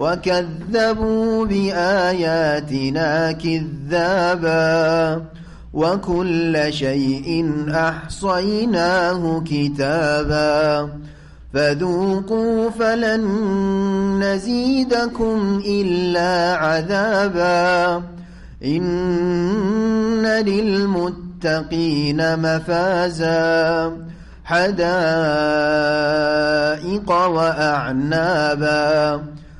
وكذبوا بآياتنا كذابا وكل شيء أحصيناه كتابا فذوقوا فلن نزيدكم إلا عذابا إن للمتقين مفازا حدائق وأعنابا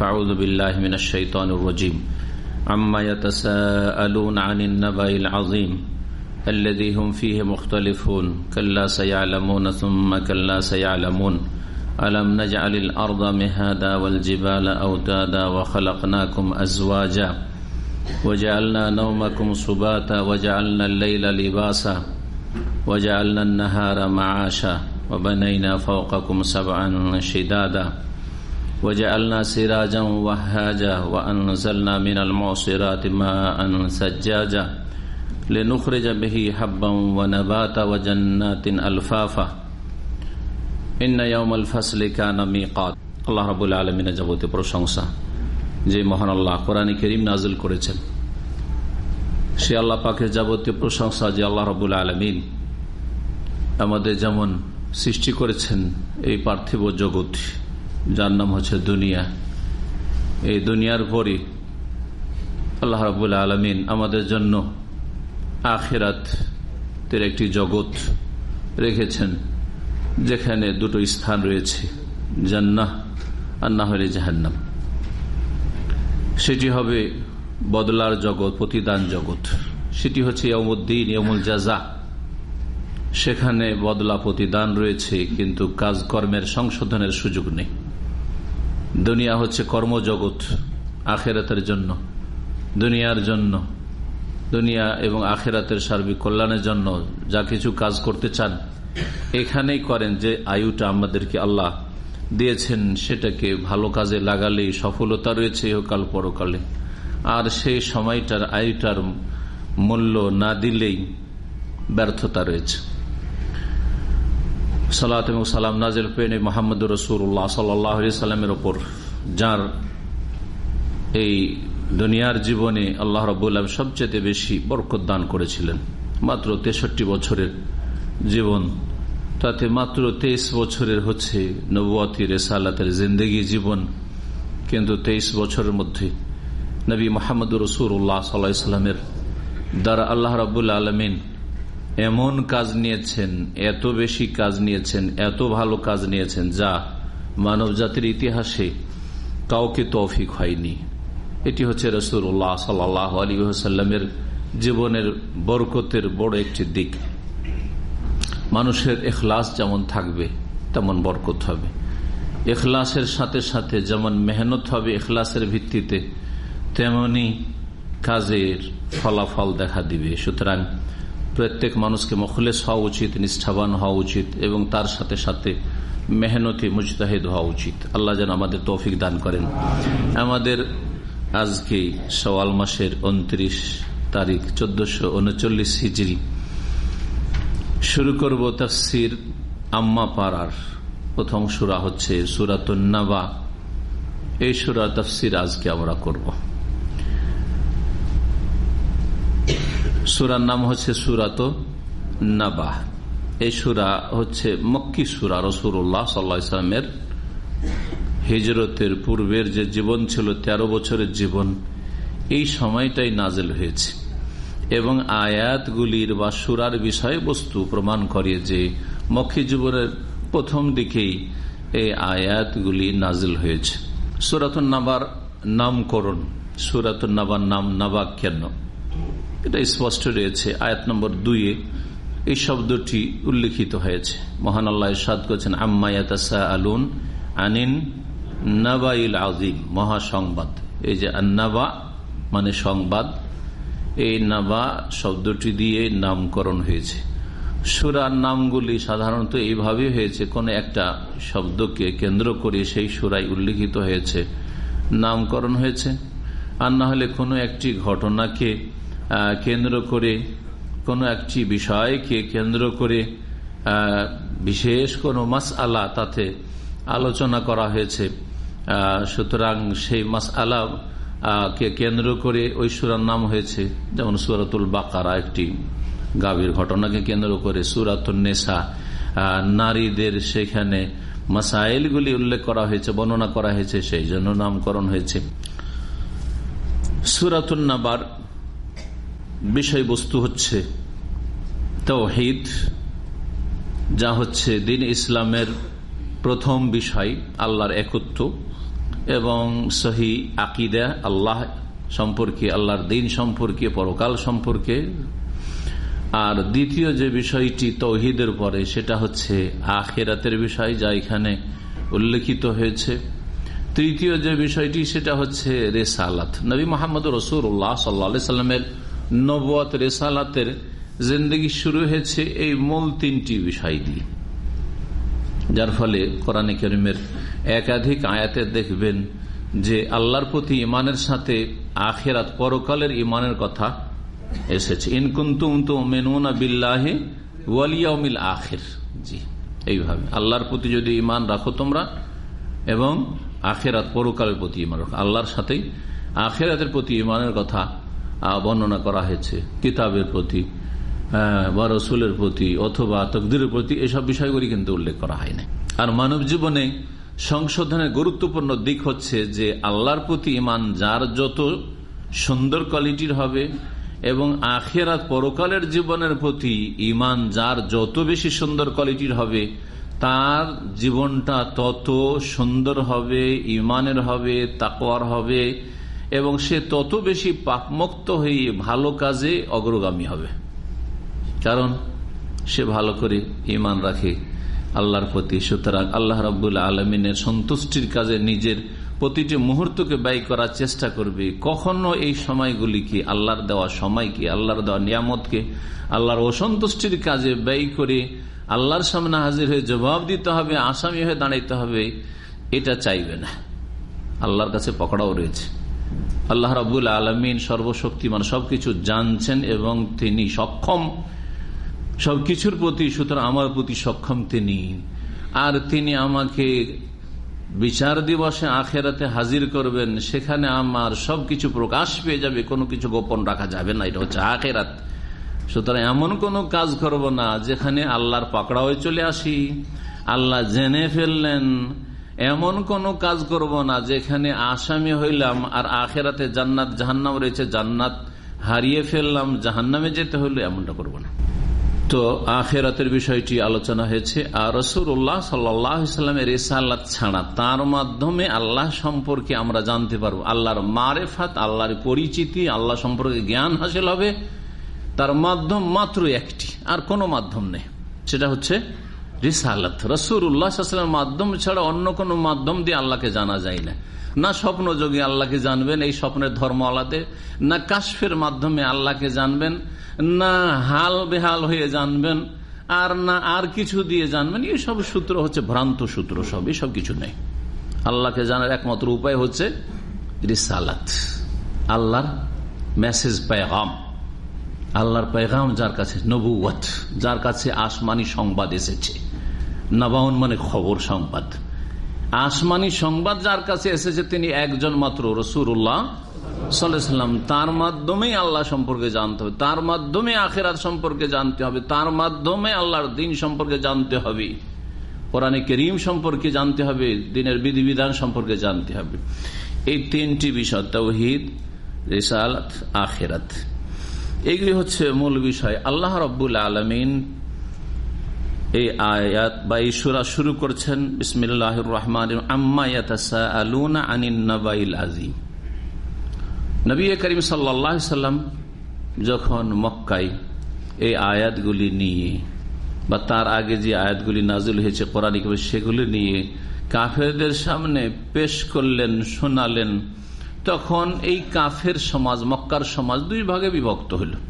فأعوذ بالله من الشيطان الرجيم. عما يتساءلون عن النبأ العظيم. الذي هم فيه مختلفون. كلا سيعلمون ثم كلا سيعلمون. ألم نجعل الأرض مهادا والجبال أوتادا وخلقناكم أزواجا. وجعلنا نومكم سباتا. وجعلنا الليل لباسا. وجعلنا النهار معاشا. وبنينا فوقكم سبعا شدادا. وجعلنا سراجا وهاجا وأنزلنا من المعصرات ماء سجاجا لنخرج به حبا ونباتا وجنات ألفافا إن يوم الفصل كان ميقات আল্লাহ রাবুল আলমিনের যাবতীয় প্রশংসা যে মহান আল্লাহ কোরআন করিম নাজিল করেছেন সে আল্লাহ পাকের যাবতীয় প্রশংসা যে আল্লাহ রবুল আলমিন আমাদের যেমন সৃষ্টি করেছেন এই পার্থিব জগৎ যার নাম হচ্ছে দুনিয়া। এই দুনিয়ার পরে আল্লাহ রাবুল আলমিন আমাদের জন্য আখেরাতের একটি জগৎ রেখেছেন, যেখানে দুটো স্থান রয়েছে, জান্নাহ আর না হলে জাহান্নাম। সেটি হবে বদলার জগৎ, প্রতিদান জগৎ। সেটি হচ্ছে ইয়মুদ্দিন ইয়মুল জাজা। সেখানে বদলা, প্রতিদান রয়েছে, কিন্তু কাজকর্মের সংশোধনের সুযোগ নেই। দুনিয়া হচ্ছে কর্মজগৎ, আখেরাতের জন্য, দুনিয়ার জন্য, দুনিয়া এবং আখেরাতের সার্বিক কল্যাণের জন্য যা কিছু কাজ করতে চান। এখানেই করেন যে আয়ুটা আমাদেরকে আল্লাহ দিয়েছেন, সেটাকে ভালো কাজে লাগালেই সফলতা রয়েছে ইহকাল পরকালে। আর সেই সময়টার আয়ুটার মূল্য না দিলেই ব্যর্থতা রয়েছে। সালাত এবং সালাম নাজেল পেন মোহাম্মদ রসুল্লাহ সাল্লামের ওপর, যার এই দুনিয়ার জীবনে আল্লাহ রবুল্লাহ সবচেয়ে বেশি বরকত দান করেছিলেন। মাত্র তেষট্টি বছরের জীবন, তাতে মাত্র তেইশ বছরের হচ্ছে নবুয়াতি রেসালাতের জিন্দগি জীবন। কিন্তু তেইশ বছরের মধ্যে নবী মোহাম্মদ রসুল্লাহ সাল্লাহ সাল্লামের দ্বারা আল্লাহ রবুল্লা আলমিন এমন কাজ নিয়েছেন, এত বেশি কাজ নিয়েছেন, এত ভালো কাজ নিয়েছেন, যা মানব জাতির ইতিহাসে কাউকে তৌফিক হয়নি। এটি হচ্ছে রসুল্লাহ সাল্লাহ আলী সাল্লামের জীবনের বরকতের বড় একটি দিক। মানুষের এখলাস যেমন থাকবে, তেমন বরকত হবে। এখলাসের সাথে সাথে যেমন মেহনত হবে এখলাসের ভিত্তিতে, তেমনি কাজের ফলাফল দেখা দিবে। সুতরাং প্রত্যেক মানুষকে মখলেস হওয়া উচিত, নিষ্ঠাবান হওয়া উচিত এবং তার সাথে সাথে মেহনতি, মুজতাহিদ হওয়া উচিত। আল্লাহ যেন আমাদের তৌফিক দান করেন। আমাদের আজকে সওয়াল মাসের উনত্রিশ তারিখ, চোদ্দশো উনচল্লিশ হিজড়ি শুরু করব তফসির আম্মা পাড়ার। প্রথম সুরা হচ্ছে সুরাতন্নাবা এই সুরা তফসির আজকে আমরা করব। সুরার নাম হচ্ছে সুরাত নাবাহ। এই সুরা হচ্ছে মক্কি সুরা। রসুল্লাহ সাল্লা ইসলামের হিজরতের পূর্বের যে জীবন ছিল ১৩ বছরের জীবন, এই সময়টাই নাজেল হয়েছে। এবং আয়াতগুলির বা সুরার বিষয়বস্তু প্রমাণ করে যে মক্ষী জীবনের প্রথম দিকেই এই আয়াতগুলি নাজিল হয়েছে। সুরাতুন নাবার নামকরণ, সুরাতুন নাবার নাম নাবাক কেন এটা স্পষ্ট রয়েছে, আয়াত নম্বর দুইয়ে এই শব্দটি উল্লিখিত হয়েছে। মহান আল্লাহ সাদ করছেন আম্মায়াতা আলুন আনিন নাবাইল আজিম মহাসংবাদ। এই যে আন্নাবা মানে সংবাদ, এই নাবা শব্দটি দিয়ে নামকরণ হয়েছে। সুরার নামগুলি সাধারণত এইভাবে হয়েছে, কোন একটা শব্দকে কেন্দ্র করে সেই সুরাই উল্লিখিত হয়েছে, নামকরণ হয়েছে। আর না হলে কোনো একটি ঘটনাকে কেন্দ্র করে কোনো একটি বিষয়কে কেন্দ্র করে বিশেষ কোনো মাস আলা তাতে আলোচনা করা হয়েছে। সুতরাং সেই মাস আলা কে কেন্দ্র করে ওই সুরার নাম হয়েছে, যেমন সুরাতুল বাকারা একটি গাভীর ঘটনাকে কেন্দ্র করে সুরাতুল নেশা নারীদের সেখানে মাসাইলগুলি উল্লেখ করা হয়েছে, বর্ণনা করা হয়েছে, সেই জন্য নামকরণ হয়েছে। সুরাতুল নাবার বিষয়বস্তু হচ্ছে তৌহিদ, যা হচ্ছে দিন ইসলামের প্রথম বিষয়, আল্লাহর একত্র এবং সহি আকিদা, আল্লাহ সম্পর্কে, আল্লাহর দিন সম্পর্কে, পরকাল সম্পর্কে। আর দ্বিতীয় যে বিষয়টি তৌহিদের পরে, সেটা হচ্ছে আখেরাতের বিষয়, যা এখানে উল্লেখিত হয়েছে। তৃতীয় যে বিষয়টি, সেটা হচ্ছে রেসালাত। নবী মোহাম্মদ রসুল্লাহ সাল্লা সাল্লামের নবত রেসালাতের জিন্দগি শুরু হয়েছে এই মূল তিনটি বিষয় দিয়ে। যার ফলে কোরআনে করিমের একাধিক আয়াতে দেখবেন যে আল্লাহর প্রতি ইমানের সাথে আখেরাত পরকালের ইমানের কথা এসেছে। ইনকুন্তুম তো মেনুনা বিল্লাহে ওয়ালিয়াউমিল আখের। জি, এইভাবে। আল্লাহর প্রতি যদি ইমান রাখো তোমরা এবং আখেরাত পরকালের প্রতি ইমান রাখো। আল্লাহর সাথেই আখেরাতের প্রতি ইমানের কথা বর্ণনা করা হয়েছে। কিতাবের প্রতি বা রসুলের প্রতি, অথবা তকদিরের প্রতি এসব বিষয়গুলি কিন্তু উল্লেখ করা হয় হয়নি। আর মানব জীবনে সংশোধনের গুরুত্বপূর্ণ দিক হচ্ছে যে আল্লাহর প্রতি ইমান যার যত সুন্দর কোয়ালিটির হবে এবং আখেরাত পরকালের জীবনের প্রতি ইমান যার যত বেশি সুন্দর কোয়ালিটির হবে, তার জীবনটা তত সুন্দর হবে ইমানের হবে, তাকওয়ার হবে এবং সে তত বেশি পাপমুক্ত হয়ে ভালো কাজে অগ্রগামী হবে। কারণ সে ভালো করে ইমান রাখে, আল্লাহর প্রতি। সুতরাং আল্লাহ রবুল্লা আলমিনের সন্তুষ্টির কাজে নিজের প্রতিটি মুহূর্তকে ব্যয় করার চেষ্টা করবে। কখনো এই সময়গুলিকে আল্লাহর দেওয়া সময়কে, আল্লাহর দেওয়া নিয়ামতকে, আল্লাহর অসন্তুষ্টির কাজে ব্যয় করে আল্লাহর সামনে হাজির হয়ে জবাব দিতে হবে, আসামি হয়ে দাঁড়াইতে হবে, এটা চাইবে না। আল্লাহর কাছে পকড়াও রয়েছে। আল্লাহ রাবুল আলমিন সর্বশক্তিমান, সবকিছু জানছেন এবং তিনি সক্ষম। সবকিছুর প্রতি, সুতরাং আমার প্রতি সক্ষম তিনি। আর তিনি আমাকে বিচার দিবসে আখেরাতে হাজির করবেন, সেখানে আমার সবকিছু প্রকাশ পেয়ে যাবে, কোনো কিছু গোপন রাখা যাবে না, এটা হচ্ছে আখেরাত। সুতরাং এমন কোন কাজ করব না, যেখানে আল্লাহর পাকড়া হয়ে চলে আসি, আল্লাহ জেনে ফেললেন এমন কোন কাজ করব না যেখানে আসামি হইলাম আর আখেরাতে জান্নাত, জাহান্নাম রয়েছে, জান্নাত হারিয়ে ফেললাম, জাহান্নামে যেতে হইল এমনটা করব না। তো আখেরাতের বিষয়টি আলোচনা হয়েছে, আর রসুল্লাহ সাল্লামের রেসাল্লাত ছাড়া তার মাধ্যমে আল্লাহ সম্পর্কে আমরা জানতে পারব। আল্লাহর মারেফাত, আল্লাহর পরিচিতি, আল্লাহ সম্পর্কে জ্ঞান হাসিল হবে। তার মাধ্যম মাত্র একটি, আর কোনো মাধ্যম নেই। সেটা হচ্ছে রিসালাত। রসুর উল্লাহামের মাধ্যম ছাড়া অন্য কোনো মাধ্যম দিয়ে আল্লাহকে জানা যায় না। না স্বপ্ন যোগে আল্লাহকে জানবেন এই স্বপ্নের ধর্ম আলাদে না কাশফের মাধ্যমে আল্লাহকে জানবেন, না হাল বেহাল হয়ে জানবেন, আর না আর কিছু দিয়ে জানবেন। এই সব সূত্র হচ্ছে ভ্রান্ত সূত্র সব সব কিছু নেই। আল্লাহকে জানার একমাত্র উপায় হচ্ছে রিসালাত। আল্লাহর মেসেজ পেগাম। আল্লাহর পেগাম যার কাছে নবুয়াত যার কাছে আসমানি সংবাদ এসেছে। নবাউন মানে খবর সংবাদ। আসমানি সংবাদ যার কাছে এসেছে তিনি একজন মাত্র রসুল্লাহ সাল্লাম। তার মাধ্যমেই আল্লাহ সম্পর্কে জানতে হবে, তার মাধ্যমে আখেরাত সম্পর্কে জানতে হবে, তার মাধ্যমে আল্লাহর দিন সম্পর্কে জানতে হবে। কোরআনে করিম সম্পর্কে জানতে হবে, দিনের বিধিবিধান সম্পর্কে জানতে হবে। এই তিনটি বিষয় তৌহিদ রেসালাত, আখেরাত। এগুলি হচ্ছে মূল বিষয়। আল্লাহ রব্বুল আলমিন এই আয়াত বা এই সুরা শুরু করছেন বিসমিল্লাহ রহমান করিম সাল্লাম যখন মক্কাই এই আয়াতগুলি নিয়ে বা তার আগে যে আয়াতগুলি নাজুল হয়েছে কোরআনিক সেগুলি নিয়ে কাফেরদের সামনে পেশ করলেন, শোনালেন, তখন এই কাফের সমাজ, মক্কার সমাজ দুই ভাগে বিভক্ত হলো।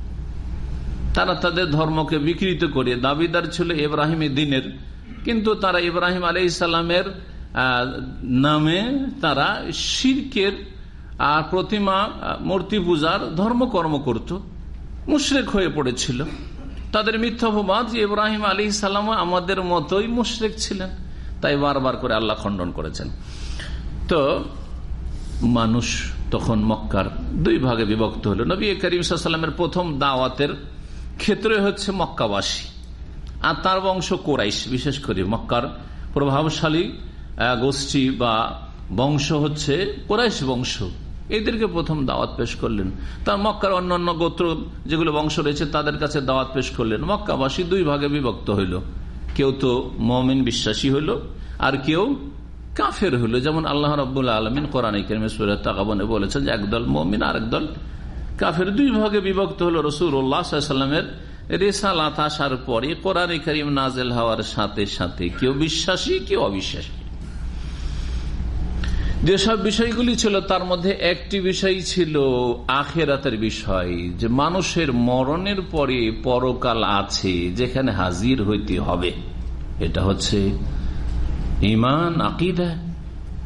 তারা তাদের ধর্মকে বিকৃত করে। দাবিদার ছিল ইব্রাহিম দিনের কিন্তু তারা ইব্রাহিম আলি ইসালামের নামে তারা শিরকের আর প্রতিমা মূর্তি পূজার ধর্মকর্ম করত। মুশরেক হয়ে পড়েছিল। তাদের মিথ্যাপবাদ যে ইব্রাহিম আলী সালাম আমাদের মতোই মুশরেক ছিলেন। তাই বারবার করে আল্লাহ খণ্ডন করেছেন। তো মানুষ তখন মক্কার দুই ভাগে বিভক্ত হলো। নবী করিম সাল্লামের প্রথম দাওয়াতের ক্ষেত্রে হচ্ছে মক্কাবাসী। আর তার বংশ কোরাইশ, বিশেষ করে মক্কার প্রভাবশালী গোষ্ঠী বা বংশ হচ্ছে কোরাইশ বংশ। এদেরকে প্রথম দাওয়াত পেশ করলেন। তার মক্কার অন্যান্য গোত্র যেগুলো বংশ রয়েছে, তাদের কাছে দাওয়াত পেশ করলেন। মক্কাবাসী দুই ভাগে বিভক্ত হইল। কেউ তো মমিন বিশ্বাসী হইল, আর কেউ কাফের হইল। যেমন আল্লাহ রবাহ আলমিন কোরআন তাকাবনে বলেছেন যে, একদল মমিন আর একদল কাফের দুই ভাগে বিভক্ত হল রসুর উল্লাহামের রেসালাত আসার পরে কোরআন করিম নাজেল হওয়ার সাথে সাথে কেউ বিশ্বাসী, কেউ অবিশ্বাসী। যেসব বিষয়গুলি ছিল তার মধ্যে একটি বিষয় ছিল আখেরাতের বিষয়, যে মানুষের মরণের পরে পরকাল আছে যেখানে হাজির হইতে হবে। এটা হচ্ছে ইমান আকিদা।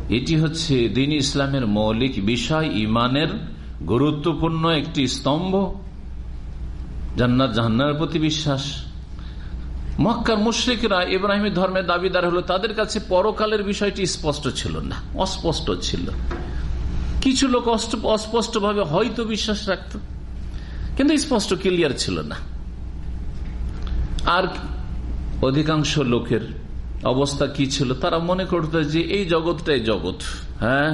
এটি হচ্ছে দিন ইসলামের মৌলিক বিষয় ইমানের গুরুত্বপূর্ণ একটি স্তম্ভ, জান্নাত জাহান্নার প্রতি বিশ্বাস। মক্কার মুশ্রিকরা ইব্রাহিমের ধর্মের দাবিদার হলো, তাদের কাছে পরকালের বিষয়টি স্পষ্ট ছিল না, অস্পষ্ট ছিল। কিছু লোক অস্পষ্ট ভাবে হয়তো বিশ্বাস রাখত, কিন্তু স্পষ্ট ক্লিয়ার ছিল না। আর অধিকাংশ লোকের অবস্থা কি ছিল? তারা মনে করতো যে এই জগৎটাই জগৎ হ্যাঁ?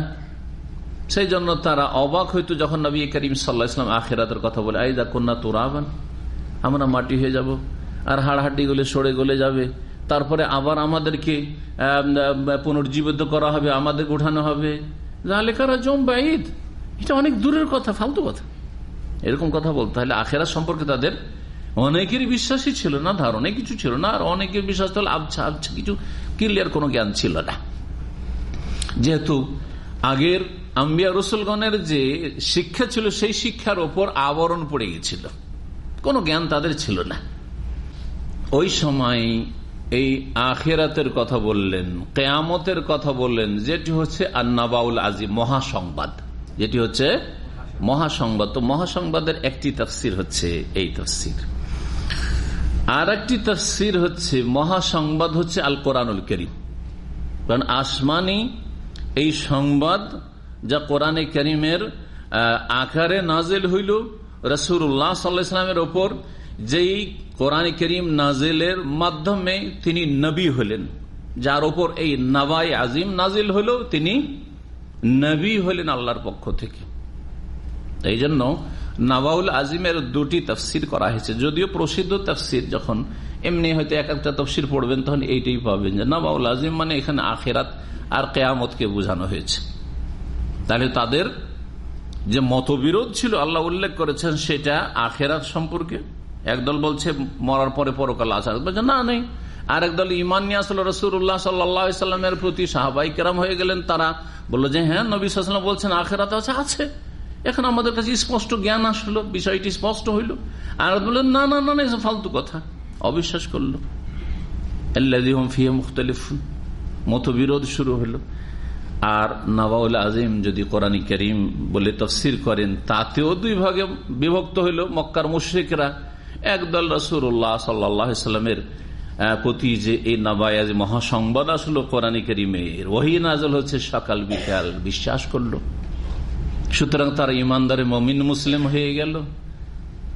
সেই জন্য তারা অবাক হইতো যখন নবী করিম সাল্লাহ ইসলাম আখেরাতের কথা বলে, আই দা কন্যা তোরাবান, আমরা মাটি হয়ে যাব আর হাড়হাড্ডি গুলে সরে গলে যাবে। তারপরে আবার আমাদেরকে পুনর্জীবিত করা হবে আমাদের উঠানো হবে। জালেকারা জম বাইদ এটা অনেক দূরের কথা, ফালতু কথা। এরকম কথা বলতে, তাহলে আখেরা সম্পর্কে তাদের অনেকেরই বিশ্বাসই ছিল না, ধারণা কিছু ছিল না, আর অনেকের বিশ্বাস তাহলে আবছা আবছা কিছু ক্লিয়ার কোনো জ্ঞান ছিল না। যেহেতু আগের আম্বিয়া রসুলগণের যে শিক্ষা ছিল, সেই শিক্ষার ওপর আবরণ পড়ে গেছিল। কোনো জ্ঞান তাদের ছিল না। ওই সময় এই আখেরাতের কথা বললেন, কেয়ামতের কথা বললেন, যেটি হচ্ছে আন্নাবাউল আজিম মহাসংবাদ। যেটি হচ্ছে মহাসংবাদ। তো মহাসংবাদের একটি তফসির হচ্ছে এই তফসির। আর একটি তফসির হচ্ছে, মহাসংবাদ হচ্ছে আল কোরআনুল করিম। কারণ আসমানি এই সংবাদ যা কোরআনে করিমের আকারে নাজেল হইল রসুল্লাহ সাল্লাহ ইসলামের ওপর, যেই কোরআন করিম নাজেলের মাধ্যমে তিনি নবী হলেন। যার ওপর এই নবাই আজিম নাজিল হল তিনি নবী হলেন আল্লাহর পক্ষ থেকে। এই জন্য নবাউল আজিমের দুটি তফসির করা হয়েছে। যদিও প্রসিদ্ধ তফসির, যখন এমনি হয়তো এক একটা তফসির পড়বেন, তখন এইটাই পাবেন যে নবাউল আজিম মানে এখানে আখেরাত আর কেয়ামতকে বোঝানো হয়েছে। তাহলে তাদের যে মতবিরোধ ছিল, আল্লাহ উল্লেখ করেছেন সেটা আখেরাত সম্পর্কে। একদল বলছে, মরার পরে পরকাল আসার বলছে, না, নেই। আর একদল ইমান নিয়ে আসলো রসুল্লাহ সাল্লামের প্রতি সাহাবাই কেরাম হয়ে গেলেন, তারা বলল যে হ্যাঁ নবী সাল্লাম বলছেন, আখেরাত আছে আছে। এখন আমাদের কাছে স্পষ্ট জ্ঞান আসলো, বিষয়টি স্পষ্ট হইল। আর বললেন, না না না এসব ফালতু কথা। অবিশ্বাস করল। মতবিরোধ শুরু হলো। আর নবাউল আজিম যদি কোরআন করিম বলে তফসির করেন, তাতেও দুই ভাগে বিভক্ত হইল। মক্কার মুশ্রিকরা একদল রসুল্লাহ সাল্লামের প্রতি যে এই নবায়াজ মহাসংবাদ আসলো কোরআন করিমের, ওহি নাজল হচ্ছে সকাল বিকাল বিশ্বাস করল। সুতরাং তারা ইমানদারে মমিন মুসলিম হয়ে গেল।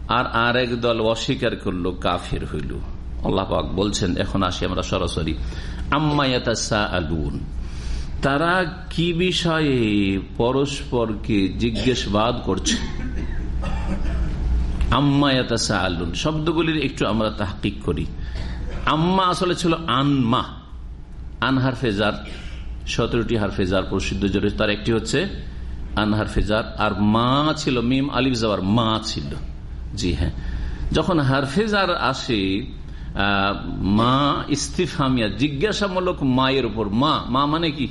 আর আর এক দল অস্বীকার করল, কাফের হইল। আল্লাহ বলছেন, এখন আসি আমরা সরাসরি। আম্মায়াতা আলুন তারা কি বিষয়ে পরস্পরকে জিজ্ঞেসবাদ করছে? আম্মা আম্মায়াতা আলুন শব্দগুলির একটু আমরা তাহকিক করি। আম্মা আসলে ছিল আনমা। আনহার ফেজার সতেরোটি হারফেজার প্রসিদ্ধ জোরে তার একটি হচ্ছে আনহার ফেজার আর মা ছিল, মিম, আলিফ যাওয়ার মা ছিল। জি হ্যাঁ। যখন হারফেজার আসে মা ইস্তিফামিয়া জিজ্ঞাসামূলক মায়ের উপর। মা মা মানে কি?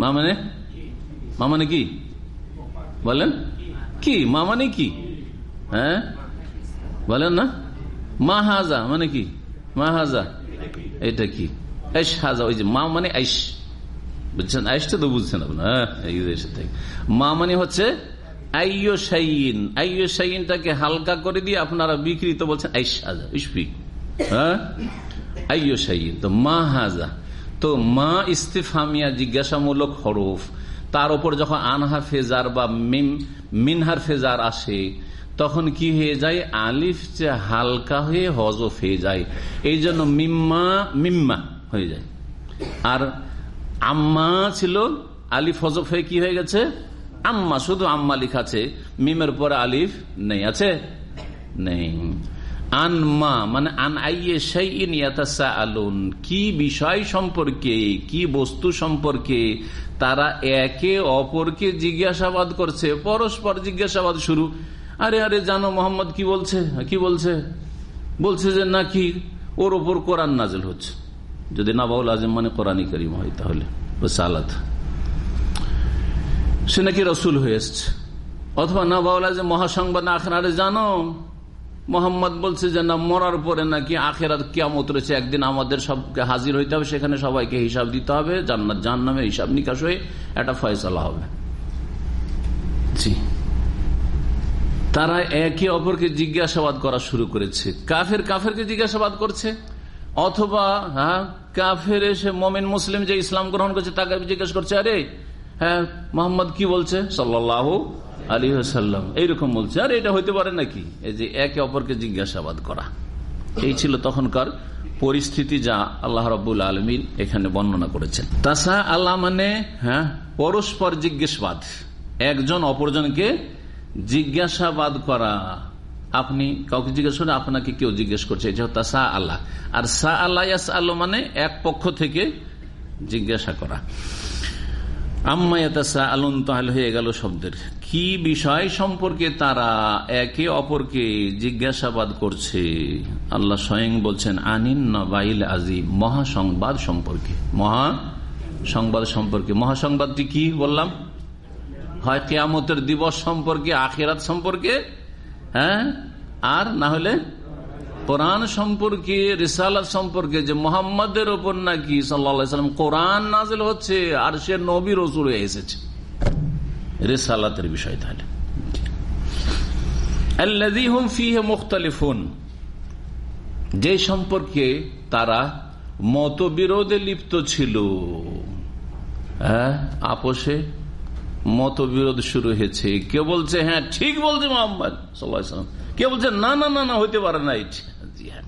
মা মানে মা মানে কি? বলেন। কি? মা মানে কি? হ্যাঁ? বলেন না। মা হাজা মানে কি? মা হাজা এটা কি? এস হাজা, ওই যে মা মানে আইস। বুঝছেন? আইসটা তো বুঝছেন আপনার। হ্যাঁ মা মানে হচ্ছে আইয় সাইন আইয় সাইনটাকে হালকা করে দিয়ে আপনারা বিকৃত বলছেন আইস হাজা স্পিক হ্যাঁ? আইয় সাইন তো মা হাজা। তো মা ইস্তিফামিয়া জিজ্ঞাসামূলক হরফ, তার উপর যখন আনহা ফেজার বা মিম, মিনহার ফেজার আসে, তখন কি হয়ে যায়? আলিফ যে হালকা হয়ে হজফ হয়ে যায়। এই জন্য মিম্মা মিম্মা হয়ে যায়। আর আম্মা ছিল, আলিফ হজফ হয়ে কি হয়ে গেছে? আম্মা, শুধু আম্মা লিখা আছে। মিমের পরে আলিফ নেই, আছে? নেই। মানে আন আইয়ে শাইইন ইয়াতাসা আলুন কি বিষয় সম্পর্কে, কি বস্তু সম্পর্কে তারা একে অপরকে জিজ্ঞাসাবাদ করছে, পরস্পর জিজ্ঞাসাবাদ শুরু। আরে আরে, জানো মোহাম্মদ, কি বলছে? কি বলছে? বলছে যে নাকি ওর ওপর কোরআন নাজেল হচ্ছে। যদি নাবাউল আজম মানে কোরআনই করিম হয় তাহলে। সে নাকি রসুল হয়ে এসছে। অথবা নাবাউল আজম মহাসংবাদ আখড়ারে জানো? মোহাম্মদ বলছে যে, না, মরার পরে নাকি আখেরাত কিয়ামত রয়েছে, একদিন আমাদের সবকে হাজির হইতে হবে, সেখানে সবাইকে হিসাব দিতে হবে, জান্নাত জান নামে হিসাব নিকাশ হয়ে একটা ফয়সলা হবে। জি। তারা একে অপরকে জিজ্ঞাসাবাদ করা শুরু করেছে। কাফের কাফেরকে জিজ্ঞাসাবাদ করছে, অথবা হ্যাঁ কাফের এসে মমিন মুসলিম যে ইসলাম গ্রহণ করছে, তাকে জিজ্ঞাসা করছে, আরে হ্যাঁ মোহাম্মদ কি বলছে? সাল্লাহ আলী সাল্লাম এইরকম বলছে। আর, এটা হইতে পারে নাকি? এই যে একে অপরকে জিজ্ঞাসাবাদ করা। এই ছিল তখনকার পরিস্থিতি যা আল্লাহ রবুল আলমিন এখানে বর্ণনা করেছেন। তাছা আল্লাহ মানে হ্যাঁ পরস্পর জিজ্ঞাসবাদ। একজন অপরজনকে জিজ্ঞাসাবাদ করা। আপনি কাউকে জিজ্ঞেস করেন আপনাকে কেউ জিজ্ঞেস করছে, এটা হত্যা সা আল্লাহ আর সা আল্লাহ আল্লাহ মানে এক পক্ষ থেকে জিজ্ঞাসা করা। আম্মায়াতা আলুন তাহলে হয়ে গেল শব্দের। কি বিষয় সম্পর্কে তারা একে অপরকে জিজ্ঞাসাবাদ করছে? আল্লাহ স্বয়ং বলছেন, আনিন নবাইল আজিম, মহাসংবাদ সম্পর্কে। মহা সংবাদ সম্পর্কে। মহাসংবাদটি কি বললাম? হয় কেয়ামতের দিবস সম্পর্কে, আখেরাত সম্পর্কে? হ্যাঁ? আর না হলে কোরআন সম্পর্কে, রিসালাত সম্পর্কে যে মোহাম্মদের ওপর নাকি সাল্লাম কোরআন নাজেল হচ্ছে, আর সে নবী রসুল হয়ে এসেছে। রিসালাতের বিষয় তাহলে। যে সম্পর্কে তারা মতবিরোধে লিপ্ত ছিল। হ্যাঁ আপোষে মতবিরোধ শুরু হয়েছে। কে বলছে হ্যাঁ ঠিক বলছে মোহাম্মদ সাল্লাম। কে বলছে, না না না না, হইতে পারে না। জি হ্যাঁ।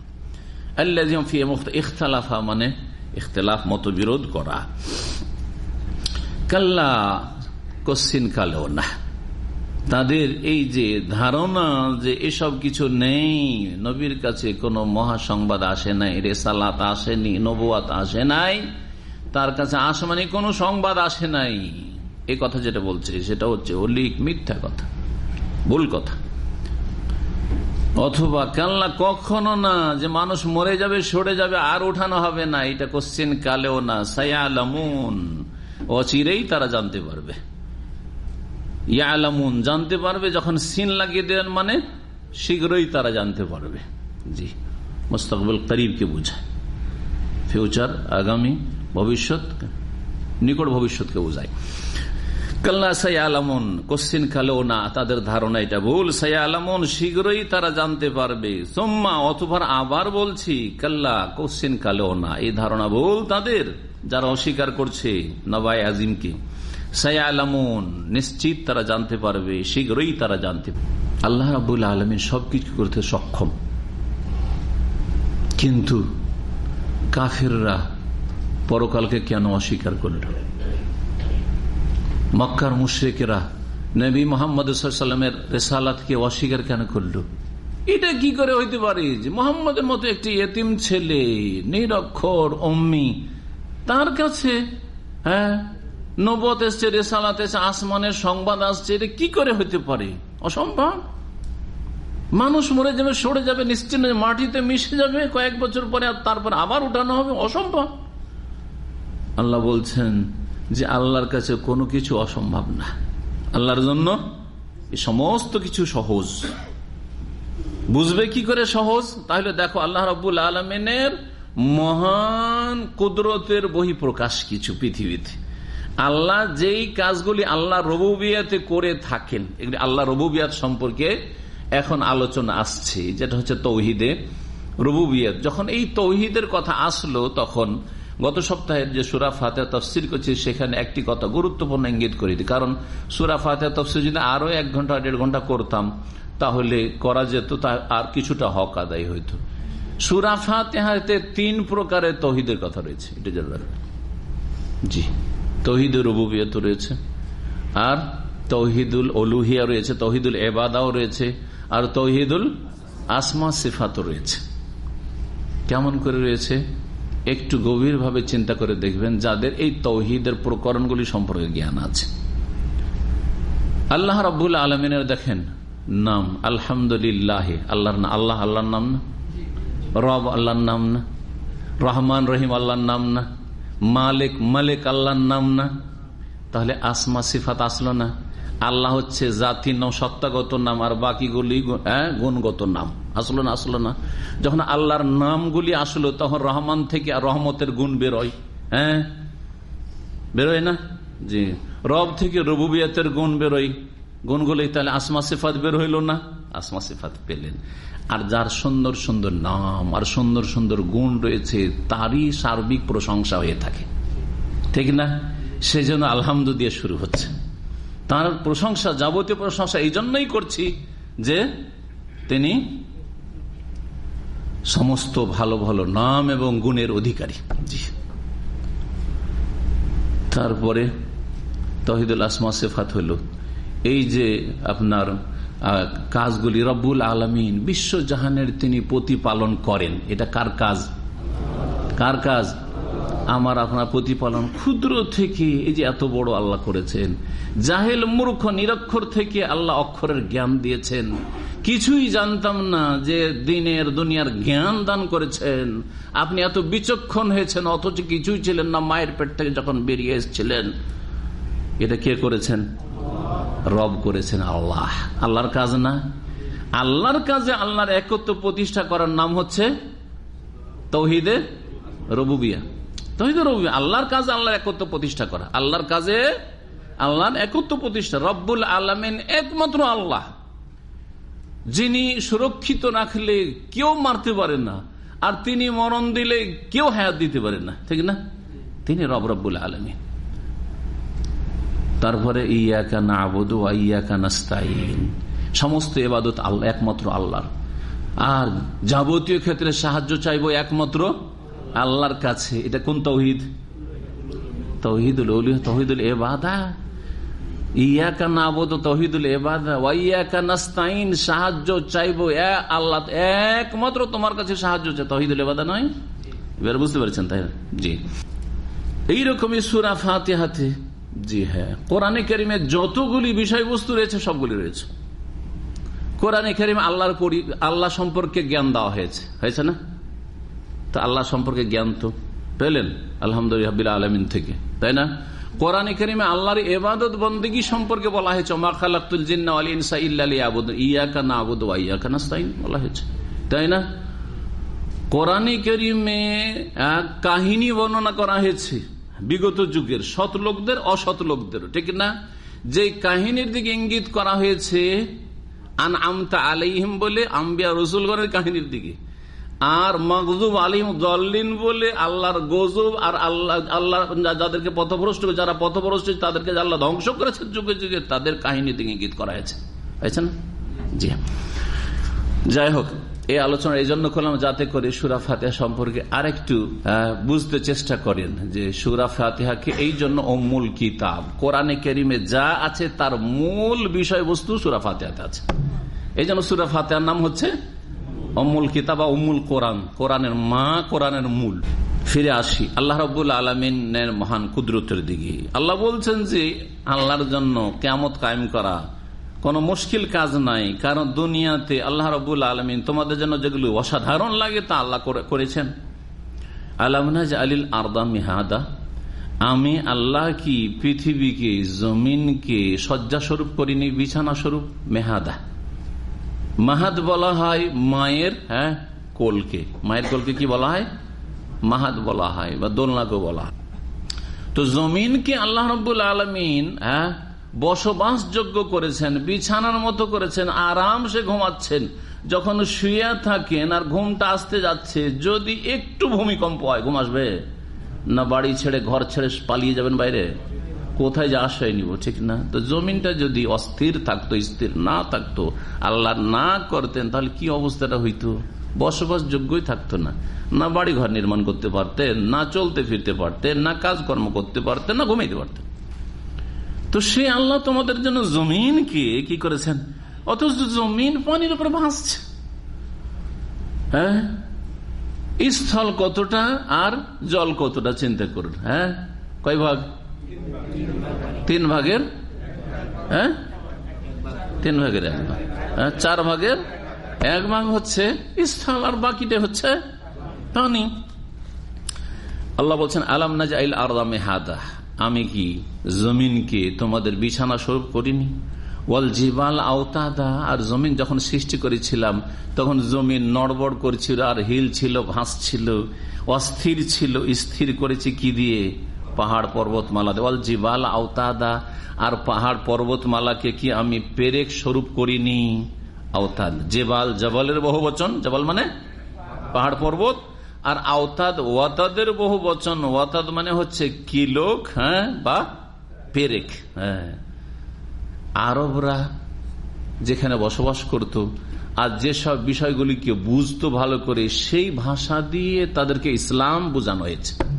ইখতালাফা মানে ইখতলাফ, মতবিরোধ করা। কাল্লা কশ্চিন কালেও না। তাদের এই যে ধারণা যে এসব কিছু নেই, নবীর কাছে কোনো মহাসংবাদ আসে নাই, রেসালাত আসেনি নবুয়াত আসে নাই, তার কাছে আসমানি কোনো সংবাদ আসে নাই। এই কথা যেটা বলছে, সেটা হচ্ছে অলিক মিথ্যা কথা, ভুল কথা। অথবা কাল্লা কখনো না যে মানুষ মরে যাবে, সরে যাবে, আর উঠানো হবে না। এটা কোশ্চেন কালেও না। সায়ালামুন। অচিরেই তারা জানতে পারবে। ইয়ালামুন, জানতে পারবে, যখন সিন লাগিয়ে দেন মানে শীঘ্রই তারা জানতে পারবে। জি। মোস্তাকবুল করিবকে বোঝায়। ফিউচার, আগামী, ভবিষ্যৎ, নিকট ভবিষ্যৎকে বোঝায়। কাল্লা না, তাদের ধারণা এটা ভুল। শীঘ্রই তারা জানতে পারবে। সোম্মা আবার বলছি, কাল্লা না ধারণা ভুল তাদের, যারা অস্বীকার করছে নবাই আজিমকে। সায়ালামন, নিশ্চিত তারা জানতে পারবে, শীঘ্রই তারা জানতে আল্লাহ রাবুল আলমিন সবকিছু করতে সক্ষম। কিন্তু কাফিররা পরকালকে কেন অস্বীকার করল? মক্কার মুশ্রিকেরা নবী মোহাম্মদ সাল্লামের রেসালাতকে অস্বীকার কেন করল? এটা কি করে হইতে পারে যে মোহাম্মদের মতো একটি এতিম ছেলে, নিরক্ষর অম্মি তার কাছে হ্যাঁ নবত এসছে, রেসালাত এসে আসমানের সংবাদ আসছে, এটা কি করে হইতে পারে? অসম্ভব। মানুষ মরে যাবে, সরে যাবে নিশ্চিন্ত মাটিতে মিশে যাবে, কয়েক বছর পরে আর তারপর আবার উঠানো হবে, অসম্ভব। আল্লাহ বলছেন যে আল্লাহর কাছে কোনো কিছু অসম্ভব না। আল্লাহর জন্য সমস্ত কিছু সহজ। বুঝবে কি করে সহজ? তাহলে দেখো আল্লাহ রবুল আলমিনের মহান কুদরতের বহি প্রকাশ কিছু পৃথিবীতে। আল্লাহ যেই কাজগুলি আল্লাহ রবুবিয়াতে করে থাকেন, এগুলি আল্লাহ রবুবিয়াত সম্পর্কে এখন আলোচনা আসছে, যেটা হচ্ছে তৌহিদে রবুবিয়াত। যখন এই তৌহিদের কথা আসলো, তখন গত সপ্তাহের যে সুরা ফাতে তফসির করছি, সেখানে একটি কথা গুরুত্বপূর্ণ ইঙ্গিত করি দিই। কারণ সুরা ফাতে তফসির যদি আরও এক ঘণ্টা, দেড় ঘণ্টা করতাম, তাহলে করা যেত, তা আর কিছুটা হক আদায় হইতো। সুরা ফাতেহাতে তিন প্রকারের তহিদের কথা রয়েছে জি তহিদুল রবুবিয়ত রয়েছে, আর তৌহিদুল অলুহিয়া রয়েছে, তৌহিদুল এবাদাও রয়েছে, আর তৌহিদুল আসমা সিফাতও রয়েছে। কেমন করে রয়েছে? একটু গভীরভাবে চিন্তা করে দেখবেন যাদের এই তৌহিদের প্রকরণগুলি সম্পর্কে জ্ঞান আছে। আল্লাহ রাবুল আলমিনের দেখেন নাম আলহামদুলিল্লাহ আল্লাহর না আল্লাহ আল্লাহর নাম না? রব আল্লাহর নাম না? রহমান রহিম আল্লাহর নাম না? মালিক মালিক আল্লাহর নাম না? তাহলে আসমা সিফাত আসলো না? আল্লাহ হচ্ছে জাতি নাম সত্তাগত নাম আর বাকিগুলি হ্যাঁ, গুণগত নাম। আসলো না আসলো না। যখন আল্লাহর নামগুলি আসলো, তখন রহমান থেকে আর রহমতের গুণ বেরোয়। হ্যাঁ? বেরোয় না? জি। রব থেকে রবুবিয়াতের গুণ বেরোয়। গুণগুলি তাহলে আসমা সিফাত বের হইল না? আসমা সিফাত পেলেন। আর যার সুন্দর সুন্দর নাম আর সুন্দর সুন্দর গুণ রয়েছে, তারই সার্বিক প্রশংসা হয়ে থাকে। ঠিক না? সেজন্য আলহামদু দিয়ে শুরু হচ্ছে। তার প্রশংসা, যাবতীয় প্রশংসা এই জন্যই করছি যে তিনি সমস্ত ভালো ভালো নাম এবং গুণের অধিকারী। জি। তারপরে তহিদুল আসমা সেফাত হইল এই যে আপনার কাজগুলি রব্বুল আলমিন বিশ্ব জাহানের তিনি প্রতিপালন করেন, এটা কার কাজ? কার কাজ? আমার আপনার প্রতিপালন ক্ষুদ্র থেকে, এই যে এত বড় আল্লাহ করেছেন। জাহেল মূর্খ নিরক্ষর থেকে আল্লাহ অক্ষরের জ্ঞান দিয়েছেন। কিছুই জানতাম না যে দিনের দুনিয়ার জ্ঞান দান করেছেন। আপনি এত বিচক্ষণ হয়েছেন, অথচ কিছুই ছিলেন না। মায়ের পেট থেকে যখন বেরিয়ে এসেছিলেন, এটা কে করেছেন? রব করেছেন আল্লাহ। আল্লাহর কাজ না? আল্লাহর কাজে আল্লাহর একত্র প্রতিষ্ঠা করার নাম হচ্ছে তৌহিদে রবুবিয়া। তৌহিদে রবুবিয়া। আল্লাহর কাজে আল্লাহর একত্র প্রতিষ্ঠা করা। আল্লাহর কাজে আল্লাহর একত্র প্রতিষ্ঠা। রব্বুল আলমিন একমাত্র আল্লাহ। যিনি সুরক্ষিত রাখলে কেউ মারতে পারে না, আর তিনি মরণ দিলে কেউ হায়াত দিতে পারে না, ঠিক না? তিনি রব রব্বুল আলমিন। তারপরে, ইয়াকা না আবুদু ইয়াকা নাস্তাইন সমস্ত এবাদত আল্লাহ একমাত্র আল্লাহর। আর যাবতীয় ক্ষেত্রে সাহায্য চাইব একমাত্র আল্লাহর কাছে। এটা কোন তৌহিদ? তৌহিদুল তৌহিদুল এবাদা ইয়াকা না আবুদু তৌহিদুল এবাদা ওয়াইয়াকা নাস্তাইন সাহায্য চাইব আল্লাহ একমাত্র তোমার কাছে সাহায্য চাই তৌহিদুল এবাদা নয় এবার বুঝতে পারছেন তাই? জি এইরকমই সুরা ফাতিহাতে জি হ্যাঁ কোরআনে কেরিমে যতগুলি বিষয়বস্তু রয়েছে সবগুলি রয়েছে কোরআনে কেরিম আল্লাহর পরি আল্লাহ সম্পর্কে জ্ঞান দেওয়া হয়েছে হয়েছে না তো আল্লাহ সম্পর্কে জ্ঞান তো পেলেন আলহামদুলিল্লাহ আলমিন থেকে তাই না কোরআনে কেরিমে আল্লাহর এবাদত বন্দী সম্পর্কে বলা হয়েছে, মা খালাকুল জিন্না আলী ইনসা ইল্লা আবুদ ইয়াকা না আবুদ ইয়াকা নাস্তাইন বলা হয়েছে। তাই না? কোরআনে করিমে কাহিনী বর্ণনা করা হয়েছে, বিগত যুগের সৎ লোকদের, অসৎ লোকদের ঠিক না? যে কাহিনীর দিকে ইঙ্গিত করা হয়েছে আন আমতা আলাইহিম বলে আম্বিয়া রসুলগণের কাহিনীর দিকে। আর মকজুব আলিম দল্লিন বলে আল্লাহর গজব আর আল্লাহ আল্লাহ যাদেরকে পথভ্রষ্ট, যারা পথভ্রষ্ট, তাদেরকে আল্লাহ ধ্বংস করেছেন যুগে যুগে, তাদের কাহিনী দিকে ইঙ্গিত করা হয়েছে। হয়েছে না? জি হ্যাঁ। যাই হোক, এই আলোচনা এই জন্য করলাম যাতে করে সুরা ফাতেহা সম্পর্কে আরেকটু বুঝতে চেষ্টা করেন যে সুরা ফাতেহাকে এই জন্য অমূল কিতাব, কোরআনে কেরিমে যা আছে তার মূল বিষয়বস্তু সুরা ফাতেহাতে আছে। এই জন্য সুরা ফাতেহার নাম হচ্ছে অমূল কিতাব বা অমূল কোরআন, কোরআনের মা, কোরআনের মূল। ফিরে আসি, আল্লাহ রবুল আলমিনের মহান কুদরতের দিকে। আল্লাহ বলছেন যে, আল্লাহর জন্য কেমত কায়েম করা কোন মুশকিল কাজ নাই, কারণ দুনিয়াতে আল্লাহ রবুল আলমিন তোমাদের জন্য যেগুলো অসাধারণ লাগে তা আল্লাহ করে- করেছেন। আলমনাজ আলিল আর্দা মিহাদা? আমি আল্লাহ কি পৃথিবীকে, জমিনকে শয্যা স্বরূপ করিনি বিছানা স্বরূপ মেহাদা। মাহাদ বলা হয় মায়ের হ্যাঁ কোলকে। মায়ের কোলকে কি বলা হয়? মাহাদ বলা হয় বা দোলনাকে বলা হয়। তো জমিনকে আল্লাহ রব্বুল আলমিন হ্যাঁ বসবাসযোগ্য করেছেন, বিছানার মতো করেছেন, আরাম সে ঘুমাচ্ছেন। যখন শুয়ে থাকেন আর ঘুমটা আসতে যাচ্ছে, যদি একটু ভূমিকম্প হয়, ঘুম আসবে? না বাড়ি ছেড়ে ঘর ছেড়ে পালিয়ে যাবেন বাইরে? কোথায় যে আশ্রয় নিব, ঠিক না? তো জমিনটা যদি অস্থির থাকতো, স্থির না থাকতো, আল্লাহ না করতেন, তাহলে কি অবস্থাটা হইতো? বসবাস যোগ্যই থাকতো না। না বাড়ি ঘর নির্মাণ করতে পারতেন, না চলতে ফিরতে পারতেন, না কাজকর্ম করতে পারতেন, না ঘুমাইতে পারতেন। তো সে আল্লাহ তোমাদের জন্য জমিনকে কি করেছেন? অথচ জমিন পানির উপরে ভাসছে। হ্যাঁ? স্থল কতটা আর জল কতটা, চিন্তা করুন। হ্যাঁ? কয় ভাগ? তিন ভাগের হ্যাঁ? তিন ভাগের এক ভাগ। হ্যাঁ, চার ভাগের এক ভাগ হচ্ছে স্থল আর বাকিটা হচ্ছে পানি আল্লাহ বলছেন আলাম নাজ আইল আরদামে আমি কি জমিনকে তোমাদের বিছানা স্বরূপ করিনি? ওয়াল জিবাল আওতাদা আর জমিন যখন সৃষ্টি করেছিলাম তখন জমিন নড়বড় করছিল আর হিল ছিল ভাসছিল অস্থির ছিল স্থির করেছি কি দিয়ে? পাহাড় পর্বতমালা ওয়াল জিবাল আওতাদা, আর পাহাড় পর্বতমালাকে কি আমি পেরেক স্বরূপ করিনি? আওতাদ। জেবাল, জবালের বহু বচন। জবাল মানে পাহাড় পর্বত। আর আওতাদ, ওয়াতাদের বহু বচন। ওয়াতাদ মানে হচ্ছে কিলোক হ্যাঁ বা পেরেক হ্যাঁ। আরবরা যেখানে বসবাস করত, আর যেসব বিষয়গুলিকে বুঝতো ভালো করে, সেই ভাষা দিয়ে তাদেরকে ইসলাম বোঝানো হয়েছে।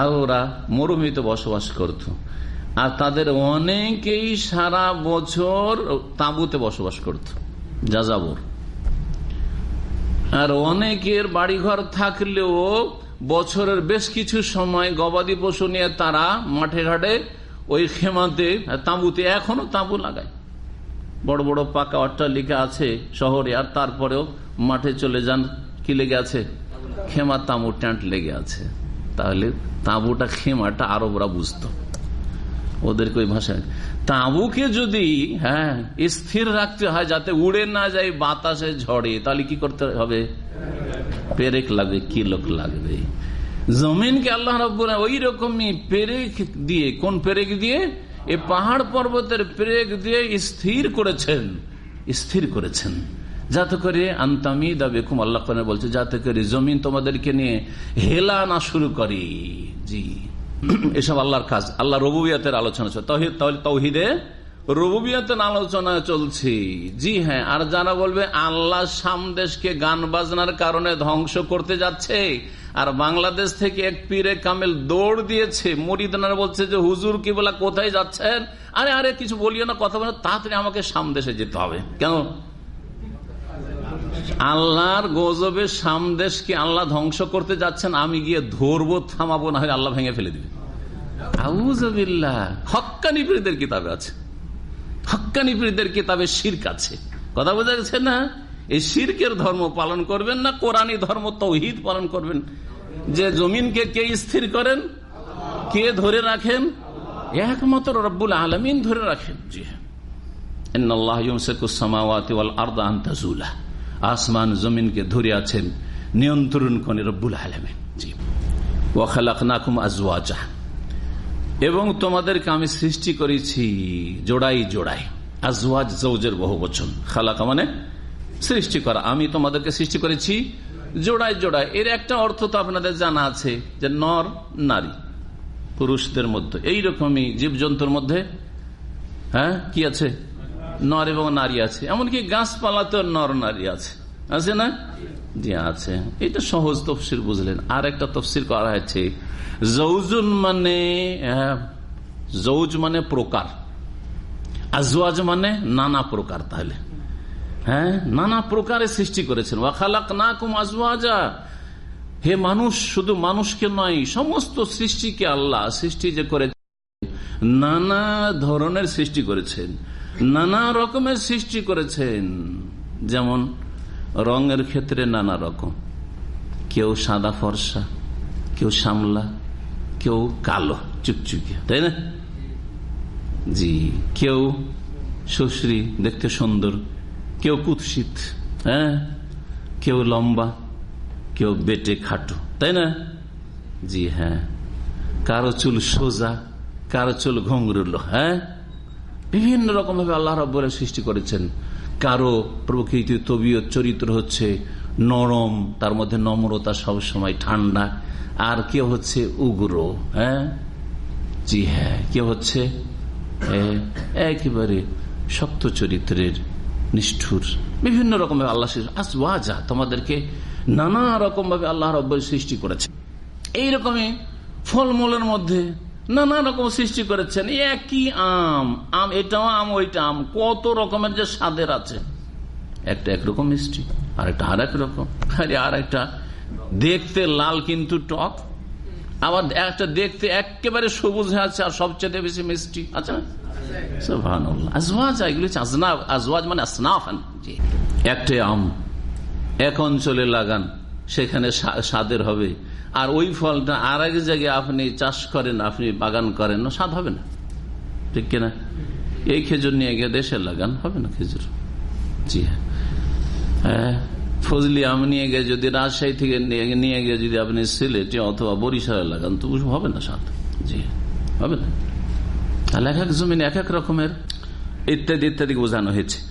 আর ওরা মরুভূমিতে বসবাস করত। আর তাদের অনেকেই সারা বছর তাঁবুতে বসবাস করত, যাযাবর। আর অনেকের বাড়িঘর থাকলেও বছরের বেশ কিছু সময় গবাদি পশু নিয়ে তারা মাঠে ঘাটে ওই খেমাতে তাঁবুতে এখনও তাঁবু লাগায়। বড় বড় পাকা অট্টালিকা আছে শহরে, আর তারপরেও মাঠে চলে যান, কি লেগে আছে? খেমা তাঁবু ট্যান্ট লেগে আছে। তাহলে তাঁবুটা খেমাটা আরবরা বুঝত। ওদেরকে ওই ভাষায়। তাঁবুকে যদি হ্যাঁ স্থির রাখতে হয় যাতে উড়ে না যায়, বাতাসে ঝড়ে, তাহলে কি করতে হবে? পেরেক লাগবে, কি লোক লাগবে? জমিনকে আল্লাহ রব্বুর ওই রকমই পেরেক দিয়ে, কোন পেরেক দিয়ে? এ পাহাড় পর্বতের পেরেক দিয়ে স্থির করেছেন স্থির করেছেন। যাতে করে আন্তামি দা বেকুম, আল্লাহ বলছে, যাতে করে জমিন তোমাদেরকে নিয়ে হেলা না শুরু করে। জি। এসব আল্লাহর কাজ আল্লাহ রবুবিয়াতের আলোচনা চলছে। তৌহিদে রবুবিয়াতের আলোচনা চলছে। জি হ্যাঁ আর যারা বলবে, আল্লাহ সামদেশকে গান বাজনার কারণে ধ্বংস করতে যাচ্ছে, আর বাংলাদেশ থেকে এক পীরে কামেল দৌড় দিয়েছে, মরিদানার বলছে যে, হুজুর কি বলা কোথায় যাচ্ছেন? আরে আরে, কিছু বলিও না, কথা বলে, তাড়াতাড়ি আমাকে সামদেশে যেতে হবে। কেন? আল্লাহর গজবে সামদেশকে আল্লাহ ধ্বংস করতে যাচ্ছেন? আমি গিয়ে ধরবো থামাবো না হয় আল্লাহ ভেঙে ফেলে দিবে। হক্কানি পীরদের কিতাবে আছে। হক্কানি পীরদের কিতাবে শির্ক আছে। কথা বোঝা গেছে না? এই শির্কের ধর্ম পালন করবেন না কোরআনী ধর্ম তৌহিদ পালন করবেন। যে জমিনকে কে স্থির করেন? কে ধরে রাখেন? একমাত্র রব্বুল আলমিন ধরে রাখেন। জি হ্যাঁ। আসমান জমিনকে ধরে আছেন নিয়ন্ত্রণ করে রব্বুল আলমিন। জি। ওয়াখালাক নাকুম আজওয়াজা। এবং তোমাদেরকে আমি সৃষ্টি করেছি জোড়াই জোড়াই। আজওয়াজ জৌজের বহু বচন। খালাকা মানে সৃষ্টি করা। আমি তোমাদেরকে সৃষ্টি করেছি জোড়ায় জোড়ায় এর একটা অর্থ তো আপনাদের জানা আছে যে নর, নারী। পুরুষদের মধ্যে। এইরকমই জীবজন্তুর মধ্যে। হ্যাঁ? কি আছে? নর এবং নারী আছে। এমনকি গাছপালাতেও নর, নারী আছে। আছে না? জি, আছে। এটা সহজ তফসির বুঝলেন। আর একটা তফসির করা হয়েছে। জৌজুন মানে জৌজ মানে প্রকার। আজওয়াজ মানে নানা প্রকার তাহলে। হ্যাঁ নানা প্রকারে সৃষ্টি করেছেন। ওয়াখালাক না কুম আজওয়াজা। হে মানুষ, শুধু মানুষকে নয়, সমস্ত সৃষ্টিকে আল্লাহ সৃষ্টি যে করে নানা ধরনের সৃষ্টি করেছেন। নানা রকমের সৃষ্টি করেছেন। যেমন রঙের ক্ষেত্রে নানা রকম। কেউ সাদা ফর্সা, কেউ সামলা কেউ কালো, চুকচুকে, তাই না? জি, কেউ সুশ্রী, দেখতে সুন্দর, কেউ কুৎসিত হ্যাঁ? কেউ লম্বা, কেউ বেটে খাটো, তাই না? জি হ্যাঁ। কারও চুল সোজা, কারও চুল ঘুংরুলো হ্যাঁ? বিভিন্ন রকম ভাবে আল্লাহ রব্বরের সৃষ্টি করেছেন। কারও প্রকৃতি তবিয়ত চরিত্র হচ্ছে নরম, তার মধ্যে নম্রতা সবসময় ঠান্ডা। আর কেউ হচ্ছে উগ্র হ্যাঁ? জি হ্যাঁ কেউ হচ্ছে একেবারে শক্ত চরিত্রের নিষ্ঠুর। বিভিন্ন রকম ভাবে আল্লাহ আসওয়াজা তোমাদেরকে নানা রকম ভাবে আল্লাহ রব্বর সৃষ্টি করেছে। এইরকমই ফলমূলের মধ্যে নানা রকম সৃষ্টি করেছেন। একই আম। আম এটাও আম ওইটা আম। কত রকমের যে স্বাদের আছে। একটা একরকম মিষ্টি আর একটা আর এক রকম। আর একটা দেখতে লাল কিন্তু টক। আবার একটা দেখতে একেবারে সবুজ আছে আর সবচেয়ে বেশি মিষ্টি। আচ্ছা মানে একটাই আম। এক অঞ্চলে লাগান। সেখানে স্বাদের হবে। আর ওই ফলটা আর এক জায়গায় আপনি চাষ করেন, আপনি বাগান করেন স্বাদ হবে না। ঠিক কিনা? এই খেজুর নিয়ে গিয়ে দেশে লাগান, হবে না খেজুর? জি হ্যাঁ। ফজলি আম নিয়ে গিয়ে যদি রাজশাহী থেকে নিয়ে গিয়ে যদি আপনি সিলেটে অথবা বরিশালে লাগান, তো হবে না স্বাদ। জি হবে না। তাহলে এক এক জমিন এক এক রকমের, ইত্যাদি ইত্যাদি বোঝানো হয়েছে।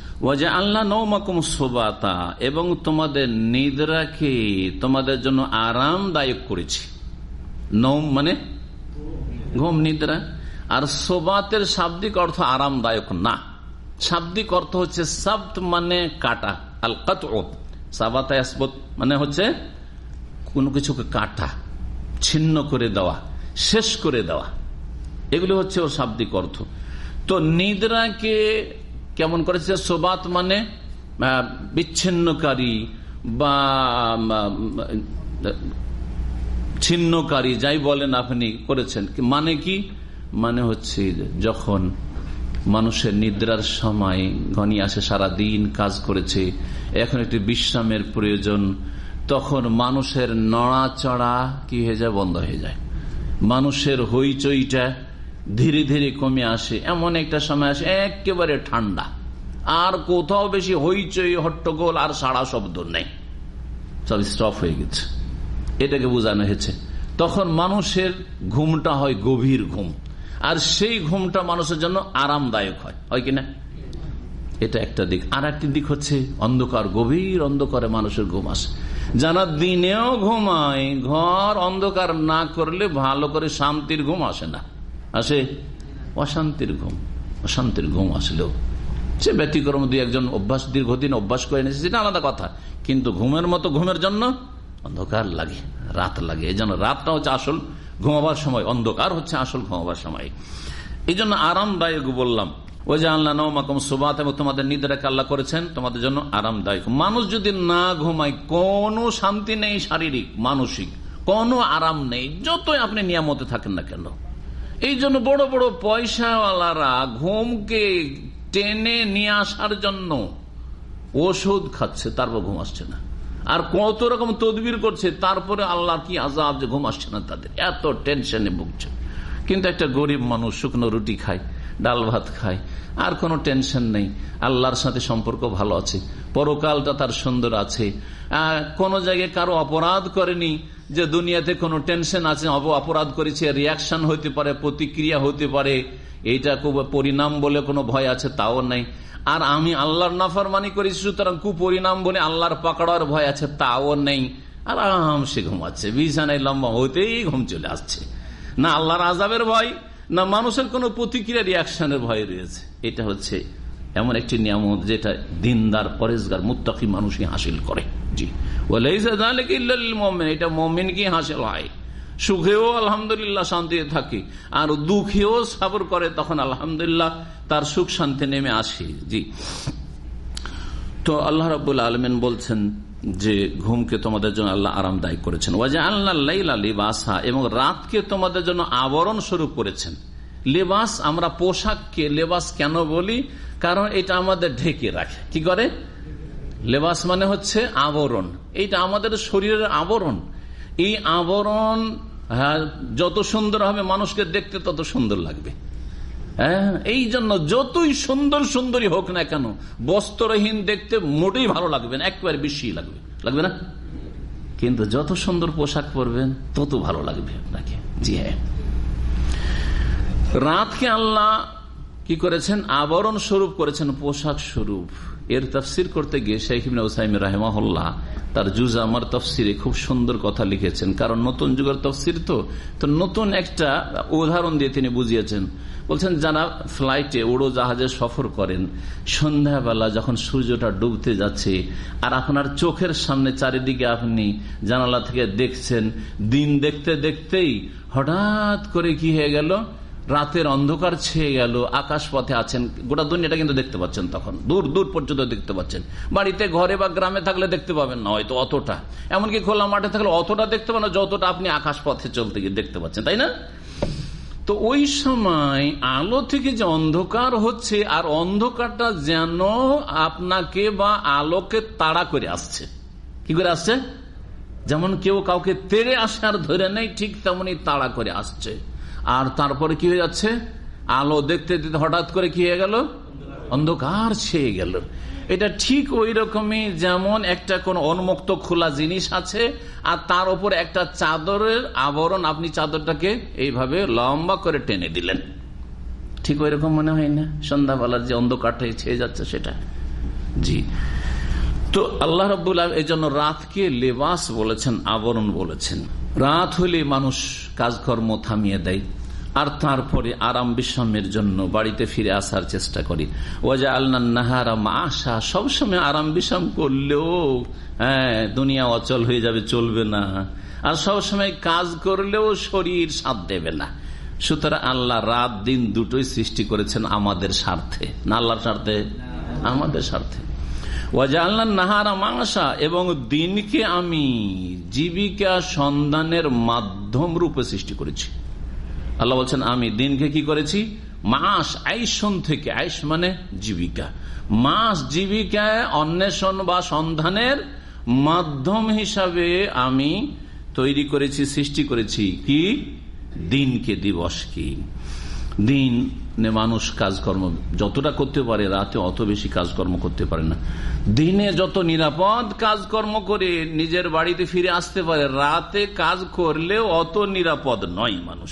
এবং তোমাদের নিদ্রাকে তোমাদের জন্য আরামদায়ক করেছি। নৌম মানে ঘুম, নিদ্রা। আর সোবাতের শাব্দিক অর্থ আরামদায়ক না। শাব্দিক অর্থ হচ্ছে সাব্দ মানে কাটা আল কাত মানে হচ্ছে কোনো কিছুকে কাটা, ছিন্ন করে দেওয়া, শেষ করে দেওয়া। এগুলো হচ্ছে ওর শাব্দিক অর্থ। তো নিদ্রাকে কেমন করেছে সোবাত মানে বিচ্ছিন্নকারী বা ছিন্নকারী, যাই বলেন আপনি করেছেন। মানে কি? মানে হচ্ছে যখন মানুষের নিদ্রার সময় ঘনি আসে, সারা দিন কাজ করেছে, এখন একটি বিশ্রামের প্রয়োজন, তখন মানুষের নড়াচড়া কি হয়ে যায়? বন্ধ হয়ে যায়। মানুষের হইচইটা ধীরে ধীরে কমে আসে। এমন একটা সময় আসে, একেবারে ঠান্ডা। আর কোথাও বেশি হইচই, হট্টগোল আর সাড়া শব্দ নেই। সব স্টপ হয়ে গেছে। এটাকে বোঝানো হয়েছে। তখন মানুষের ঘুমটা হয় গভীর ঘুম। আর সেই ঘুমটা মানুষের জন্য আরামদায়ক হয়। হয় কিনা এটা একটা দিক। আর একটি দিক হচ্ছে অন্ধকার, গভীর অন্ধকারে মানুষের ঘুম আসে। যারা দিনেও ঘুমায়, ঘর অন্ধকার না করলে ভালো করে শান্তির ঘুম আসে না। আসে, অশান্তির ঘুম অশান্তির ঘুম আসলেও সে ব্যতিক্রম দুই একজন অভ্যাস, দীর্ঘদিন অভ্যাস করে নিয়েছে, সেটা আলাদা কথা। কিন্তু ঘুমের মতো, ঘুমের জন্য অন্ধকার লাগে, রাত লাগে। এই জন্য রাতটা হচ্ছে আসল ঘুমাবার সময়, অন্ধকার হচ্ছে আসল ঘুমাবার সময়। এই জন্য আরামদায়ক বললাম ওই যে আল্লাহ নৌমাকুম সুবাত এবং তোমাদের নিদ্রাকে আল্লাহ করেছেন, তোমাদের জন্য আরামদায়ক। মানুষ যদি না ঘুমায়, কোনো শান্তি নেই শারীরিক, মানসিক, কোনো আরাম নেই, যতই আপনি নিয়ামতে থাকেন না কেন। এই জন্য বড় বড় পয়সাওয়ালারা ঘুমকে টেনে নিয়ে আসার জন্য ওষুধ খাচ্ছে তারপর ঘুম আসছে না। আর কত রকম তদবির করছে, তারপরে আল্লাহ কি আজাব যে ঘুম আসছে না তাদের। এত টেনশনে ভুগছে। কিন্তু একটা গরিব মানুষ শুকনো রুটি খায়, ডাল ভাত খায়, আর কোনো টেনশন নেই। আল্লাহর সাথে সম্পর্ক ভালো আছে, পরকালটা তার সুন্দর আছে। কোন জায়গায় কারও অপরাধ করেনি যে দুনিয়াতে কোনো টেনশন আছে অপরাধ করেছে রিয়াকশন হতে পারে, প্রতিক্রিয়া হতে পারে, এইটা পরিণাম বলে কোনো ভয় আছে, তাও নাই। আর আমি আল্লাহর নাফারমানি করেছি সুতরাং কুপরিণাম বলে আল্লাহর পাকড়ার ভয় আছে, তাও নেই। আরাম সে ঘুমাচ্ছে, বিছানায় লম্বা হইতেই ঘুম চলে আসছে। না আল্লাহর আজাবের ভয়, না মানুষের কোন প্রতিক্রিয়া রিয়াকশনের ভয় রয়েছে। এটা হচ্ছে এমন একটি নিয়ামত যেটা দিনদার পরেশগার মুত্তাকি মানুষই হাসিল করে। জি। তো আল্লাহ রবুল্লা আলমেন বলছেন যে, ঘুমকে তোমাদের জন্য আল্লাহ আরামদায়ক করেছেন। ওয়াজা আল্লাহ লিবাসা, এবং রাতকে তোমাদের জন্য আবরণ স্বরূপ করেছেন। লেবাস, আমরা পোশাককে লেবাস কেন বলি? কারণ এটা আমাদের ঢেকে রাখে। কি করে? লেবাস মানে হচ্ছে আবরণ। এইটা আমাদের শরীরের আবরণ। এই আবরণ হ্যাঁ যত সুন্দর হবে মানুষকে দেখতে তত সুন্দর লাগবে। হ্যাঁ এই জন্য যতই সুন্দর সুন্দরী হোক না কেন, বস্ত্রহীন দেখতে মোটেই ভালো লাগবে না, একবারে বেশি লাগবে। লাগবে না? কিন্তু যত সুন্দর পোশাক পরবেন, তত ভালো লাগবে আপনাকে। জি হ্যাঁ। রাতকে আল্লাহ কি করেছেন? আবরণ স্বরূপ করেছেন, পোশাক স্বরূপ। এর তফসির করতে গিয়ে শেখ ওসাইম রাহেমাহুল্লাহ তার জুজ আমার তফসিরে খুব সুন্দর কথা লিখেছেন। কারণ নতুন যুগের তফসির তো তো নতুন একটা উদাহরণ দিয়ে তিনি বুঝিয়েছেন। বলছেন, যারা ফ্লাইটে উড়ো জাহাজে সফর করেন, সন্ধ্যাবেলা যখন সূর্যটা ডুবতে যাচ্ছে, আর আপনার চোখের সামনে চারিদিকে আপনি জানালা থেকে দেখছেন, দিন দেখতে দেখতেই হঠাৎ করে কি হয়ে গেল? রাতের অন্ধকার ছেয়ে গেল আকাশ পথে আছেন, গোটা দুনিয়াটা কিন্তু দেখতে পাচ্ছেন তখন, দূর দূর পর্যন্ত দেখতে পাচ্ছেন। বাড়িতে, ঘরে বা গ্রামে থাকলে দেখতে পাবেন না, হয়তো অতটা। এমনকি খোলা মাঠে থাকলে অতটা দেখতে পাবেন যতটা আপনি আকাশ পথে চলতে গিয়ে দেখতে পাচ্ছেন, তাই না? তো ওই সময় আলো থেকে যে অন্ধকার হচ্ছে, আর অন্ধকারটা যেন আপনাকে বা আলোকে তাড়া করে আসছে। কি করে আসছে? যেমন কেউ কাউকে তেড়ে আসে আর ধরে নেই, ঠিক তেমনই তাড়া করে আসছে। আর তারপরে কি হয়ে যাচ্ছে? আলো দেখতে দেখতে হঠাৎ করে কি হয়ে গেল? অন্ধকার ছেয়ে গেল। এটা ঠিক ওই রকমই যেমন একটা কোন উন্মুক্ত খোলা জিনিস আছে, আর তার উপর একটা চাদরের আবরণ আপনি চাদরটাকে এইভাবে লম্বা করে টেনে দিলেন। ঠিক ওই রকম মনে হয় না? সন্ধ্যাবেলার যে অন্ধকারটা ছেয়ে যাচ্ছে সেটা। জি। তো আল্লাহ রবুল্লাহ এই জন্য রাতকে লেবাস বলেছেন, আবরণ বলেছেন। রাত হলে মানুষ কাজকর্ম থামিয়ে দেয়, আর তারপরে আরাম বিশ্রামের জন্য বাড়িতে ফিরে আসার চেষ্টা করি। ওজা আল্লাহ নাহারা আশা সবসময় আরাম বিশ্রাম করলেও হ্যাঁ দুনিয়া অচল হয়ে যাবে, চলবে না। আর সবসময় কাজ করলেও শরীর সাথ দেবে না। সুতরাং আল্লাহ রাত দিন দুটোই সৃষ্টি করেছেন আমাদের স্বার্থে। না আল্লাহর স্বার্থে? আমাদের স্বার্থে। নাহারা মাংসা এবং দিনকে আমি জীবিকা সন্ধানের মাধ্যম রূপে সৃষ্টি করেছি। আল্লাহ বলছেন, আমি দিনকে কি করেছি? মাস আইসন থেকে। আইস মানে জীবিকা। মাস জীবিকায় অন্বেষণ বা সন্ধানের মাধ্যম হিসাবে আমি তৈরি করেছি, সৃষ্টি করেছি কি? দিনকে দিবস কি দিন মানুষ কাজকর্ম, যতটা করতে পারে রাতে অত বেশি কাজকর্ম করতে পারে না। দিনে যত নিরাপদ কাজকর্ম করে নিজের বাড়িতে ফিরে আসতে পারে, রাতে কাজ করলেও অত নিরাপদ নয় মানুষ।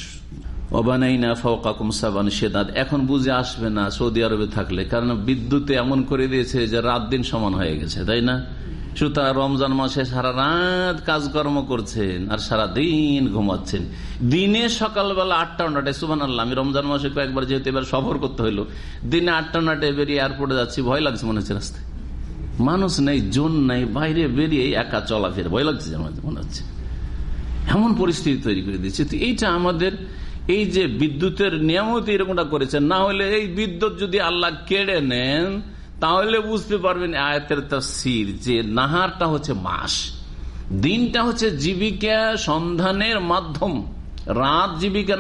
এখন বুঝে আসবে না সৌদি আরবে থাকলে, কারণ বিদ্যুতে এমন করে দিয়েছে যে রাত দিন সমান হয়ে গেছে, তাই না? সুতরাং রমজান মাসে সারা রাত কাজকর্ম করছেন আর সারা দিন ঘুমাচ্ছেন। দিনে সকালবেলা আটটা নটায় সুবান আল্লাহ আমি রমজান মাসে কয়েকবার যেহেতু এবার সফর করতে হইল, দিনে আটটা নটায় বেরিয়ে এয়ারপোর্টে যাচ্ছি, ভয় লাগছে মনে হচ্ছে রাস্তায়। মানুষ নেই, জোন নেই, বাইরে বেরিয়ে একা চলাফেরা ভয় লাগছে মনে হচ্ছে। এমন পরিস্থিতি তৈরি করে দিচ্ছে। এইটা আমাদের এই যে বিদ্যুতের নিয়ামত এরকমটা করেছেন না হলে এই বিদ্যুৎ যদি আল্লাহ কেড়ে নেন তাহলে বুঝতে পারবেন আয়াতের তফসির যে নাহারটা হচ্ছে মাস। দিনটা হচ্ছে জীবিকা সন্ধানের মাধ্যম। রাত জীবিকা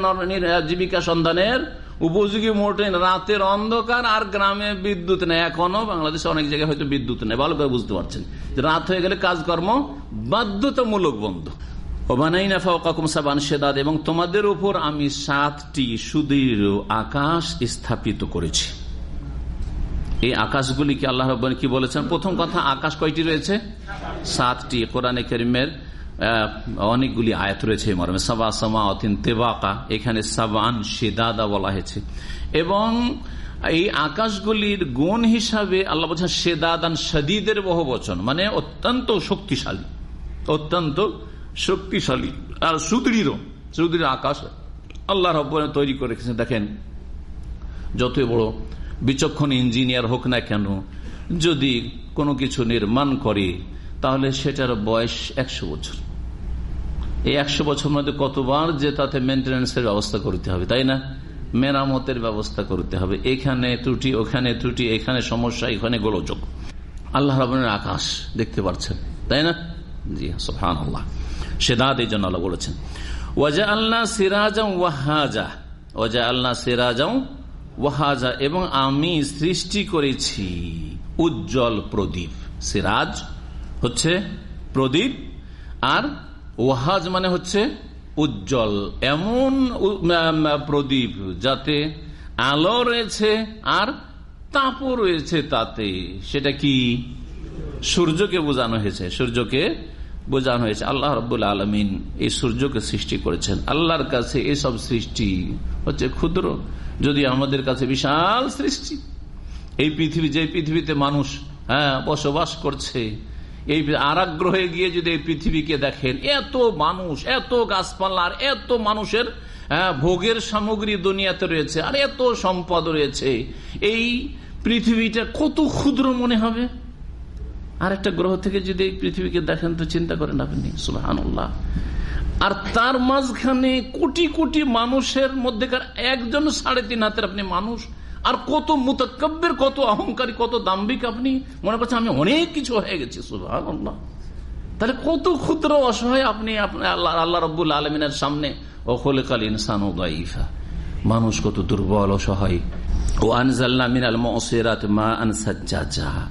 জীবিকা সন্ধানের উপযোগী মোটে রাতের অন্ধকার আর গ্রামে বিদ্যুৎ নেই। এখনও বাংলাদেশে অনেক জায়গায় হয়তো বিদ্যুৎ নেই। ভালো করে বুঝতে পারছেন। রাত হয়ে গেলে কাজকর্ম বাধ্যতামূলক বন্ধ। এবং তোমাদের উপর আমি সাতটি সুদীর্ঘ আকাশ স্থাপিত করেছি। এই আকাশগুলিকে আল্লাহ কি বলেছেন? প্রথম কথা, আকাশ কয়টি রয়েছে? সাতটি। কোরআনে করিমের অনেকগুলি আয়াত রয়েছে মর্মে। সাবা সামা অতিন তেবাকা, এখানে সাবান সেদাদা বলা হয়েছে। এবং এই আকাশগুলির গুণ হিসাবে আল্লাহ বলছেন সেদাদান সদিদের বহু বচন মানে অত্যন্ত শক্তিশালী। অত্যন্ত শক্তিশালী আর সুদৃঢ় সুদৃঢ় আকাশ আল্লাহ রব তৈরি করে রেখেছেন। দেখেন, যতই বড় বিচক্ষণ ইঞ্জিনিয়ার হোক না কেন, যদি কোনো কিছু নির্মাণ করে, তাহলে সেটার বয়স একশো বছর। এই একশো বছর মধ্যে কতবার যে তাতে মেনটেন্সের ব্যবস্থা করতে হবে, তাই না? মেরামতের ব্যবস্থা করতে হবে। এখানে ত্রুটি, ওখানে ত্রুটি, এখানে সমস্যা, এখানে গোলযোগ। আল্লাহ রবের আকাশ দেখতে পাচ্ছেন তাই না? জি হান আল্লাহ সেদাত এই জন্য আল্লাহ বলেছেন ওয়াজা আল্লাহ সিরাজা ওয়াহাজা ওয়াজা আল্লাহ সিরাজা ওয়াহাজা এবং আমি সৃষ্টি করেছি উজ্জ্বল প্রদীপ। সিরাজ হচ্ছে প্রদীপ আর ওয়াহাজ মানে হচ্ছে উজ্জ্বল। এমন প্রদীপ যাতে আলো রয়েছে আর তাপও রয়েছে তাতে। সেটা কি? সূর্যকে বোঝানো হয়েছে। সূর্যকে বোঝানো হয়েছে আল্লাহ রব্বুল আলমিন এই সূর্যকে সৃষ্টি করেছেন। আল্লাহর কাছে এসব সৃষ্টি হচ্ছে ক্ষুদ্র যদি আমাদের কাছে বিশাল সৃষ্টি। এই পৃথিবী যে পৃথিবীতে মানুষ হ্যাঁ বসবাস করছে এই আরাগ্রহে গিয়ে যদি এই পৃথিবীকে দেখেন এত মানুষ এত গাছপালা আর এত মানুষের হ্যাঁ, ভোগের সামগ্রী দুনিয়াতে রয়েছে আর এত সম্পদ রয়েছে এই পৃথিবীটা কত ক্ষুদ্র মনে হবে? আর একটা গ্রহ থেকে যদি পৃথিবীকে দেখেন তো চিন্তা করেন আপনি সুবাহান আর তার মাঝখানে কোটি কোটি মানুষের মধ্যেকার একজন সাড়ে তিন হাতের আপনি মানুষ। আর কত মুতকব্যের কত অহংকারী, কত দাম্বিক আপনি। মনে করছেন আমি অনেক কিছু হয়ে গেছি সুবাহান তাহলে কত ক্ষুদ্র অসহায় আপনি আল্লাহ রব্বুল আলমিনের সামনে। অখলেকাল ইনসান ও গাইফা মানুষ কত দুর্বল, অসহায়।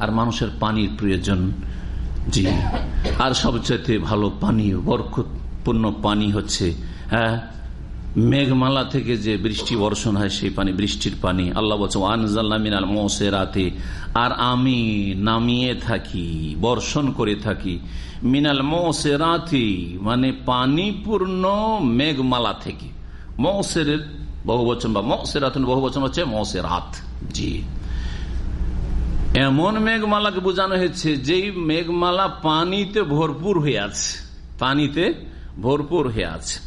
আর মানুষের পানির প্রয়োজন জি। আর সবচেয়ে ভালো পানি, বরকতপূর্ণ পানি হচ্ছে হ্যাঁ মেঘমালা থেকে যে বৃষ্টি বর্ষণ হয়, সেই পানি, বৃষ্টির পানি। আল্লাহ বলছে আনজাল্লা মিনাল মসেরাতে। আর আমি নামিয়ে থাকি, বর্ষণ করে থাকি। মিনাল মসেরাতি মানে পানিপূর্ণ মেঘমালা থেকে। মসের বহুবচন বা মসেরাত বহুবচন হচ্ছে মসেরাত জি। এমন মেঘমালাকে বোঝানো হয়েছে, যেই মেঘমালা পানিতে ভরপুর হয়ে আছে। পানিতে ভরপুর হয়ে আছে।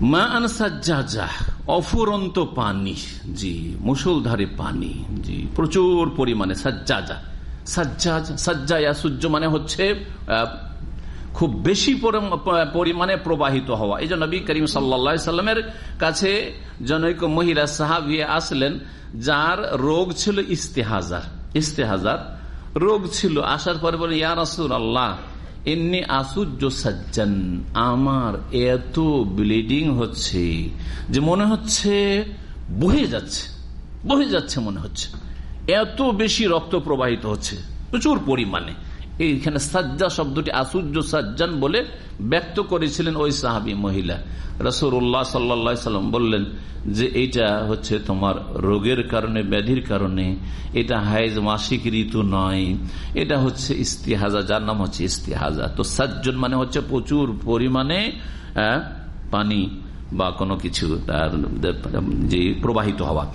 মা আনসাজ্জা অফুরন্ত পানি, জি মুসলধারে পানি, জি, প্রচুর পরিমাণে সাজ্জাজা। সাজ্জাজ, সাজ্জায়া সূর্য মানে হচ্ছে খুব বেশি পরি- পরিমাণে প্রবাহিত হওয়া। এই জন্য নবী করিম সাল্লা সাল্লামের কাছে জনৈক মহিলা সাহাবিয়ে আসলেন, যার রোগ ছিল ইস্তেহাজার। ইস্তেহাজার রোগ ছিল। আসার পরে বলে, ইয়া রাসুল আল্লাহ এমনি আসুর্য সাজ্জান। আমার এত ব্লিডিং হচ্ছে যে মনে হচ্ছে বহে যাচ্ছে। বহে যাচ্ছে মনে হচ্ছে। এত বেশি রক্ত প্রবাহিত হচ্ছে। প্রচুর পরিমাণে। এইখানে সাজ্জা শব্দটি আসুজ্জ সাজ্জান বলে ব্যক্ত করেছিলেন ওই সাহাবি মহিলা। রসুল্লাহ সাল্লা সাল্লাম বললেন যে এইটা হচ্ছে তোমার রোগের কারণে, ব্যাধির কারণে। এটা হাইজ মাসিক ঋতু নয়। এটা হচ্ছে ইস্তিহাজা, যার নাম হচ্ছে ইস্তিহাজা। তো সাজ্জন মানে হচ্ছে প্রচুর পরিমাণে পানি বা কোনো কিছু তার, যে প্রবাহিত হওয়া।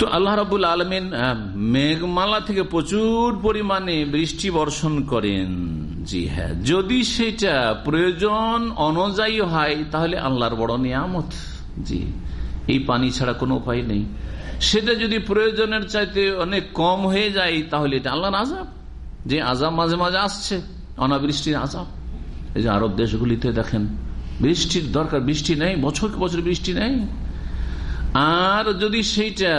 তো আল্লাহ রাবুল আলমিন মেঘমালা থেকে প্রচুর পরিমাণে বৃষ্টি বর্ষণ করেন। জি হ্যাঁ যদি সেটা প্রয়োজন অনুযায়ী হয়, তাহলে আল্লাহর বড় নিয়ামত। জি, এই পানি ছাড়া কোনো উপায় নেই। সেটা যদি প্রয়োজনের চাইতে অনেক কম হয়ে যায়, তাহলে এটা আল্লাহর আজাব যে আজাব মাঝে মাঝে আসছে, অনাবৃষ্টির আজাব এই যে আরব দেশগুলিতে দেখেন, বৃষ্টির দরকার, বৃষ্টি নেই বছর বছর বৃষ্টি নেই। আর যদি সেইটা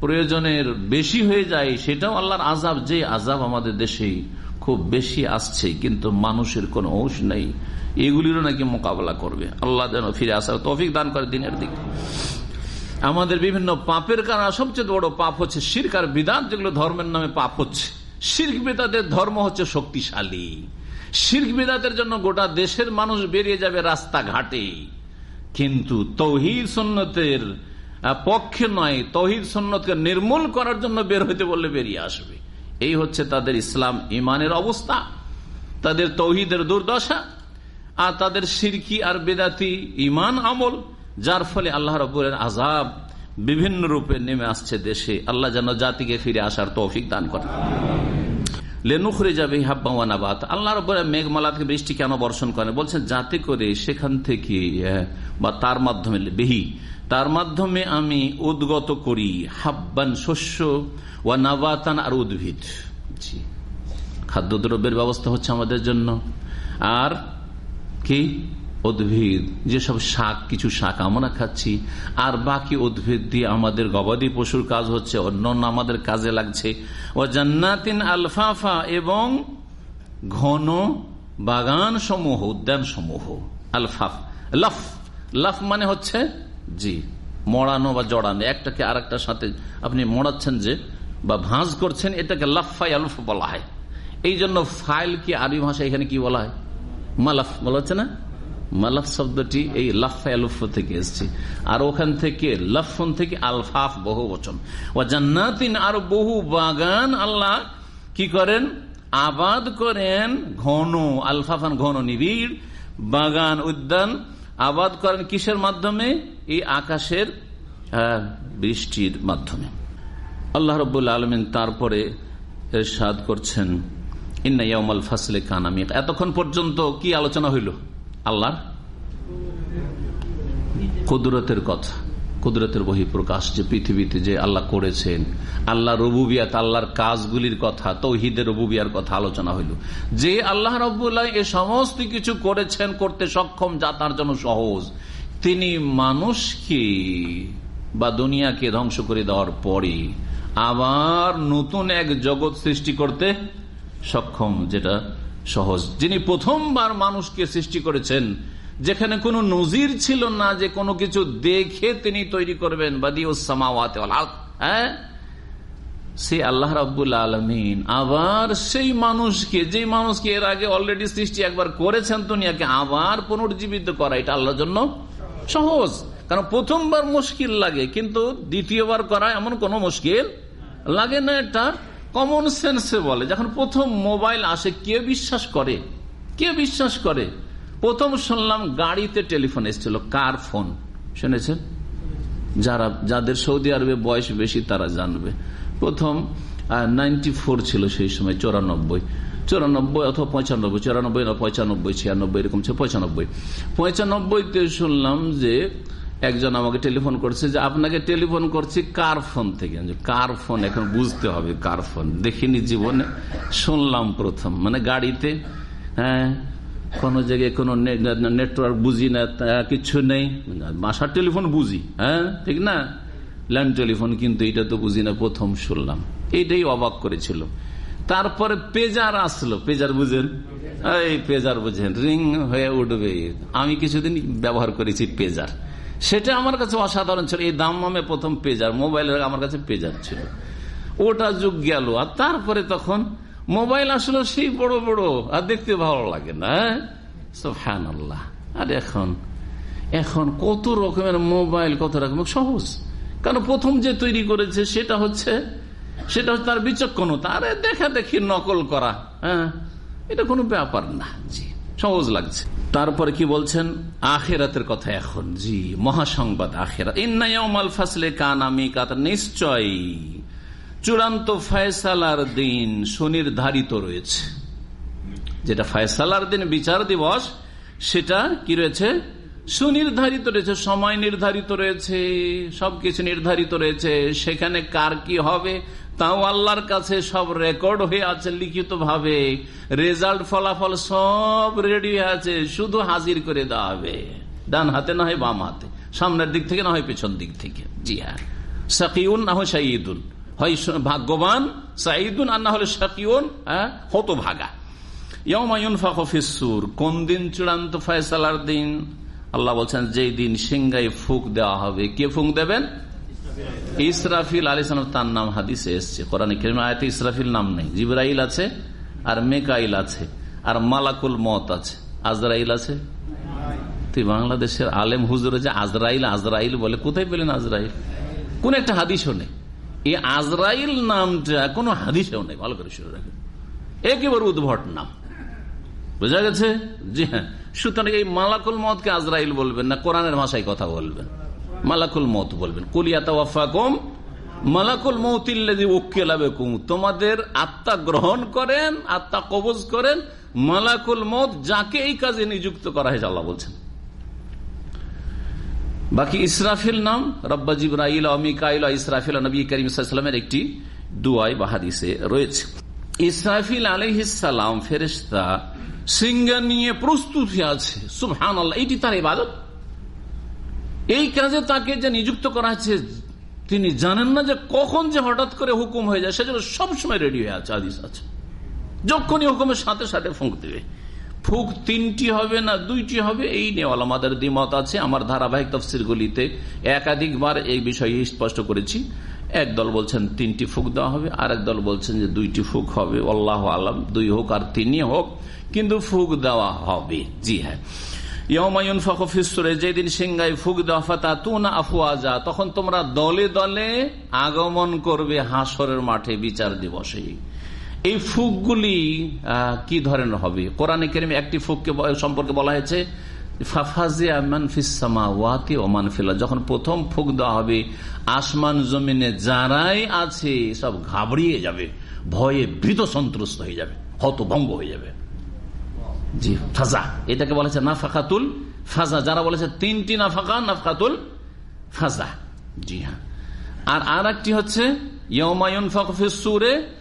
প্রয়োজনের বেশি হয়ে যায়, সেটাও আল্লাহর আজাব যে আজাব আমাদের দেশে খুব বেশি আসছে, কিন্তু মানুষের কোনো অংশ নেই। এগুলিরও নাকি মোকাবেলা করবে। আল্লাহ যেন ফিরে আসার তফিক দান করে দিনের দিক। আমাদের বিভিন্ন পাপের কারণে সবচেয়ে বড় পাপ হচ্ছে শির্ক আর যেগুলো ধর্মের নামে পাপ হচ্ছে। শির্ক বিদাতের ধর্ম হচ্ছে শক্তিশালী। শির্ক বিদাতের জন্য গোটা দেশের মানুষ বেরিয়ে যাবে রাস্তাঘাটে। কিন্তু তৌহিদ সন্ন্যতের পক্ষে নয়, তৌহিদ সন্ন্যতকে নির্মূল করার জন্য বের হইতে বললে বেরিয়ে আসবে। এই হচ্ছে তাদের ইসলাম ইমানের অবস্থা। তাদের তৌহিদের দুর্দশা আর তাদের সিরকি আর বেদাতি ইমান আমল, যার ফলে আল্লাহ রবুরের আজাব বিভিন্ন রূপে নেমে আসছে দেশে। আল্লাহ যেন জাতিকে ফিরে আসার তৌফিক দান করেন। লেনুখরে যাবে হাব্বাওয়ানাবাত আল্লাহ রব মেঘমালা থেকে বৃষ্টি কেন বর্ষণ করে বলছেন, যাতে করে সেখান থেকে বা তার মাধ্যমে, বেহি তার মাধ্যমে আমি উদ্গত করি, হাব্বান শস্য ওয়া নাবাতান আর উদ্ভিদ। খাদ্যদ্রব্যের ব্যবস্থা হচ্ছে আমাদের জন্য। আর কি? উদ্ভিদ। যেসব শাক, কিছু শাক আমরা খাচ্ছি, আর বাকি উদ্ভিদ দিয়ে আমাদের গবাদি পশুর কাজ হচ্ছে অন্য অন্য আমাদের কাজে লাগছে। ও জান্নাতিন আলফাফা এবং ঘন বাগান সমূহ উদ্যান সমূহ আলফাফ। লাফ। লাফ মানে হচ্ছে জি, মড়ানো বা জড়ানো, একটাকে আর সাথে আপনি মড়াচ্ছেন যে, বা ভাঁজ করছেন, এটাকে লাফাই আলফ বলা হয়। এই জন্য ফাইল কি আরবি ভাষা এখানে কি বলা হয়? মালাফ, বলা হচ্ছে না? মালাফ শব্দটি এই লাফা আলুফ থেকে এসছে। আর ওখান থেকে লফন থেকে আলফাফ বহু বচন ও জান্নাতিন, আর বহু বাগান আল্লাহ কি করেন? আবাদ করেন ঘন, আলফাফান ঘন নিবিড় বাগান উদ্যান আবাদ করেন কিসের মাধ্যমে? এই আকাশের বৃষ্টির মাধ্যমে। আল্লাহ রবুল্লা আলমিন তারপরে সাদ করছেন ইন্নাইয়াল ফাসলে কানামি এতক্ষণ পর্যন্ত কি আলোচনা হইল? আল্লাহর? কুদরতের কথা, কুদরতের বহিঃপ্রকাশ যে পৃথিবীতে যে আল্লাহ করেছেন। আল্লাহ রবুবিয়াত, আল্লাহর কাজগুলির কথা, তৌহিদের রবুবিয়ার কথা আলোচনা হইল। যে আল্লাহ রবুল্লাহ এ সমস্ত কিছু করেছেন, করতে সক্ষম, যা তার জন্য সহজ। তিনি মানুষকে বা দুনিয়াকে ধ্বংস করে দেওয়ার পরে আবার নতুন এক জগৎ সৃষ্টি করতে সক্ষম, যেটা সহজ। যিনি প্রথমবার মানুষকে সৃষ্টি করেছেন, যেখানে কোনো নজির ছিল না যে কোনো কিছু দেখে তিনি তৈরি করবেন। বা দিওসামাওয়াতে হ্যাঁ? সে আল্লাহ রাবুল আলমিন আবার সেই মানুষকে যে মানুষকে এর আগে অলরেডি সৃষ্টি একবার করেছেন দুনিয়াকে, আবার পুনর্জীবিত করা, এটা আল্লাহর জন্য সহজ। কারণ প্রথমবার মুশকিল লাগে, কিন্তু দ্বিতীয়বার করা এমন কোন মুশকিল লাগে না, এটা কমন সেন্সে বলে। যখন প্রথম মোবাইল আসে, কে বিশ্বাস করে? কে বিশ্বাস করে? প্রথম শুনলাম গাড়িতে টেলিফোন এসেছিল, কার ফোন শুনেছেন? যারা, যাদের সৌদি আরবে বয়স বেশি, তারা জানবে। প্রথম নাইনটি ছিল সেই সময়, চৌরানব্বই। চৌরানব্বই অথবা পঁচানব্বই চুরানব্বই না পঁচানব্বই ছিয়ানব্বই, এরকম ছিল পঁচানব্বই পঁচানব্বইতে শুনলাম যে একজন আমাকে টেলিফোন করছে যে, আপনাকে টেলিফোন করছি কার ফোন থেকে? কার ফোন? এখন বুঝতে হবে কার ফোন। দেখিনি জীবনে, শুনলাম প্রথম। মানে গাড়িতে হ্যাঁ কোন জায়গায় কোন নেটওয়ার্ক বুঝি না কিছু নেই। বাসার টেলিফোন বুঝি হ্যাঁ ঠিক না? ল্যান্ড টেলিফোন, কিন্তু এটা তো বুঝি না, প্রথম শুনলাম। এইটাই অবাক করেছিল। তারপরে পেজার আসলো। পেজার বুঝেন? এই পেজার বুঝেন, রিং হয়ে উঠবে। আমি কিছুদিন ব্যবহার করেছি পেজার। সেটা আমার কাছে অসাধারণ ছিল। এই দাম নামে প্রথম পেজার। মোবাইলের আমার কাছে পেজার ছিল। ওটা যুগ গেল। আর তারপরে তখন মোবাইল আসলো সেই বড় বড়। আর দেখতে ভালো লাগে না হ্যাঁ? আল্লাহ আর এখন? এখন কত রকমের মোবাইল, কত রকমের সহজ। কারণ প্রথম যে তৈরি করেছে সেটা হচ্ছে সেটা হচ্ছে তার বিচক্ষণতা। আরে দেখা দেখি নকল করা হ্যাঁ? এটা কোনো ব্যাপার না। জি, সহজ লাগছে। তারপরে কি বলছেন? আখেরাতের কথা এখন। জি, মহাসংবাদ আখেরা ইন্নাইমাল ফাসলে কান আমি কাত নিশ্চয় চূড়ান্ত ফয়সালার দিন সুনির্ধারিত রয়েছে। যেটা ফয়সালার দিন বিচার দিবস, সেটা কি রয়েছে? সুনির্ধারিত রয়েছে, সময় নির্ধারিত রয়েছে, সবকিছু নির্ধারিত রয়েছে। সেখানে কার কি হবে? তাও আল্লাহর কাছে সব রেকর্ড হয়ে আছে লিখিত ভাবে রেজাল্ট, ফলাফল সব রেডি হয়ে আছে, শুধু হাজির করে দেওয়া হবে। ডান হাতে না হয় বাম হাতে। সামনের দিক থেকে না হয় পেছন দিক থেকে। জি হ্যাঁ। সাকিউন না হয় সাইদুন হয় ভাগ্যবান সাইদুন আর না হলে সাকিউন হ্যাঁ হতো ভাগা কোন দিন চূড়ান্ত ফয়সালার দিন? আল্লাহ বলছেন, যেই দিন সিংগাই ফুক দেওয়া হবে, কে ফুক দেবেন? ইসরাফিল আলী সালাম তার নাম হাদিসে এসছে। কোরআন আয়তে ইসরাফিল নাম নেই। জিবরাইল আছে আর মেকাইল আছে আর মালাকুল মত আছে। আজরাইল আছে? তুই বাংলাদেশের আলেম হুজুর যে আজরাইল আজরাইল বলে কোথায় পেলেন আজরাইল? কোন একটা হাদিসও নেই। এই আজরাইল নামটা কোন হাদিসেও নেই। ভালো করে শুরু রাখেন। একেবারে উদ্ভট নাম। বোঝা গেছে? জি হ্যাঁ। সুতরাং এই মালাকুল মতকে আজরাইল বলবেন না, কোরআনের ভাষায় কথা বলবেন। মালাকুল মত বলবেন। কুলিয়াতাম মালাকুল মৌতিল্লাদি উক্কেলাবেকুম তোমাদের আত্মা গ্রহণ করেন, আত্মা কবজ করেন, মালাকুল মত যাকে এই কাজে নিযুক্ত করা হয়েছে আল্লাহ বলছেন। বাকি ইসরাফিল নাম, রব্বা জিব্রাইল, অমিকাইল, ইসরাফিল নবী করিমের একটি দুয়াই বা হাদিসে রয়েছে। ইসরাফিল আলহিসাম ফেরেস্তা সিঙ্গা নিয়ে প্রস্তুতি আছে। সুহান আল্লাহ এটি তার ইবাদত। এই কাজে তাকে যে নিযুক্ত করা হয়েছে, তিনি জানেন না যে কখন যে হঠাৎ করে হুকুম হয়ে যায়, সেজন্য সবসময় রেডি হয়ে আছে আদিস আছে। যখনই হুকুমের সাথে সাথে ফুঁক দেবে। ফুক তিনটি হবে না, দুইটি হবে, এই নিয়ে আমাদের দ্বিমত আছে। আমার ধারাবাহিক তফসির গুলিতে একাধিকবার এই বিষয়ে স্পষ্ট করেছি। এক দল বলছেন তিনটি ফুক দেওয়া হবে আর এক দল বলছেন যে দুইটি ফুক হবে। আল্লাহ আলম, দুই হোক আর তিনই হোক, কিন্তু ফুক দেওয়া হবে। জি হ্যাঁ। ইয়মায়ুন ফিসুরে যেদিন সিংগাই ফুক দফাতা তু না আফুয়াজা তখন তোমরা দলে দলে আগমন করবে হাসরের মাঠে বিচার দিবসে। এই ফুকগুলি কি ধরনের হবে? কোরআনে কেরিমে একটি ফুককে সম্পর্কে বলা হয়েছে যখন প্রথম ফুক দেওয়া হবে, আসমান জমিনে যারাই আছে সব ঘাবড়িয়ে যাবে, ভয়ে ভীত সন্ত্রস্ত হয়ে যাবে, হতভঙ্গ হয়ে যাবে। জি, ফাজা। এটাকে বলেছে নাফাকাতুল ফাজা। যারা বলেছে তিনটি নাফাকা, নাফাকাতুল ফাজা। জি হ্যাঁ। আর আর একটি হচ্ছে ইয়মায়ুন ফকফিসুরে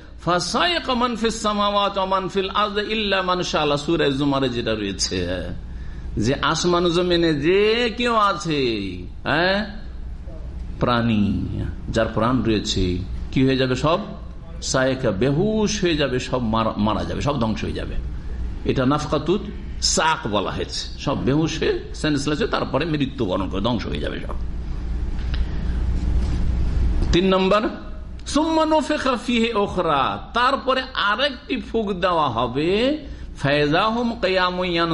যেটা রয়েছে, যে আসমান জমিনে যে কেউ আছে হ্যাঁ প্রাণী, যার প্রাণ রয়েছে, কি হয়ে যাবে সব? সায়কা, বেহুশ হয়ে যাবে, সব মারা যাবে, সব ধ্বংস হয়ে যাবে। এটা নাফকাতুত সাক বলা হয়েছে। সব হয়ে সেন্সলেস হয়ে তারপরে মৃত্যুবরণ করে ধ্বংস হয়ে যাবে সব। তিন নম্বর তারপরে আরেকটি ফুক দেওয়া হবে ফায়জাহুম কেয়াময়ান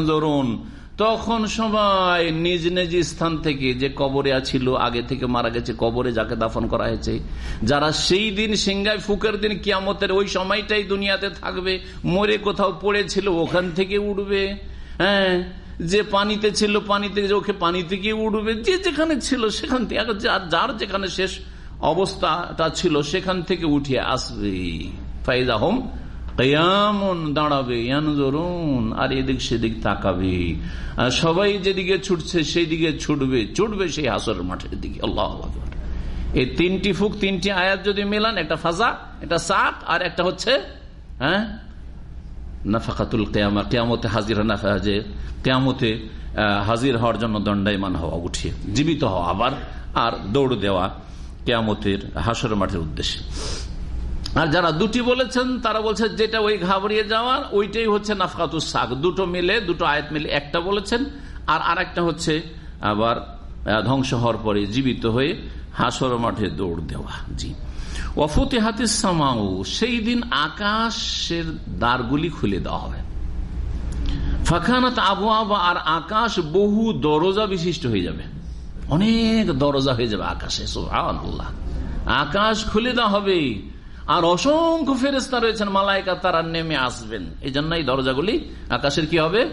তখন সবাই নিজ নিজ স্থান থেকে যে কবরে ছিল আগে থেকে মারা গেছে, কবরে যাকে দাফন করা হয়েছে, যারা সেই দিন সিংগায় ফুকের দিন কিয়ামতের ওই সময়টাই দুনিয়াতে থাকবে, মরে কোথাও পড়েছিল, ওখান থেকে উঠবে হ্যাঁ যে পানিতে ছিল, পানিতে যে ওকে পানি থেকে উঠবে যে যেখানে ছিল সেখান থেকে যার- যেখানে শেষ অবস্থাটা ছিল, সেখান থেকে উঠে আসবে। ফাইজা হোম কেয়ামন দাঁড়াবে, ইয়ানজরুন, আর এদিক সেদিক তাকাবে। সবাই যেদিকে ছুটছে সেই দিকে ছুটবে ছুটবে সেই হাসর মাঠের দিকে। আল্লাহ। এই তিনটি ফুক, তিনটি আয়াত যদি মেলান, একটা ফাজা, একটা সাক আর একটা হচ্ছে হ্যাঁ? নাফাকাতুল কেয়ামা, কেয়ামতে হাজির না যে কেয়ামতে হাজির হওয়ার জন্য দণ্ডায়মান হওয়া, উঠিয়ে, জীবিত হওয়া, আবার আর দৌড় দেওয়া কেয়ামতের হাসর মাঠের উদ্দেশ্যে। আর যারা দুটি বলেছেন, তারা বলছে যেটা ওই ঘাবড়িয়ে যাওয়ার, ওইটাই হচ্ছে নাফকাতুল শাক। দুটো মিলে, দুটো আয়াত মিলে একটা বলেছেন, আর আরেকটা হচ্ছে আবার ধ্বংস হওয়ার পরে জীবিত হয়ে হাসর মাঠে দৌড় দেওয়া। জি। অফতে হাতে সামাউ, সেই দিন আকাশের দ্বারগুলি খুলে দেওয়া হবে। ফাঁকানাত আবহাওয়া আর আকাশ বহু দরজা বিশিষ্ট হয়ে যাবে। অনেক দরজা হয়ে যাবে আকাশে, সুবহানাল্লাহ। আকাশ খুলে দেওয়া হবে। আর অসংখ্য ফেরেস্তা রয়েছেন মালাইকা তারা নেমে আসবেন। এই জন্য এই দরজাগুলি আকাশের কি হবে?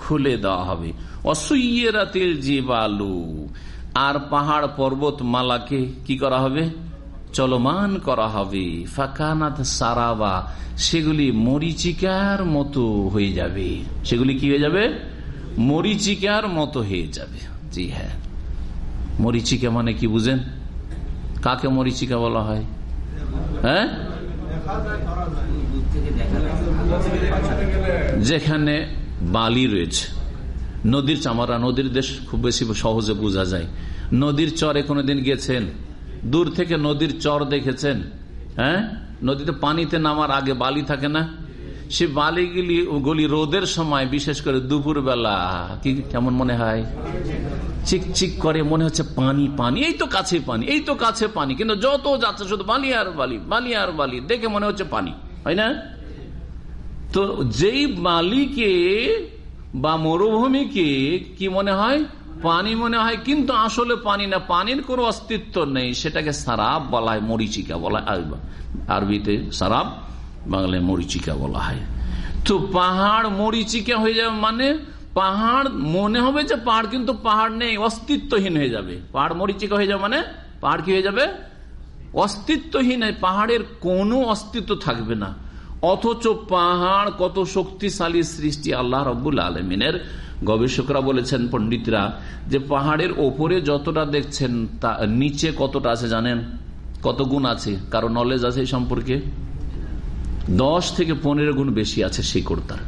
খুলে দেওয়া হবে। অসুইয়েরাতিল জিবালু। আর পাহাড়, পর্বত, মালাকে কি করা হবে? চলমান করা হবে। ফাঁকানাথ সারাবা। সেগুলি মরিচিকার মতো হয়ে যাবে। সেগুলি কি হয়ে যাবে? মরিচিকার মতো হয়ে যাবে। জি হ্যাঁ। মরিচিকা মানে কি বুঝেন? কাকে মরিচিকা বলা হয়? হ্যাঁ? যেখানে বালি রয়েছে। নদীর চামারা নদীর দেশ খুব বেশি সহজে বোঝা যায়। নদীর চরে কোনোদিন গেছেন দূর থেকে নদীর চর দেখেছেন? হ্যাঁ? নদীতে পানিতে নামার আগে বালি থাকে না? সে বালিগুলি গুলি রোদের সময়, বিশেষ করে দুপুর বেলা কি কেমন মনে হয়? চিকচিক করে, মনে হচ্ছে পানি পানি, এই তো কাছে পানি, এই তো কাছে পানি, কিন্তু যত যাচ্ছে শুধু বালি আর বালি বালি আর বালি, দেখে মনে হচ্ছে পানি, হয় না? তো যেই বালিকে বা মরুভূমিকে কি মনে হয়? পানি মনে হয়, কিন্তু আসলে পানি না, পানির কোনো অস্তিত্ব নেই, সেটাকে সারাব বলা হয় মরিচিকা বলা হয় আরবিতে সারাব বাংলায় মরিচিকা বলা হয়। তো পাহাড় মরিচিকা হয়ে যাবে মানে পাহাড় মনে হবে যে পাহাড় কিন্তু পাহাড় নেই, অস্তিত্বহীন হয়ে যাবে। পাহাড় মরিচিকা হয়ে যাবে মানে পাহাড় কি হয়ে যাবে? অস্তিত্বহীন পাহাড়ের কোনো অস্তিত্ব থাকবে না। অথচ পাহাড় কত শক্তিশালী সৃষ্টি আল্লাহ রব্বুল আলমিনের। গবেষকরা বলেছেন, পণ্ডিতরা, যে পাহাড়ের ওপরে যতটা দেখছেন তা নিচে কতটা আছে জানেন? কত গুণ আছে? কারও নলেজ আছে সম্পর্কে? দশ থেকে পনেরো গুণ বেশি আছে শিকড় তার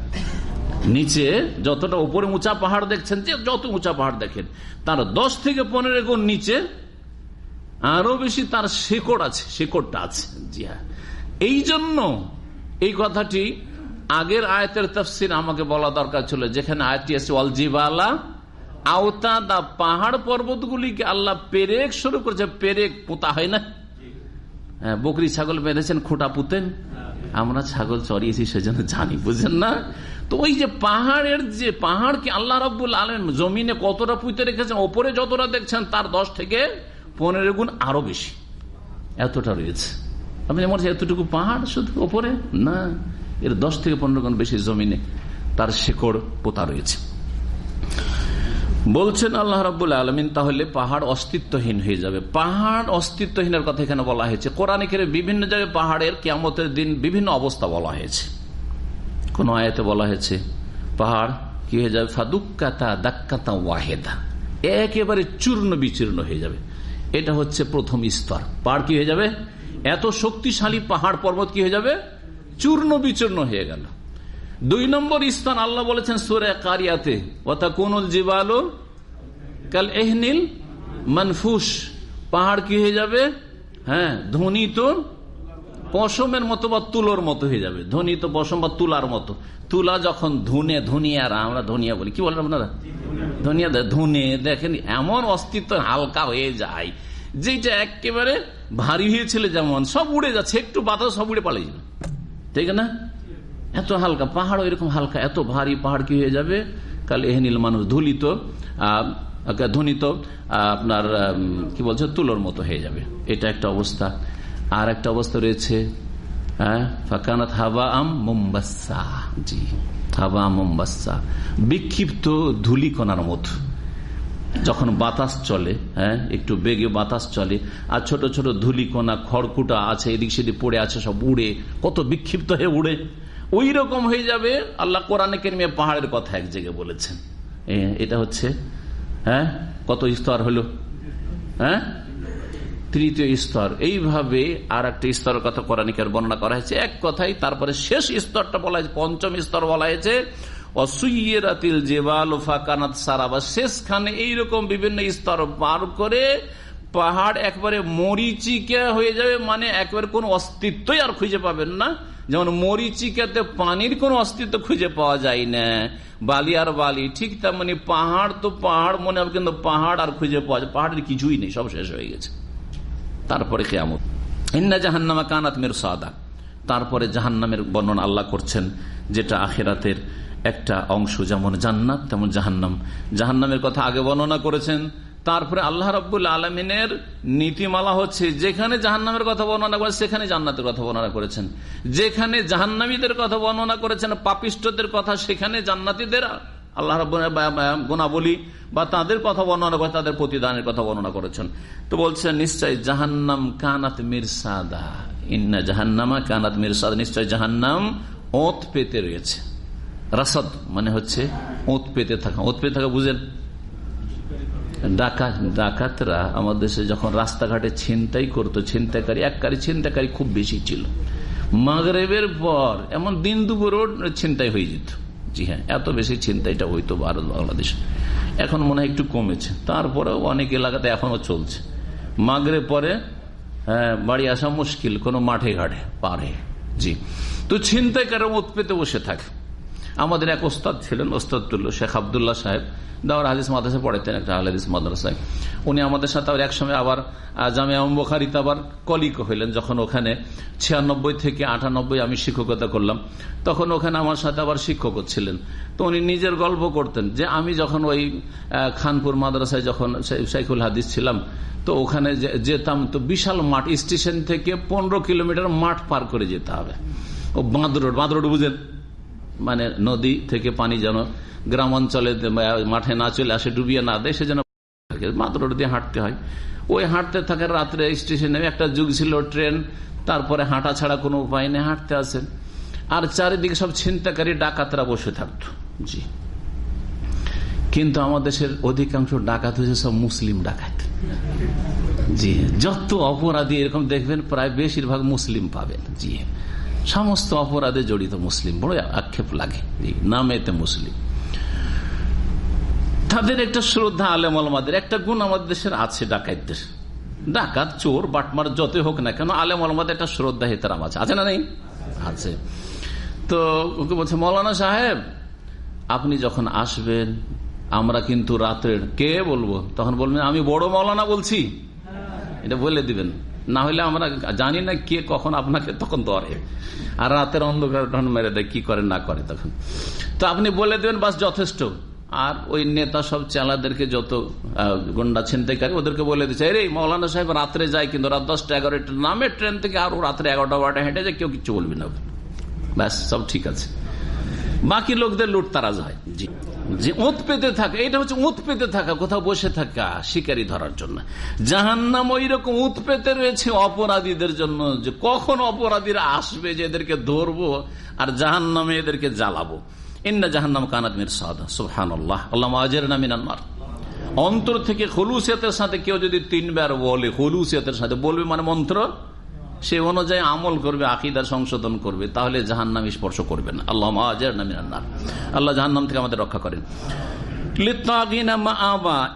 নিচে যতটা উপরে উঁচা পাহাড় দেখছেন যে যত উঁচা পাহাড় দেখেন তার দশ থেকে পনেরো গুণ নিচে আরও বেশি তার শেকড় আছে শেকড়টা আছে। জি হ্যাঁ। এই জন্য এই কথাটি আগের আয়তের তফসির আমাকে বলা দরকার ছিল যেখানে আয়টি আছে অলজিবালা আওতা দা পাহাড় পর্বতগুলিকে আল্লাহ পেরেক শুরু করেছে পেরেক পোতা হয় না। হ্যাঁ, বকরি ছাগল বেঁধেছেন খোটা পুতেন। আমরা ছাগল চড়িয়েছি সেজন্য জানি, বুঝেন না? তো ওই যে পাহাড়ের যে পাহাড়কে আল্লাহ রব্বুল আলম জমিনে কতটা পুঁতে রেখেছেন, ওপরে যতটা দেখছেন, তার দশ থেকে পনেরো গুণ আরও বেশি। এতটা রয়েছে। আপনি মনে এতটুকু পাহাড় শুধু ওপরে? না, এর দশ থেকে পনেরো গুণ বেশি জমিনে তার শেকড় পোতা রয়েছে। বলছেন আল্লাহ রাবুল আলমিন, তাহলে পাহাড় অস্তিত্বহীন হয়ে যাবে। পাহাড় অস্তিত্বহীনের কথা এখানে বলা হয়েছে। কোরআনিকের বিভিন্ন জায়গায় পাহাড়ের কেমতের দিন বিভিন্ন অবস্থা বলা হয়েছে। কোন আয়াতে বলা হয়েছে, পাহাড় কি হয়ে যাবে? ফাদুক্কাতা দাক্কাতা ওয়াহেদা। একেবারে চূর্ণ বিচূর্ণ হয়ে যাবে। এটা হচ্ছে প্রথম স্তর। পাহাড় কি হয়ে যাবে? এত শক্তিশালী পাহাড় পর্বত কি হয়ে যাবে? চূর্ণ বিচূর্ণ হয়ে গেল। দুই নম্বর স্থান আল্লাহ বলেছেন সুরে কারিয়াতে অর্থাৎ কোন জীবালো কাল এহনিল মানফুস পাহাড় কি হয়ে যাবে? হ্যাঁ ধনী তো পশমের মতো বা তুলোর মতো হয়ে যাবে। ধনী তো পশম বা তুলার মতো। তুলা যখন ধুনে ধুনিয়ারা আমরা ধনিয়া বলি। কি বলেন আপনারা? ধনিয়া ধুনে, দেখেন এমন অস্তিত্ব হালকা হয়ে যায় যেটা একেবারে ভারী হয়েছিল যেমন। সব উড়ে যাচ্ছে, একটু বাতাস সব উড়ে পালিয়ে যাবে। ঠিক না? এত হালকা পাহাড় এরকম হালকা এত ভারী পাহাড় কি হয়ে যাবে? কাল এহনিল মানুষ ধুলিত ধনিত আপনার কি বলছে, তুলোর মতো হয়ে যাবে। এটা একটা অবস্থা। আর একটা অবস্থা রয়েছে হ্যাঁ? ফাকানাত হাবা আম জি বিক্ষিপ্ত মতো যখন বাতাস চলে হ্যাঁ একটু বেগে বাতাস চলে, আর ছোট ছোট ধুলিকণা, খড়কুটা আছে, এদিক সেদিক পড়ে আছে, সব উড়ে, কত বিক্ষিপ্ত হয়ে উড়ে। ওই রকম হয়ে যাবে। আল্লাহ কোরআনে কেরমিয়া পাহাড়ের কথা এক জায়গায় বলেছেন। এটা হচ্ছে হ্যাঁ? কত স্তর হলো? হ্যাঁ? তৃতীয় স্তর। এইভাবে আর একটা স্তরের কথা কোরআনিকের বর্ণনা করা হয়েছে। এক কথাই তারপরে শেষ স্তরটা বলা হয়েছে, পঞ্চম স্তর বলা হয়েছে, অসুইয়েরাতিল জেবাল ফাকানাত সারাবা শেষখানে এইরকম বিভিন্ন স্তর পার করে পাহাড় একবারে মরিচিকা হয়ে যাবে মানে একবারে কোন অস্তিত্বই আর খুঁজে পাবেন না। যেমন মরিচিকাতে পানির কোন অস্তিত্ব খুঁজে পাওয়া যায় না, বালি আর বালি, ঠিক তেমনি পাহাড় তো পাহাড়, মনে হবে কিন্তু পাহাড় আর খুঁজে পাওয়া যায়, পাহাড়ের কিছুই নেই, সব শেষ হয়ে গেছে। তারপরে কেমন ইন্না জাহান্নামা কানাত মের সাদা তারপরে জাহান্নামের বর্ণনা আল্লাহ করছেন, যেটা আখেরাতের একটা অংশ, যেমন জান্নাত, তেমন জাহান্নাম। জাহান্নামের কথা আগে বর্ণনা করেছেন তারপরে আল্লাহ রব্বুল আলমিনের নীতিমালা হচ্ছে, যেখানে জাহান্নামের কথা বর্ণনা করেছেন সেখানে জান্নাতের কথা বর্ণনা করেছেন। যেখানে জাহান্নামীদের কথা বর্ণনা করেছেন, পাপিষ্টদের কথা, সেখানে জান্নাতিদের আল্লাহ গুণাবলী বা তাদের কথা বর্ণনা করে, তাদের প্রতিদানের কথা বর্ণনা করেছেন। তো বলছেন নিশ্চয় জাহান্নাম কানাত মিরসাদা। ইন্না জাহান্নামা কানাত মিরসাদ, নিশ্চয় জাহান্নাম ওত পেতে রয়েছে। রাসাদ মানে হচ্ছে ওত পেতে থাকা। ওত পেতে থাকা বুঝেন? ডাকাত, ডাকাতরা আমাদের দেশে যখন রাস্তাঘাটে ছিনতাই করতো, ছিনতাইকারী, এককারী ছিনতাইকারী খুব বেশি ছিল। মাগরেবের পর এমন দিন দুপুরও ছিনতাই হয়ে যেত। জি হ্যাঁ এত বেশি ছিনতাইটা হইতো ভারত বাংলাদেশে। এখন মনে হয় একটু কমেছে। তারপরেও অনেক এলাকাতে এখনও চলছে। মাগরে পরে হ্যাঁ বাড়ি আসা মুশকিল, কোনো মাঠে ঘাটে, পারে। জি। তো ছিনতাইকারও উৎপেতে বসে থাকে। আমাদের এক ওস্তাদ ছিলেন ওস্তাদুল্লাহ শেখ আবদুল্লাহ সাহেব। দাওয়ার হাদিস মাদ্রাসা পড়াতেন একটা হাদিস মাদ্রাসায়। উনি আমাদের সাথে আবার একসময় আবার জামিয়া বুখারিতে আবার কলিক হইলেন, যখন ওখানে ছিয়ানব্বই থেকে আটানব্বই আমি শিক্ষকতা করলাম। তখন ওখানে আমার সাথে আবার শিক্ষক ছিলেন। তো উনি নিজের গল্প করতেন যে, আমি যখন ওই খানপুর মাদ্রাসায় যখন সাইকুল হাদিস ছিলাম, তো ওখানে যেতাম, তো বিশাল মাঠ, স্টেশন থেকে পনেরো কিলোমিটার মাঠ পার করে যেতে হবে। ও বাঁধ রোড বাঁধ রোড বুঝেন? মানে নদী থেকে পানি যেন গ্রাম অঞ্চলে মাঠে না চলে আসে, ডুবিয়ে না দেয়, সেজন্য মাত্র দিয়ে হাঁটতে হয়। ওই হাঁটতে থাকার রাত্রে স্টেশনে একটা যুগ ছিল ট্রেন, তারপরে হাঁটা ছাড়া কোনো উপায় নেই, হাঁটতে আসেন। আর চারিদিকে সব ছিনতাকারী ডাকাতরা বসে থাকতো। জি। কিন্তু আমাদের দেশের অধিকাংশ ডাকাত হয়েছে সব মুসলিম ডাকাত। জি। যত অপরাধী এরকম দেখবেন, প্রায় বেশিরভাগ মুসলিম পাবেন। জি। সমস্ত অপরাধে জড়িত মুসলিম। বড় আক্ষেপ লাগে নামেতে মুসলিম। তাদের একটা শ্রদ্ধা আলেম আলমাদের, একটা গুণ আমাদের দেশের আছে ডাকাতদের। ডাকাত, চোর, বাটমার, যতই হোক না কেন, আলেম আলমাদের একটা শ্রদ্ধা হেতারাম আছে আছে না নেই? আছে। তো ওকে বলছে, মৌলানা সাহেব, আপনি যখন আসবেন, আমরা কিন্তু রাতের কে বলব? তখন বলবেন, আমি বড় মৌলানা বলছি। এটা বলে দিবেন। না হলে আমরা জানি না কে কখন আপনাকে তখন ধরে। আর রাতের অন্ধকার মেরে দেয়, কি করে, না করে তখন। তো আপনি বলে দেবেন, বাস যথেষ্ট। আর ওই নেতা সব চেলাদেরকে যত গন্ডা ছিনতাইকারী, ওদেরকে বলে দিচ্ছে রে, মৌলানা সাহেব, রাত্রে যায় কিন্তু রাত দশটা এগারোটা, নামে ট্রেন থেকে আর রাত্রে এগারোটা বারোটা হেঁটে যায় কেউ কিছু বলবি না ব্যাস, সব ঠিক আছে। বাকি লোকদের লুট তারা জি। যে উঁত পেতে থাকা এটা হচ্ছে উঁত পেতে থাকা, কোথাও বসে থাকা শিকারি ধরার জন্য। জাহান্নাম ওই রকম উঁত পেতে রয়েছে অপরাধীদের জন্য যে কখন অপরাধীরা আসবে যে এদেরকে ধরবো আর জাহান্নামে এদেরকে জ্বালাবো। ইন্না জাহান্নাম কানাত মির সাদা সুহান আল্লাহ আল্লাহ মাজের অন্তর থেকে হলুসিয়াতের সাথে কেউ যদি তিনবার বলে হলুসিয়াতের সাথে বলবে মানে মন্ত্র? সে অনুযায়ী আমল করবে আকিদার সংশোধন করবে তাহলে জাহান্নাম স্পর্শ করবে না। আল্লাহ আল্লাহ জাহান্নাম থেকে আমাদের রক্ষা করেন।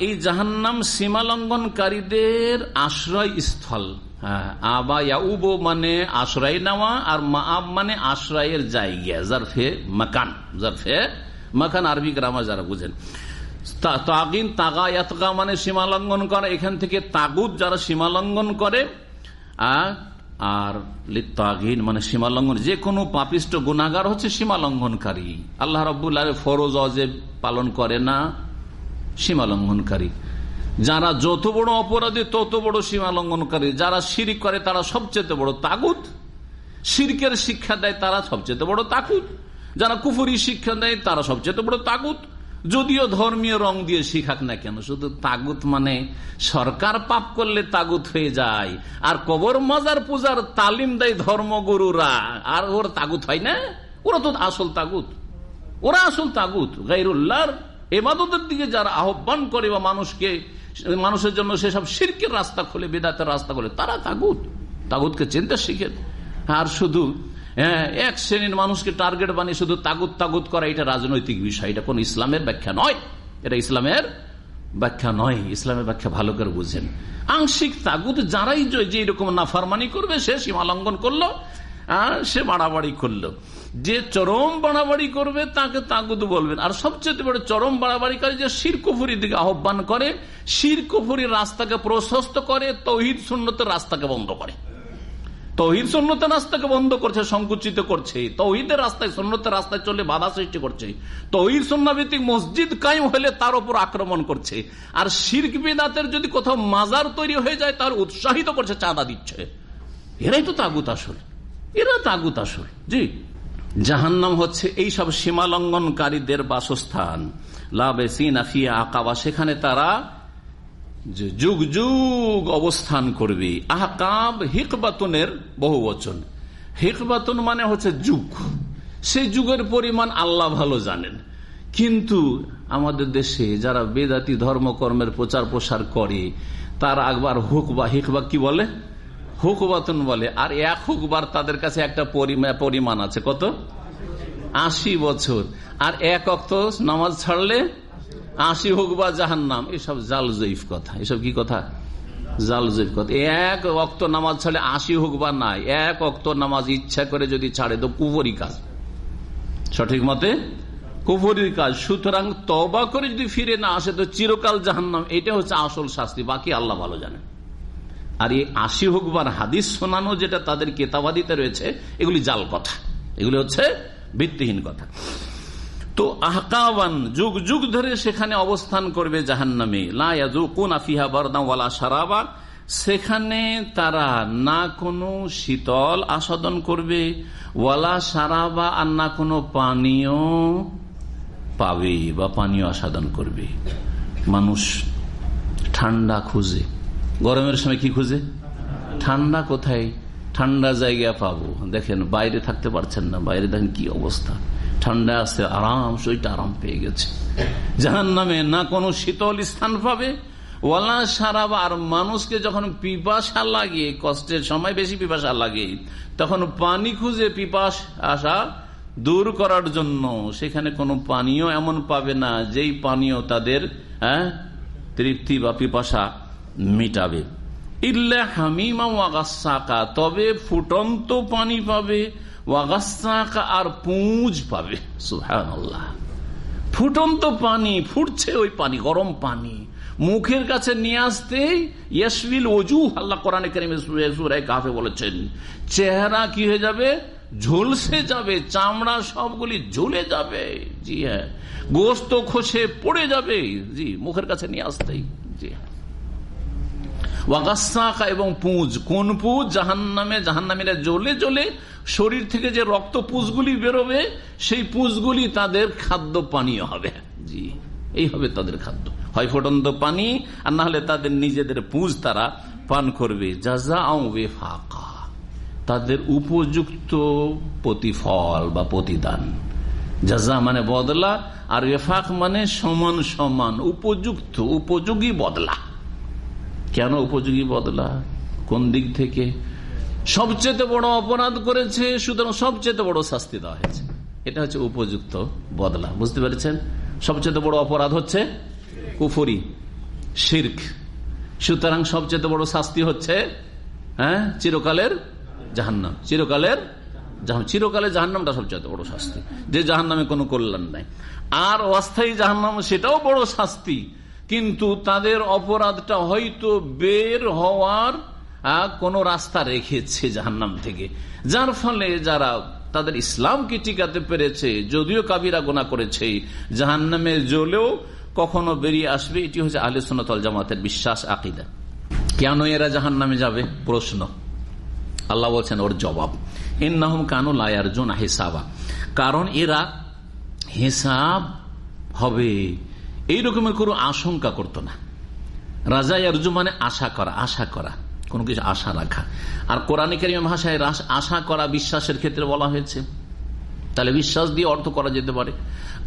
এই জাহান্নাম সীমা লঙ্ঘনকারীদের আশ্রয় স্থল হ্যাঁ, আবা ইয়াউবো মানে আশ্রয় নেওয়া আর মাআব মানে আশ্রয়ের জায়গা জারফে মাকান জারফে মাকান আরবি গ্রামার যারা বুঝেন। তাগিন তাগা ইয়াতগা মানে সীমা লঙ্ঘন করে এখান থেকে তাগুদ যারা সীমা লঙ্ঘন করে আর লিত্তাগিন মানে সীমা লঙ্ঘন যে কোনো পাপিষ্ট গুণাগার হচ্ছে সীমা লঙ্ঘনকারী আল্লাহ রবুল্লাহ ফরোজ, অজেব পালন করে না সীমা লঙ্ঘনকারী যারা যত বড় অপরাধী, তত বড় সীমা লঙ্ঘনকারী যারা শিরিক করে, তারা সবচেয়ে বড় তাগুত। সিরকের শিক্ষা দেয়, তারা সবচেয়ে বড় তাকুত যারা কুফুরি শিক্ষা দেয়, তারা সবচেয়ে বড় তাগুত। যদিও ধর্মীয় রং দিয়ে শিখাক না কেন, শুধু তাগুত মানে সরকার পাপ করলে তাগুত হয়ে যায়, আর কবর মজার পূজার তালিম দেয় ধর্মগুরুরা, আর ওর তাগুত হয় না? ওরা তো আসল তাগুত। ওরা আসল তাগুত গাইরুল্লাহর এবাদতের দিকে যারা আহ্বান করে বা মানুষকে, মানুষের জন্য সেসব শিরকের রাস্তা খুলে, বেদাতের রাস্তা খুলে, তারা তাগুত। তাগুতকে চিনতে শিখে। আর শুধু হ্যাঁ এক শ্রেণির মানুষকে টার্গেট বানিয়ে শুধু তাগুত তাগুত করা, এটা রাজনৈতিক বিষয়, এটা কোন ইসলামের ব্যাখ্যা নয়। এটা ইসলামের ব্যাখ্যা নয়, ইসলামের ব্যাখ্যা ভালো করে বুঝেন। আংশিক তাগুত যারাই যে এরকম নাফারমানি করবে, সে সীমা লঙ্ঘন করল সে বাড়াবাড়ি করল। যে চরম বাড়াবাড়ি করবে, তাকে তাগুদ বলবেন। আর সবচেয়ে বড় চরম বাড়াবাড়ি করে যে শির কুফুরির দিকে আহ্বান করে, শির কুফুরির রাস্তাকে প্রশস্ত করে, তহিদ শূন্যতের রাস্তাকে বন্ধ করে। তহিদ সন্ন্যতের রাস্তাকে বন্ধ করছে, সংকুচিত করছে। তহিদের রাস্তায় সন্ন্যতের রাস্তায় চলে বাধা সৃষ্টি করছে। তহিদ সন্ন্যাভিত্তিক মসজিদ কায়েম হলে তার উপর আক্রমণ করছে। আর শির্ক বেদাতের যদি কোথাও মাজার তৈরি হয়ে যায়, তার উৎসাহিত করছে, চাঁদা দিচ্ছে। এরাই তো তাগুত আসল। এরা তাগুত আসল। জি। জাহান্নাম হচ্ছে এই সব সীমালঙ্ঘনকারীদের বাসস্থান। লাভে আফিয়া আকাবা। সেখানে তারা যুগ যুগ অবস্থান করবে। আহকাব হিকবাতনের বহু বচন। হিকবাতন মানে হচ্ছে যুগ। সেই যুগের পরিমাণ আল্লাহ ভালো জানেন। কিন্তু আমাদের দেশে যারা বেদাতি ধর্মকর্মের প্রচার প্রসার করে, তার একবার হুকবা, হিকবা কি বলে? হুকবাতন বলে। আর এক হুকবার তাদের কাছে একটা পরিমাণ আছে। কত? আশি বছর। আর এক অক্ত নামাজ ছাড়লে আশি হোক বা জাহান নাম এসব জাল জৈফ কথা। এসব কি কথা? জাল জৈফ কথা। এক অক্ত নামাজ ছাড়ে আশি হোক বা নাই, এক অক্ত নামাজ ইচ্ছা করে যদি ছাড়ে, তো কুপুরি কাজ। সঠিক মতে? কুপুরির কাজ। সুতরাং তবা করে যদি ফিরে না আসে, তো চিরকাল জাহান্নাম। এটা হচ্ছে আসল শাস্তি, বাকি আল্লাহ ভালো জানেন। আর এই আশি হুকবার হাদিস শোনানো যেটা তাদের কেতাবাদিতে রয়েছে, এগুলি জাল কথা। এগুলি হচ্ছে ভিত্তিহীন কথা। তো আহকাওয়ান যুগ যুগ ধরে সেখানে অবস্থান করবে জাহান নামে লাফিহা বরদাওয়ালা সারাবা সেখানে তারা না কোনো শীতল আস্বাদন করবে, ওয়ালা সারাবা আর না কোনো পানীয় পাবে বা পানীয় আস্বাদন করবে। মানুষ ঠান্ডা খুঁজে। গরমের সময় কি খুঁজে? ঠান্ডা কোথায়? ঠান্ডা জায়গা পাবো। দেখেন, বাইরে থাকতে পারছেন না। বাইরে দেখেন কি অবস্থা। ঠান্ডা আছে, আরাম, শরীরটা আরাম পেয়ে গেছে। জাহান নামে না কোনো শীতল স্থান পাবে, ওয়ালা সারাবা আর মানুষকে যখন পিপাসা লাগে, কষ্টের সময় বেশি পিপাসা লাগে, তখন পানি খুঁজে পিপাস আসা দূর করার জন্য সেখানে কোনো পানীয় এমন পাবে না, যেই পানীয় তাদের হ্যাঁ তৃপ্তি বা পিপাসা মিটাবে। ইল্লা হামিমা তবে ফুটন্ত পানি পাবে আর পুঁজ পাবে। সুহান ফুটন্ত পানি, ফুটছে ওই পানি, গরম পানি। মুখের কাছে নিয়ে আসতেই ইয়াসবিল অজু আল্লাহ কোরআন কাফে বলেছেন, চেহারা কি হয়ে যাবে? ঝলসে যাবে, চামড়া সবগুলি ঝুলে যাবে। জি হ্যাঁ। গোস্ত খসে পড়ে যাবে। জি, মুখের কাছে নিয়ে আসতেই। জি। হ্যাঁ ওয়াগাসাকা এবং পুঁজ। কোন পুঁজ? জাহান নামে জাহান নামীরা জ্বলে জ্বলে শরীর থেকে যে রক্ত পুঁজগুলি বেরোবে, সেই পুঁজগুলি তাদের খাদ্য পানীয় হবে। জি, এই হবে তাদের খাদ্য। হয় ফোটন্ত পানি, আর না হলে তাদের নিজেদের পুঁজ তারা পান করবে। যাজা ফাঁকা তাদের উপযুক্ত প্রতিফল বা প্রতিদান। যাজা মানে বদলা, আর এফাক মানে সমান সমান, উপযুক্ত, উপযোগী বদলা। কেন উপযোগী বদলা? কোন দিক থেকে? সবচেয়ে বড় অপরাধ করেছে, সুতরাং সবচেয়ে বড় শাস্তি দেওয়া হয়েছে। এটা হচ্ছে উপযুক্ত বদলা, বুঝতে পেরেছেন? সবচেয়ে বড় অপরাধ হচ্ছে কুফরি, শির্ক। সুতরাং সবচেয়ে বড় শাস্তি হচ্ছে হ্যাঁ চিরকালের জাহান্নাম। চিরকালের চিরকালের জাহান্নামটা সবচেয়ে বড় শাস্তি। যে জাহান্নামে কোনো কল্যাণ নাই। আর অস্থায়ী জাহান্নাম, সেটাও বড় শাস্তি। কিন্তু তাদের অপরাধটা হয়তো বের হওয়ার কোন রাস্তা রেখেছে জাহান্নাম থেকে। যার ফলে যারা তাদের ইসলামকে টিকাতে পেরেছে, যদিও কাবিরা গোনা করেছে, জাহান্নামে জ্বলেও কখনো বেরিয়ে আসবে, এটি হচ্ছে আহলে সোনাতল জামাতের বিশ্বাস, আকিদা। কেন এরা জাহান নামে যাবে? প্রশ্ন। আল্লাহ বলছেন, ওর জবাব। ইন্নাহম কানু লায়ার জোনা হিসাবা। কারণ এরা হিসাব হবে। এই রকমের কোনো আশঙ্কা করত না। রাজা আরজু মানে আশা করা আশা করা, কোনো কিছু আশা রাখা। আর কোরআন কারিম ভাষায় আশা করা বিশ্বাসের ক্ষেত্রে বলা হয়েছে। তাহলে বিশ্বাস দিয়ে অর্থ করা যেতে পারে।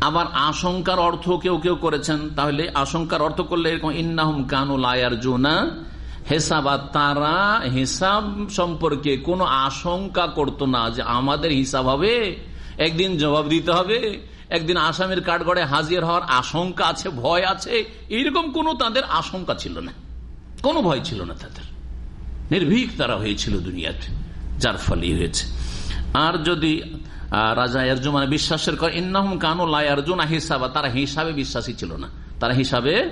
আবার আশঙ্কার অর্থ কেউ কেউ করেছেন, তাহলে আশঙ্কার অর্থ করলে এরকম, ইন্নাহম কানুল আয়ার জোনা হেসাব আর তারা হিসাব সম্পর্কে কোনো আশঙ্কা করতো না যে আমাদের হিসাব হবে, একদিন জবাব দিতে হবে একদিন আসামের কাঠগড়ে হাজির হওয়ার আশঙ্কা আছে, ভয় আছে। এইরকম কোনো তাদের আশঙ্কা ছিল না। কোনো ভয় ছিল না তাদের। নির্ভীক তারা হয়েছিল দুনিয়াতে, যার ফলে হয়েছে। আর যদি রাজা মানে বিশ্বাসের কর ইন্নাহম কানু লার্জুনা হিসাবা তারা হিসাবে বিশ্বাসী ছিল না। তারা হিসাবে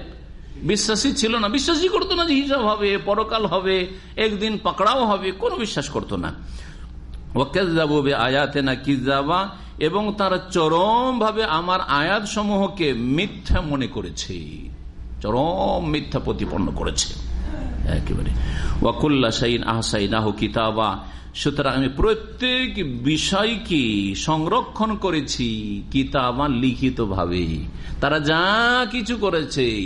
বিশ্বাসী ছিল না। বিশ্বাসই করতো না যে হিসাব হবে, পরকাল হবে, একদিন পাকড়াও হবে, কোনো বিশ্বাস করতো না। আয়াতে না কি এবং তারা চরম ভাবে আমার আয়াত সমূহকে মিথ্যা মনে করেছে। চরম মিথ্যা প্রতিপন্ন করেছে। একেবারে। ওয়াকুল্লা সাইন আহসাইন আহ কিতাবা। সুতরাং আমি প্রত্যেক বিষয়কে সংরক্ষণ করেছি কিতাবা লিখিত ভাবে তারা যা কিছু করেছে,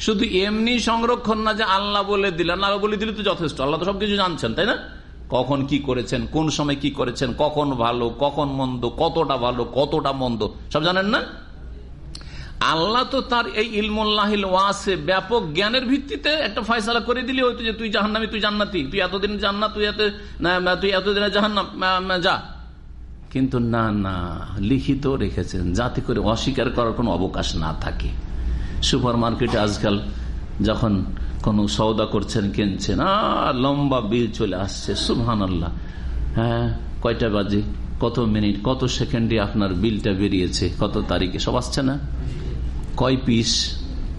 শুধু এমনি সংরক্ষণ না যে আল্লাহ বলে দিলেন, আল্লাহ বলে দিলে তো যথেষ্ট। আল্লাহ তো সবকিছু জানছেন, তাই না? কখন কি করেছেন, কোন সময় কি করেছেন, কখন ভালো, কখন মন্দ, কতটা ভালো, কতটা মন্দ, সব জানেন না? আল্লাহ তো তার এই ইলমুল্লাহিল ওয়াসে ব্যাপক জ্ঞানের ভিত্তিতে একটা ফয়সালা করে দিলি হয়তো যে তুই জাহান্নামি, তুই জান্নাতি, তুই এতদিন জান্নাত, তুই এত তুই এতদিনে জাহান্নাম যা। কিন্তু না না, লিখিত রেখেছেন, যাতে করে অস্বীকার করার কোনো অবকাশ না থাকে। সুপার মার্কেটে আজকাল যখন কোন সৌদা করছেন কিনছেন, আর লম্বা বিল চলে আসছে সুহান আল্লাহ হ্যাঁ কয়টা বাজে? কত মিনিট? কত সেকেন্ডে আপনার বিলটা বেরিয়েছে? কত তারিখে? সব আসছে না? কয় পিস?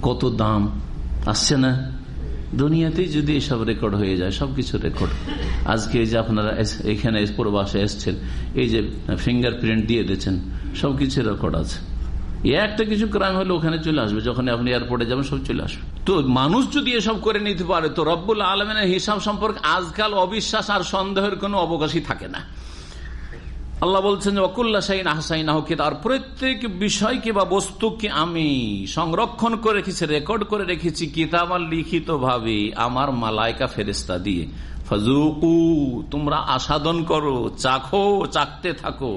কত দাম? আসছে না? দুনিয়াতেই যদি এসব রেকর্ড হয়ে যায়, সবকিছু রেকর্ড। আজকে যে আপনারা এখানে প্রবাসে এসছেন, এই যে ফিঙ্গার প্রিন্ট দিয়ে দিয়েছেন, সবকিছু রেকর্ড আছে। একটা কিছু ক্রাইম হলে ওখানে চলে আসবে যখন আপনি এয়ারপোর্টে যাবেন সব চলে আসবে। তো মানুষ যদি এসব করে নিতে পারে, তো রব্বুল আলমের হিসাব সম্পর্কে আজকাল অবিশ্বাস আর সন্দেহের কোনো অবকাশই থাকে না। আল্লাহ বলছেন অকুল্লা সাইন আহসাইন তার প্রত্যেক বিষয়কে বা বস্তুকে আমি সংরক্ষণ করে রেখেছি রেকর্ড করে রেখেছি, কিতাব লিখিত ভাবে আমার মালায়কা ফেরেস্তা দিয়ে। ফজুকু তোমরা আসাদন করো, চাখো চাকতে থাকো।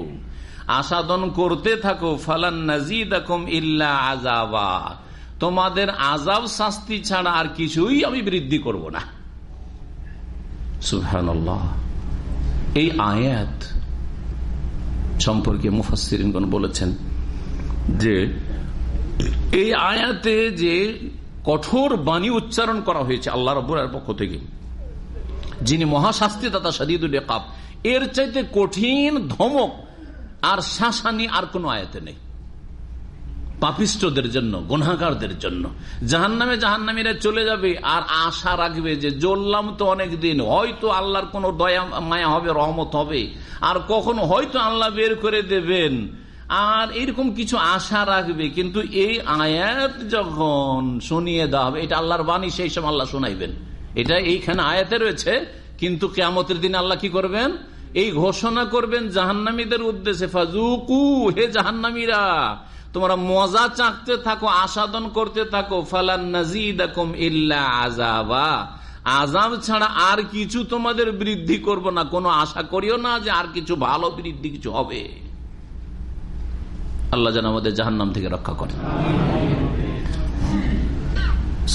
আসাদন করতে থাকো, ফালান নাজিদ ইল্লা আজাবা তোমাদের আজাব শাস্তি ছাড়া আর কিছুই আমি বৃদ্ধি করব না। এই আয়াত সম্পর্কে মুফাসিরিনগণ বলেছেন যে, এই আয়াতে যে কঠোর বাণী উচ্চারণ করা হয়েছে আল্লাহ রব্বুর পক্ষ থেকে, যিনি মহাশাস্তি দাতা সাদিদুল কাপ এর চাইতে কঠিন ধমক আর শাসানি আর কোন আয়াতে নেই। পাপিষ্টদের জন্য গুনাগারদের জন্য। জাহান নামে জাহান নামীরা চলে যাবে আর আশা রাখবে যে জ্বললাম তো অনেক দিন হয়তো আল্লাহর কোন দয়া, মায়া হবে, রহমত হবে। আর কখনো হয়তো আল্লাহ বের করে দেবেন। আর এরকম কিছু আশা রাখবে, কিন্তু এই আয়াত যখন শুনিয়ে দেওয়া হবে, এটা আল্লাহর বাণী, সেই সময় আল্লাহ শোনাইবেন। এটা এইখানে আয়াতে রয়েছে, কিন্তু কেয়ামতের দিন আল্লাহ কি করবেন? এই ঘোষণা করবেন জাহান্নামীদের উদ্দেশ্যে ফাজুকু হে জাহান্নামীরা, তোমরা মজা চাকতে থাকো আসাদন করতে থাকো, ফালান নাজিদাকুম ইল্লা আজাবা আজাব ছাড়া আর কিছু তোমাদের বৃদ্ধি করব না। কোনো আশা করিও না যে আর কিছু ভালো বৃদ্ধি কিছু হবে। আল্লাহ যেন আমাদের জাহান্নাম থেকে রক্ষা করে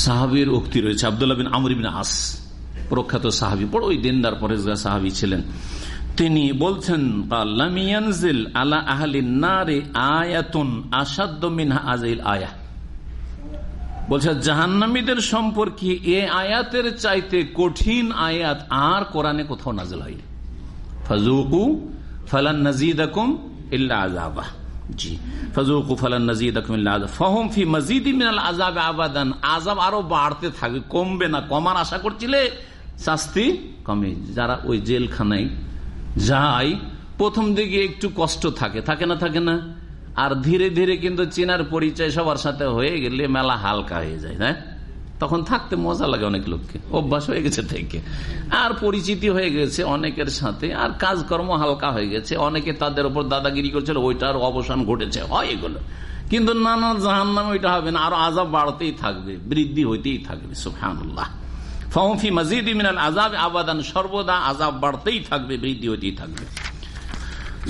সাহাবির উক্তি রয়েছে। আবদুল্লাহ বিন আমর বিন আস, প্রখ্যাত সাহাবি বড় ওই দিনদার পরেজগা সাহাবি ছিলেন। তিনি বলছেন আলা আহলিন নারে আয়াতুন আসাদ্দ মিনহা আজাইল আয়া। বলছে, জাহান্নামীদের সম্পর্কে এ আয়াতের চাইতে কঠিন আয়াত আর কোরআনে কোথাও নাজল হয়নি। ফাজুকু ফালান নাজিদাকুম ইল্লা আজাবা জি ফাজুকু ফালান নাজিদাকুম ইল্লা আযাব। ফাহুম ফি মাজিদি মিনাল আযাব আবাদান। আযাব আরও বাড়তে থাকবে কমবে না। কমার আশা করছিলে, শাস্তি কমে যারা ওই জেলখানায় যায় প্রথম দিকে একটু কষ্ট থাকে থাকে না থাকে না? আর ধীরে ধীরে কিন্তু চেনার পরিচয় সবার সাথে হয়ে গেলে মেলা হালকা হয়ে যায় না তখন থাকতে মজা লাগে অনেক লোককে, অভ্যাস হয়ে গেছে থেকে। আর পরিচিতি হয়ে গেছে অনেকের সাথে, আর কাজকর্ম হালকা হয়ে গেছে। অনেকে তাদের উপর দাদাগিরি করছিল, ওইটার অবসান ঘটেছে, হয় এগুলো। কিন্তু নানা জাহান নাম ওইটা হবে না, আরও আজাব বাড়তেই থাকবে, বৃদ্ধি হইতেই থাকবে সুফানুল্লাহ ফি মজিদ মিনাল আজাব আবাদান সর্বদা আজাব বাড়তেই থাকবে বৃদ্ধি হইতেই থাকবে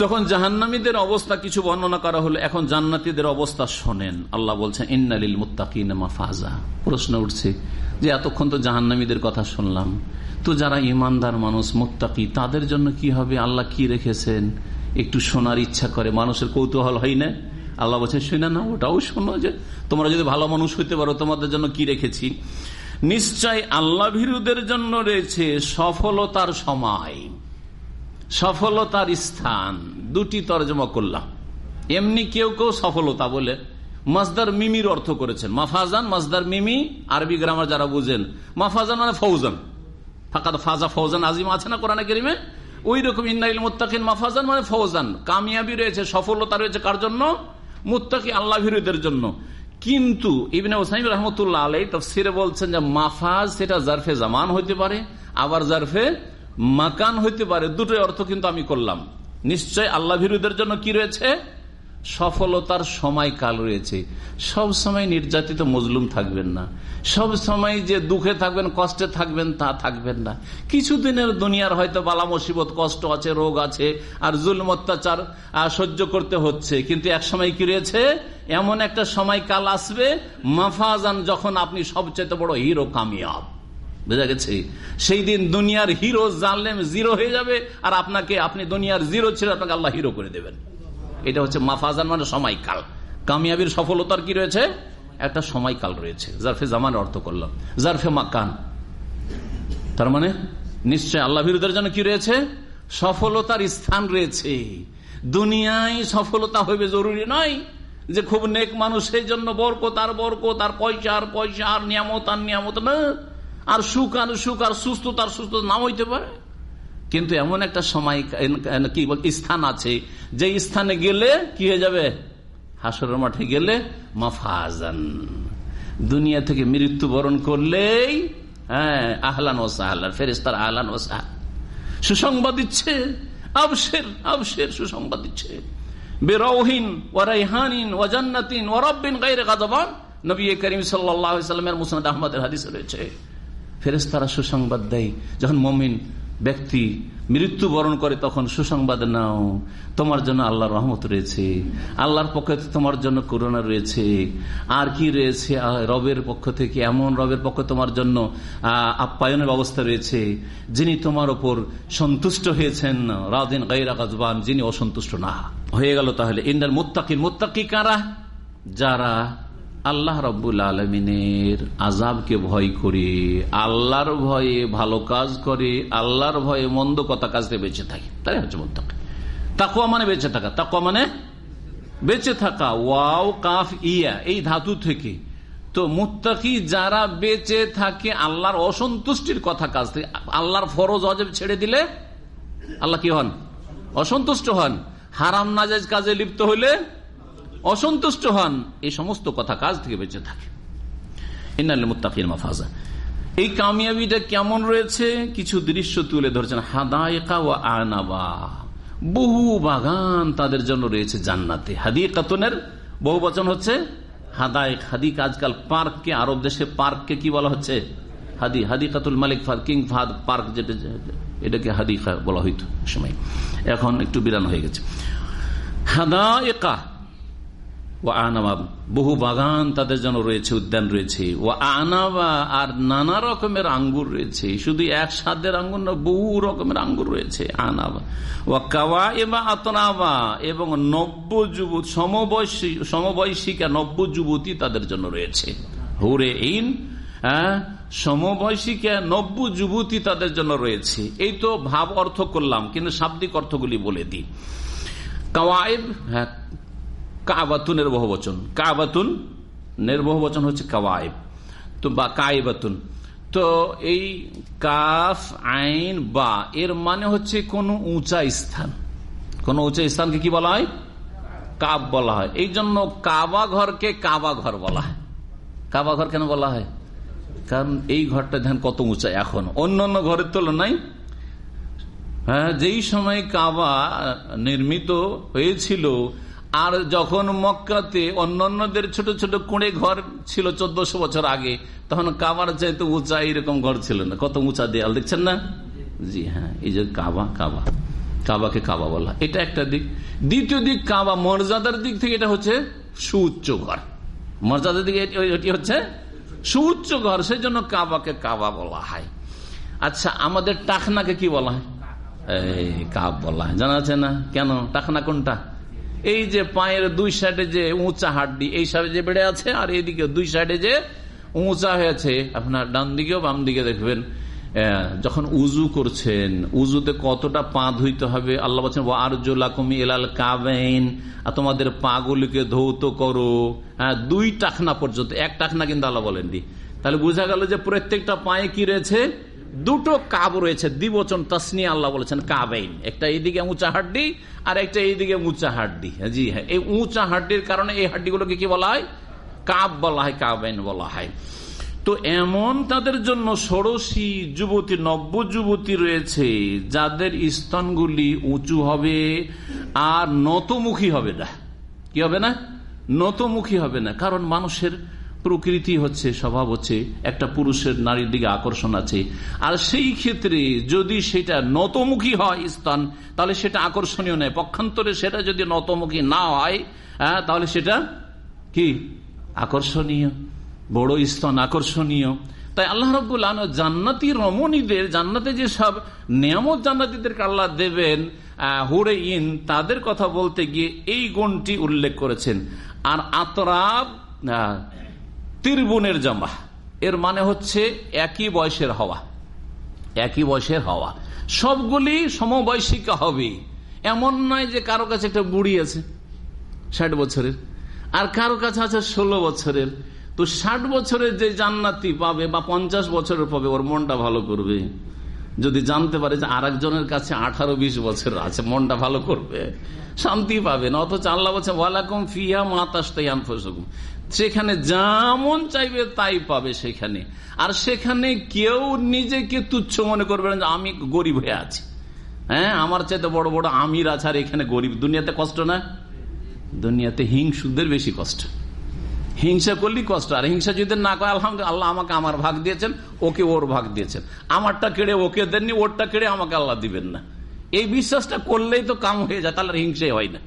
যখন জাহান্নামীদের অবস্থা কিছু বর্ণনা করা হলো, এখন জান্নাতীদের অবস্থা শোনেন। আল্লাহ বলছেন ইন্নালিল মুত্তাকিন মাফাজা। প্রশ্ন উঠছে যে, এতক্ষণ তো জাহান্নামীদের কথা শুনলাম। তো যারা ইমানদার মানুষ, মুত্তাকি, তাদের জন্য কি হবে? আল্লাহ কি রেখেছেন? একটু শোনার ইচ্ছা করে, মানুষের কৌতূহল হয় না? আল্লাহ বলছেন, শুনে না ওটাও শোনো যে, তোমরা যদি ভালো মানুষ হইতে পারো, তোমাদের জন্য কি রেখেছি? নিশ্চয় আল্লাহ ভীরুদের জন্য রয়েছে সফলতার সময়, সফলতার স্থান। দুটি তর্জমা করলাম। এমনি কেউ কেউ সফলতা বলে। মাজদার মিমির অর্থ করেছেন। মাফাজান মাজদার মিমি, আরবি গ্রামার যারা বুঝেন। মাফাজান মানে ফৌজান। ফাঁকা ফাজা ফৌজান আজিম আছে না কোরআন কেরিমে? ওই রকম ইন্দাইল মুত্তাকিন মাফাজান মানে ফৌজান। কামিয়াবি রয়েছে, সফলতা রয়েছে কার জন্য? মুত্তাকি আল্লাহ ভিরুদের জন্য। কিন্তু ইবনে ওসাইম রহমতুল্লাহ আলাই তফসিরে বলছেন যে মাফাজ সেটা জারফে জামান হইতে পারে, আবার জারফে মাকান হইতে পারে। দুটোই অর্থ কিন্তু আমি করলাম। নিশ্চয় আল্লাহ ভিরুদের জন্য কি রয়েছে? সফলতার সময়কাল রয়েছে। সব সময় নির্যাতিত মজলুম থাকবেন না। সব সময় যে দুঃখে থাকবেন, কষ্টে থাকবেন, তা থাকবেন না। কিছুদিনের দুনিয়ার হয়তো বালা মুসিবত, কষ্ট আছে, রোগ আছে, আর জুলম অত্যাচার সহ্য করতে হচ্ছে। কিন্তু এক সময় কি রয়েছে? এমন একটা সময়কাল আসবে, মাফাজান, যখন আপনি সবচেয়ে বড় হিরো কামিয়াব। বুঝা গেছে? সেই দিন দুনিয়ার হিরো জানলেন জিরো হয়ে যাবে, আর আপনাকে, আপনি দুনিয়ার জিরো ছিল আপনাকে আল্লাহ হিরো করে দেবেন। এটা হচ্ছে মাফাজান মানে সময়কাল। কামিয়াবির সফলতার কি রয়েছে? একটা সময়কাল রয়েছে। জারফে জামান অর্থ করলাম জারফে মাকান। তার মানে নিশ্চয় আল্লাহ বিরুদ্ধের জন্য কি রয়েছে? সফলতার স্থান রয়েছে। দুনিয়ায় সফলতা হইবে জরুরি নয় যে খুব নেক মানুষ সেই জন্য বরক তার বরক তার পয়সা, আর পয়সা, আর নিয়ামত আর নিয়ামত না। আর সুখ আর সুখ, আর সুস্থ তার সুস্থ নাম হইতে পারে। কিন্তু এমন একটা সময় কি বল, স্থান আছে, যে স্থানে গেলে কি হয়ে যাবে? হাসরের মাঠে গেলে মাফাজান। দুনিয়া থেকে মৃত্যুবরণ করলেই হ্যাঁ আহলান ও সাহলান ফেরেস্তার আহলান ও সাহ। সুসংবাদ দিচ্ছে, আবশের আবশের সুসংবাদ দিচ্ছে। বেরৌহিন ওয়ারাইহানিন ওয়াজান্নাতিন ওয়ারব্বিন গাইরে গাজবান নবী করিম সাল্লামের মুসনাদ আহমদের হাদিস রয়েছে। ফেরেস্তারা সুসংবাদ দেয়, যখন মমিন ব্যক্তি মৃত্যু বরণ করে তখন সুসংবাদ নাও, তোমার জন্য আল্লাহর রহমত রয়েছে। আল্লাহর পক্ষ থেকে তোমার জন্য করোনা রয়েছে। আর কি রয়েছে? রবের পক্ষ থেকে, এমন রবের পক্ষ তোমার জন্য আপ্যায়নের ব্যবস্থা রয়েছে, যিনি তোমার ওপর সন্তুষ্ট হয়েছেন। রাদিন গাইরা গাজবান, যিনি অসন্তুষ্ট না। হয়ে গেল তাহলে। ইন্দার মুত্তাকির মুত্তাকি কারা? যারা আল্লাহ রব্বুল আলমিনের আজাবকে ভয় করে, আল্লাহর ভয়ে ভালো কাজ করে, আল্লাহর ভয়ে মন্দ কথা কাজ দিয়ে বেঁচে থাকে। তাই হচ্ছে মোত্তাকি। তাকুয়া মানে বেঁচে থাকা। তাকুয়া মানে বেঁচে থাকা। ওয়াও, কাফ, ইয়া, এই ধাতু থেকে। তো মুত্তাকি যারা বেঁচে থাকে, আল্লাহর অসন্তুষ্টির কথা কাজ থেকে আল্লাহর ফরজ অজেব ছেড়ে দিলে আল্লাহ কি হন? অসন্তুষ্ট হন। হারাম নাজাজ কাজে লিপ্ত হইলে অসন্তুষ্ট হন, এই সমস্ত কথা কাজ থেকে বেঁচে থাকে। মাফাজা। এই কামিয়াবিটা কেমন রয়েছে? কিছু দৃশ্য তুলে ধরছেন। হাদায়কা ও আনাবা। বহু বাগান তাদের জন্য রয়েছে জান্নাতে। হাদি কাতনের বহু বচন হচ্ছে হাদায়ক। হাদিক আজকাল পার্ককে, আরব দেশে পার্ককে কি বলা হচ্ছে? হাদি হাদি কাতুল মালিক ফাদ, কিং ফাদ পার্ক যেটা, এটাকে হাদি বলা হইতো সময়। এখন একটু বিরান হয়ে গেছে। হাদায়কা ও আনাবা বহু বাগান তাদের জন্য রয়েছে, উদ্যান রয়েছে। ও আনাবা আর নানা রকমের আঙ্গুর রয়েছে। শুধু এক সাদের আঙ্গুর না, বহু রকমের আঙ্গুর রয়েছে আনাবা ও কাওয়া এবা আতনাবা এবং নব্য যুবত, সমবয়সী, সমবয়সিকা নব্য যুবতী তাদের জন্য রয়েছে। হুরে ইন হ্যাঁ সমবয়সিকা নব্য যুবতী তাদের জন্য রয়েছে। এই তো ভাব অর্থ করলাম, কিন্তু শাব্দিক অর্থগুলি বলে দিই। কাওয়াইব হ্যাঁ কাবাতুনের বহু বচন। কাবাতুন নির্বহ বচন হচ্ছে কাওয়াইব তো বা কাইবাতুন। তো এই কাফ, আইন, বা এর মানে হচ্ছে কোন উঁচা স্থান। কোন উঁচা স্থানকে কি বলা হয়? কাব বলা হয়। এই জন্য কাবা ঘরকে কাবা ঘর বলা হয়। কাবা ঘর কেন বলা হয়? কারণ এই ঘরটা ধ্যান কত উঁচা এখন। অন্য অন্য ঘরের তুলনায় হ্যাঁ যেই সময় কাবা নির্মিত হয়েছিল আর যখন মক্কাতে অন্যান্যদের ছোট ছোট কুঁড়ে ঘর ছিল চোদ্দশো বছর আগে, তখন কাবার চাইতে উঁচা এরকম ঘর ছিল না। কত উঁচা দেয়াল, দেখছেন না? জি হ্যাঁ এই যে কাবা কাবা। কাবাকে কাবা বলা এটা একটা দিক। দ্বিতীয় দিক কাবা, মর্যাদার দিক থেকে এটা হচ্ছে সুউচ্চ ঘর। মর্যাদার দিকে এটি হচ্ছে সুউচ্চ ঘর সেই জন্য কাবাকে কাবা বলা হয়। আচ্ছা আমাদের টাকনাকে কি বলা হয়? কাব বলা হয়। জানা আছে না? কেন? টাকনা কোনটা? এই যে পায়ের দুই সাইডে যে উঁচা হাড্ডি, এই সাইডে যে বেড়ে আছে, আর এইদিকে দুই সাইডে যে উঁচা হয়েছে আপনার ডান দিকেও বাম দিকে দেখবেন যখন উজু করছেন, উজুতে কতটা পা ধুইতে হবে? আল্লাহ বলছেন আরজোলা কমি এলাল কাবেন আর তোমাদের পাগুলিকে ধৌত করো। হ্যাঁ দুই টাকনা পর্যন্ত, এক টাকনা কিন্তু আল্লাহ বলেননি। তাহলে বোঝা গেল যে প্রত্যেকটা পায়ে কি রয়েছে? দুটো কাব রয়েছে, দ্বিবচন তাসনি আল্লাহ বলেছেন কাবেইন। একটা এইদিকে উঁচা হাড্ডি, আর একটা এইদিকে উঁচা হাড্ডি। জি হ্যাঁ এই উঁচা হাড্ডির কারণে এই হাড্ডিগুলোকে কি বলা হয়? কাব বলা হয় কাবেন বলা হয়। তো এমন তাদের জন্য ষোড়শী যুবতী, নব্য যুবতী রয়েছে, যাদের স্তনগুলি উঁচু হবে আর নতমুখী হবে না। কি হবে না? নতমুখী হবে না, কারণ মানুষের প্রকৃতি হচ্ছে, স্বভাব হচ্ছে, একটা পুরুষের নারীর দিকে আকর্ষণ আছে। আর সেই ক্ষেত্রে যদি সেটা নতমুখী হয় স্থান তাহলে সেটা আকর্ষণীয় নয়। পক্ষান্তরে সেটা যদি নতমুখী না হয় হ্যাঁ তাহলে সেটা কি? আকর্ষণীয়। বড় স্থান আকর্ষণীয়। তাই আল্লাহ রব্বুল আন জান্নাতি রমণীদের, জান্নাতে যে সব নিয়ামত জান্নাতিদেরকে আল্লাহ দেবেন হুরে ইন, তাদের কথা বলতে গিয়ে এই গুণটি উল্লেখ করেছেন। আর আতরাব তীরবনের জামা। এর মানে হচ্ছে একই বয়সের হওয়া। একই বয়সের হওয়া। সবগুলি সমবয়সিকা হবে। এমন নয় যে কারও কাছে একটা বুড়ি আছে, ষাট বছরের, আর কারও কাছে আছে ষোলো বছরের। তো ষাট বছরের যে জান্নাতি পাবে বা পঞ্চাশ বছরের পাবে, ওর মনটা ভালো করবে। যদি জানতে পারে যে আর একজনের কাছে আঠারো, বিশ বছর আছে, মনটা ভালো করবে। শান্তি পাবে না। অথচ আল্লাহ বলছে, ওয়ালাকুম ফিয়া মাতাস্তাইয়ান ফসকুম সেখানে যেমন চাইবে তাই পাবে সেখানে। আর সেখানে কেউ নিজেকে তুচ্ছ মনে করবে না আমি গরিব হয়ে আছি। হ্যাঁ আমার চাইতে বড় বড় আমির আছে আর এখানে গরিব। দুনিয়াতে কষ্ট না? দুনিয়াতে হিংসুদের বেশি কষ্ট। হিংসা করলেই কষ্ট। আর হিংসা যদি না করে, আলহামদুলিল্লাহ, আল্লাহ আমাকে আমার ভাগ দিয়েছেন, ওকে ওর ভাগ দিয়েছেন। আমারটা কেড়ে ওকে দেননি, ওরটা কেড়ে আমাকে আল্লাহ দিবেন না। এই বিশ্বাসটা করলেই তো কাম হয়ে যায়, তাহলে হিংসাই হয় না।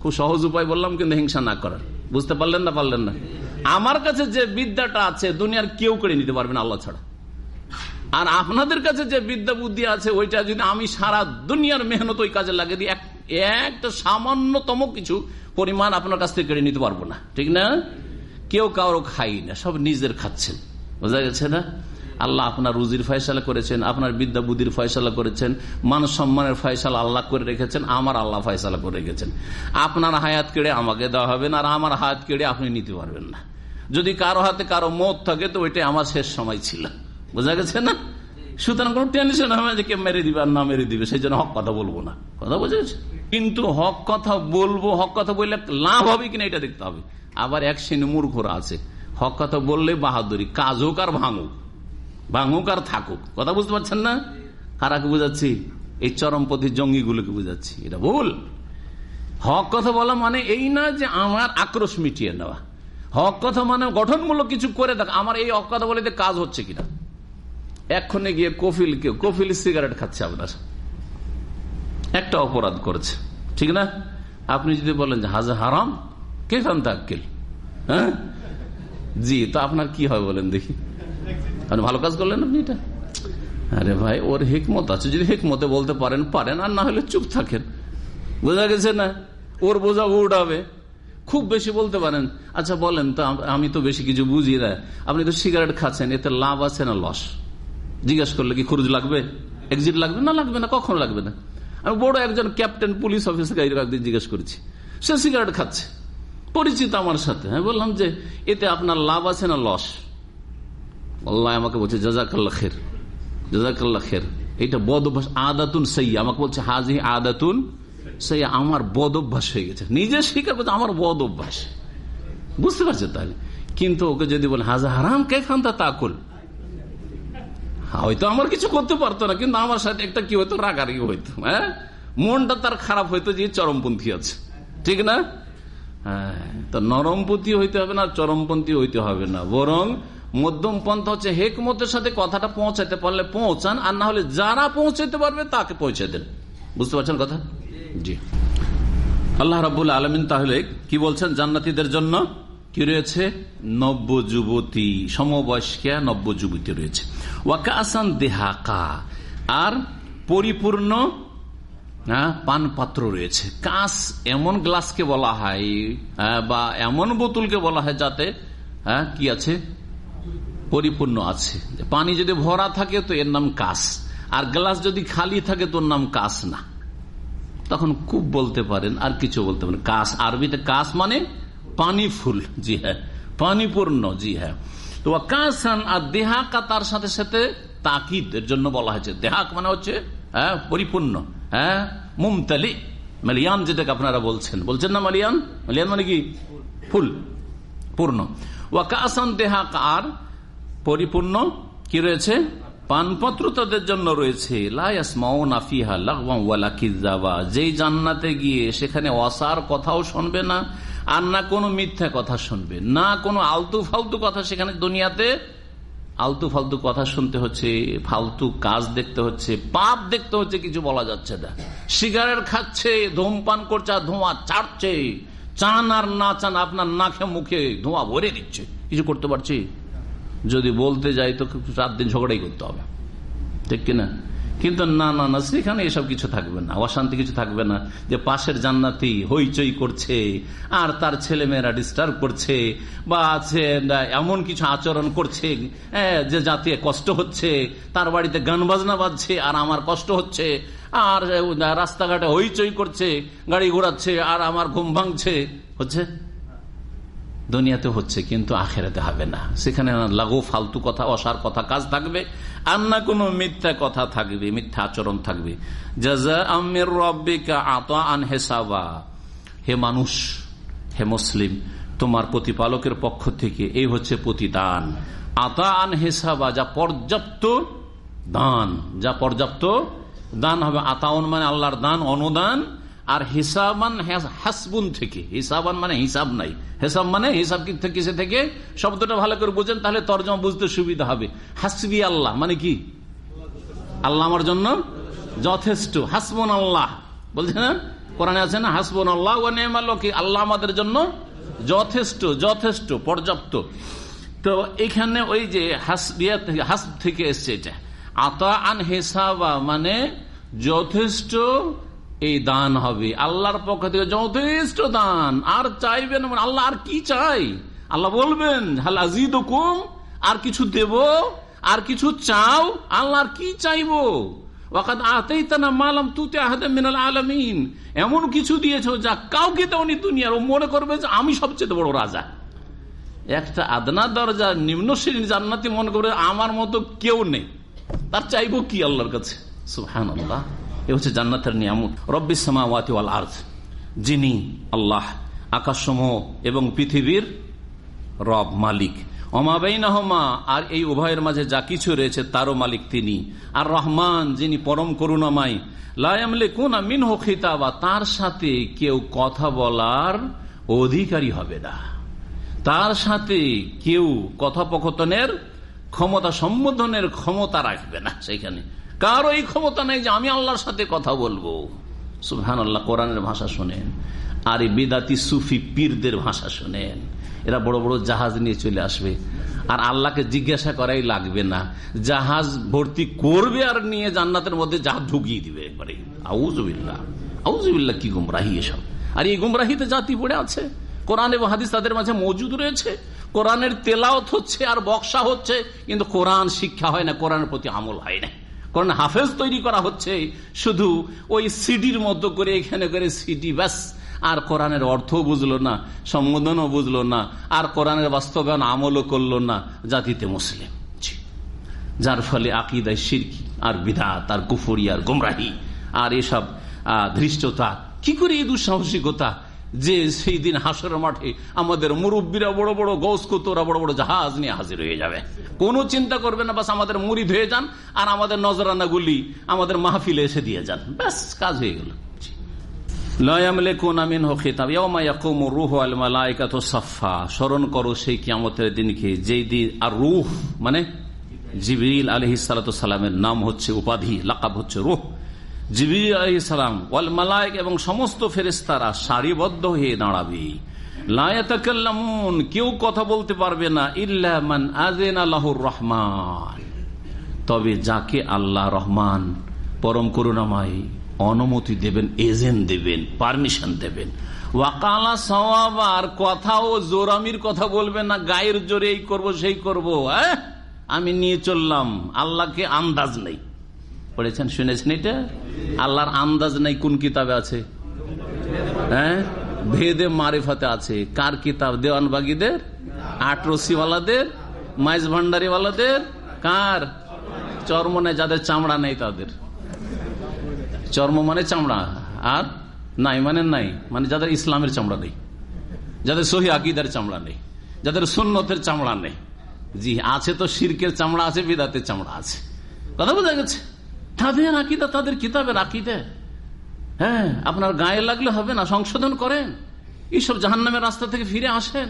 খুব সহজ উপায় বললাম, কিন্তু হিংসা না করার। বুঝতে পারলেন না পারলেন না? আমার কাছে যে বিদ্যাটা আছে, দুনিয়ার কেউ করে নিতে পারবেন আল্লাহ ছাড়া। আর আপনাদের কাছে যে বিদ্যা বুদ্ধি আছে, ওইটা যদি আমি সারা দুনিয়ার মেহনত ওই কাজে লাগিয়ে দিই একটা সামান্যতম কিছু পরিমাণ আপনার কাছ থেকে কেড়ে নিতে পারব না। ঠিক না? কেউ কারও খাই না, সব নিজের খাচ্ছেন। বোঝা গেছে না? আল্লাহ আপনার রুজির ফয়সালা করেছেন, আপনার বিদ্যা বুদ্ধির ফয়সালা করেছেন, মান সম্মানের ফয়সালা আল্লাহ করে রেখেছেন, আমার আল্লাহ ফয়সালা করে রেখেছেন। আপনার হায়াত কেড়ে আমাকে দেওয়া হবে না, আর আমার হায়াত কেড়ে আপনি নিতে পারবেন না। যদি কারও হাতে কারও মত থাকে, তো ওইটাই আমার শেষ সময় ছিল। বোঝা গেছে না? সুতরাং কোন টেনশন হবে যে কে মেরে দিবে আর না মেরে দিবে, সেই জন্য হক কথা বলব না। কথা বোঝা গেছে? কিন্তু হক কথা বলব, হক কথা বললে লাভ হবে কিনা এটা দেখতে হবে। আবার এক শ্রেণি মূর্খরা আছে। হক কথা বললে বাহাদুরি, কাজ হোক আর ভাঙুক। ভাঙুক আর থাকুক। কথা বুঝতে পারছেন না? কারাকে বুঝাচ্ছি? এই চরমপন্থী জঙ্গিগুলোকে বুঝাচ্ছি। এটা ভুল। হক কথা বলা মানে এই না যে আমার আক্রোশ মিটিয়ে নেওয়া। হক কথা মানে গঠনমূলক কিছু করে দেখ, আমার এই হক কথা বলে কাজ হচ্ছে কিনা? এক্ষণে গিয়ে কফিল কেউ কফিল সিগারেট খাচ্ছে আপনার। একটা অপরাধ করেছে। ঠিক না? আপনি যদি বলেন যে হাজা হারাম কে খান তাক্কেল? হ্যাঁ? জি, তো আপনার কি হয় বলেন দেখি। আপনি ভালো কাজ করলেন আপনি এটা? আরে ভাই, ওর হেকমত আছে। যদি হেকমতে বলতে পারেন পারেন। আর না হলে চুপ থাকেন। বোঝা গেছে না? ওর বোঝা উঠাবে খুব বেশি বলতে পারেন আচ্ছা বলেন তো, আমি তো বেশি কিছু বুঝি না। আপনি তো সিগারেট খাচ্ছেন, এতে লাভ আছে না লস? জিজ্ঞেস করলে কি খরচ লাগবে? এক্সিট লাগবে না লাগবে না? কখন লাগবে না? আমি বড় একজন ক্যাপ্টেন পুলিশ অফিসারকে একদিন জিজ্ঞেস করেছি। সে সিগারেট খাচ্ছে। পরিচিত আমার সাথে। আমি বললাম যে, এতে আপনার লাভ আছে না লস? আল্লাহ আমাকে বলছে জাজাকাল্লা খের জাজাকাল্লা খের। এটা বদ অভ্যাস, আদাতুন সেই আমাকে বলছে হাজি আদাতুন সেই আমার বদ অভ্যাস হয়ে গেছে। নিজে স্বীকার করছে, আমার বদ অভ্যাস। বুঝতে পারছে তাহলে? কিন্তু ওকে যদি বলে হাজা হারাম, কে খান তা তাকুল হয়তো আমার কিছু করতে পারতো না, কিন্তু আমার সাথে একটা কি হইতো, রাগারাগি হইতো হ্যাঁ? মনটা তার খারাপ হইতো যে চরমপন্থী আছে। ঠিক না? হ্যাঁ তো নরমপন্থী হইতে হবে না, চরমপন্থী হইতে হবে না। বরং মধ্যম পন্থা হচ্ছে হেকমতের সাথে কথাটা পৌঁছাতে পারলে পৌঁছান, আর না হলে যারা পৌঁছাতে পারবে তাকে পৌঁছে দেন। বুঝতে পারছেন কথা? জি। আল্লাহ রাবুল আলমিন তাহলে কি বলছেন জান্নাতিদের জন্য? কি রয়েছে? নব্য যুবতী সমবয়স্কা নব্য যুবতী রয়েছে। ওয়াকা আসান দেহাকা, আর পরিপূর্ণ পান পাত্র রয়েছে। কাঁচ এমন গ্লাসকে বলা হয় বা এমন বোতলকে বলা হয় যাতে কি আছে? পরিপূর্ণ আছে। পানি যদি ভরা থাকে তো এর নাম কাস। আর গ্লাস যদি খালি থাকে তোর নাম কাস না। তখন খুব বলতে পারেন, আর কিছু বলতে পারেন। কাস, আরবিতে কাস মানে পানি ফুল। জি হ্যাঁ পানিপূর্ণ, জি হ্যাঁ। তো কাসান আর দেহাকা তার সাথে সাথে তাকিদ, এর জন্য বলা হয়েছে। দেহাক মানে হচ্ছে হ্যাঁ পরিপূর্ণ হ্যাঁ মুমতালি। মালিয়ান যেটাকে আপনারা বলছেন। বলছেন না মালিয়ান? মালিয়ান মানে কি? ফুল, পূর্ণ। ওয়াকাসান দেহাক আর পরিপূর্ণ? কি রয়েছে? পানপত্র তাদের জন্য রয়েছে। যেই জান্নাতে গিয়ে সেখানে অসার কথাও শুনবে না, আর না কোনো মিথ্যা কথা শুনবে। না কোনো আলতু ফালতু কথা সেখানে দুনিয়াতে। আলতু ফালতু কথা শুনতে হচ্ছে, ফালতু কাজ দেখতে হচ্ছে, পাপ দেখতে হচ্ছে, কিছু বলা যাচ্ছে না। সিগারেট খাচ্ছে, ধূমপান করছে ধোঁয়া চাটছে চান আর না চান আপনার নাকে মুখে ধোঁয়া ভরে দিচ্ছে কিছু করতে পারছি? যদি বলতে যাই তো চার দিন ঝগড়াই করতে হবে। ঠিক কিনা? কিন্তু না না না, সেখানে এসব কিছু থাকবে না, অশান্তি কিছু থাকবে না যে পাশের জান্নাতি হইচই করছে, আর তার ছেলে মেয়েরা ডিস্টার্ব করছে, বা আছে এমন কিছু আচরণ করছে যে জাতি কষ্ট হচ্ছে, তার বাড়িতে গান বাজনা বাজছে, আর আমার কষ্ট হচ্ছে, আর রাস্তাঘাটে হইচই করছে, গাড়ি ঘোরাচ্ছে, আর আমার ঘুম ভাঙছে। হচ্ছে? দুনিয়াতে হচ্ছে, কিন্তু আখেরাতে হবে না। সেখানে লাগু, ফালতু কথা, অসার কথা কাজ থাকবে, আর না কোনো মিথ্যা কথা থাকবে, মিথ্যা আচরণ থাকবে। হে মানুষ, হে মুসলিম, তোমার প্রতিপালকের পক্ষ থেকে এই হচ্ছে প্রতিদান। আতা আন হেসাবা, যা পর্যাপ্ত দান, যা পর্যাপ্ত দান হবে। আতাউন মানে আল্লাহর দান, অনুদান আর হিসাবান হাসবুন থেকে হিসাবান মানে হিসাব নাই। হিসাব মানে হিসাব কিসে থেকে? শব্দটা ভালো করে বুঝেন, তাহলে তর্জমা বুঝতে সুবিধা হবে। হাসবি আল্লাহ মানে কি? আল্লাহ আমার জন্য যথেষ্ট। হাসবন আল্লাহ। বলছে না কোরআনে আছে না, হাসবন আল্লাহ ও আল্লাহ আমাদের জন্য যথেষ্ট যথেষ্ট, পর্যাপ্ত। তো এখানে ওই যে হাসবিয়া থেকে, হাসব থেকে এসছে এটা। আতা আন হেসাবা মানে যথেষ্ট এই দান হবে। আল্লাহর পক্ষ থেকে যথেষ্ট দান। আর চাইবেন আল্লাহ আর কি চাই? আল্লাহ বলবেন, হাল আজিদ কুম আর কিছু দেব? আর কিছু চাও? আল্লাহর কি চাইব? ওয়াকাদ আতাইতানা মালাম তুতে আহাদে মিনাল আলামিন। এমন কিছু দিয়েছ যা কাউকে দেওনি দুনিয়ার। ও মনে করবে যে আমি সবচেয়ে বড় রাজা। একটা আদনা দরজা নিম্ন শ্রেণির জান্নাতি মনে করবে, আমার মতো কেউ নেই। তার চাইব কি আল্লাহর কাছে? সুহান আল্লাহ এ হচ্ছে জান্নাতের নিয়ামত। রব্বি সামাওয়াতি ওয়াল আর্থ যিনি আল্লাহ, আকাশসমূহ এবং পৃথিবীর রব, মালিক। অমাবাইনাহমা আর এই উভয়ের মাঝে যা কিছু রয়েছে তারও মালিক তিনি। আর রহমান, যিনি পরম করুণামাই লায়ামলে কোন মিনহ খিতাবা, তার সাথে কেউ কথা বলার অধিকারী হবে না। তার সাথে কেউ কথোপকথনের ক্ষমতা সম্বোধনের ক্ষমতা রাখবে না সেখানে। কারও এই ক্ষমতা নেই যে আমি আল্লাহর সাথে কথা বলব। সুহান আল্লাহ কোরআনের ভাষা শোনেন। আর এই বেদাতি সুফি পীরদের ভাষা শোনেন। এরা বড় বড় জাহাজ নিয়ে চলে আসবে। আর আল্লাহকে জিজ্ঞাসা করাই লাগবে না। জাহাজ ভর্তি করবে আর নিয়ে জান্নাতের মধ্যে জাহাজ ঢুকিয়ে দিবে একবারে। আউজবিল্লা আউজবিল্লা কি গুমরাহি এসব। আর এই গুমরাহিতে জাতি পড়ে আছে। কোরআন এবং হাদিস তাদের মাঝে মজুদ রয়েছে। কোরআনের তেলাওত হচ্ছে আর বক্সা হচ্ছে, কিন্তু কোরআন শিক্ষা হয় না, কোরআনের প্রতি আমল হয় না। কোরআন হাফেজ তৈরি করা হচ্ছে শুধু ওই সিডির মতো করে, এখানে করে সিডি, ব্যাস। আর কোরআনের অর্থ বুঝলো না, সম্বোধনও বুঝলো না, আর কোরআনের বাস্তবায়ন আমলও করল না, জাতিতে মুসলিম। যার ফলে আকিদায় সিরকি, আর বিধাত আর কুফরি, আর গুমরাহি, আর এসব ধৃষ্টতা। কি করে এই দুঃসাহসিকতা? যে সেই দিন হাসর মাঠে আমাদের মুরব্বীরা বড় বড় গৌস কুতোরা বড় বড় জাহাজ নিয়ে হাজির হয়ে যাবে। কোনো চিন্তা করবে না, বাস আমাদের মুড়ি ধুয়ে যান আর আমাদের নজরানাগুলি আমাদের মাহফিলে এসে দিয়ে যান। ব্যাস, কাজ হয়ে গেল। স্মরণ করো সেই কিয়ামতের দিনকে, যেই দিন আর রুহ মানে জিবিল আলহি সালামের নাম হচ্ছে উপাধি, লাকাব হচ্ছে রুহ। মালায়ক এবং সমস্ত ফেরেস্তারা সারিবদ্ধ হয়ে দাঁড়াবে। লায়াতাকাল্লামুন কেউ কথা বলতে পারবে না ইল্লামান আজেন আল্লাহর রহমান। তবে যাকে আল্লাহ রহমান পরম করুণাময় অনুমতি দেবেন, এজেন্ট দেবেন, পারমিশন দেবেন। ওয়াকালা সওয়াবার কথাও জোরামির কথা বলবেন না, গায়ের জোরে এই করব, সেই করব আমি নিয়ে চললাম, আল্লাহকে আন্দাজ নেই। পড়েছেন, শুনেছেন এটা? আল্লাহর আন্দাজ নাই কোন কিতাবে আছে। হ্যাঁ? ভেদে মারিফাতে আছে। কার কিতাব? দেওয়ানবাগীদের? আটরসিওয়ালাদের? মাইজ ভান্ডারিওয়ালাদের কার? চর্মনে যাদের চামড়া নেই তাদের। চর্ম মানে চামড়া, আর নাই মানে নাই মানে যাদের ইসলামের চামড়া নেই, যাদের সহি আকিদার চামড়া নেই, যাদের সুন্নতের চামড়া নেই। জি, আছে তো শিরকের চামড়া আছে, বিদাতের চামড়া আছে। কথা বোঝা গেছে? তাদের আকিদা তাদের কিতাবের আকিদা। হ্যাঁ আপনার গায়ে লাগলে হবে না, সংশোধন করেন। এইসব জাহান্নামের রাস্তা থেকে ফিরে আসেন।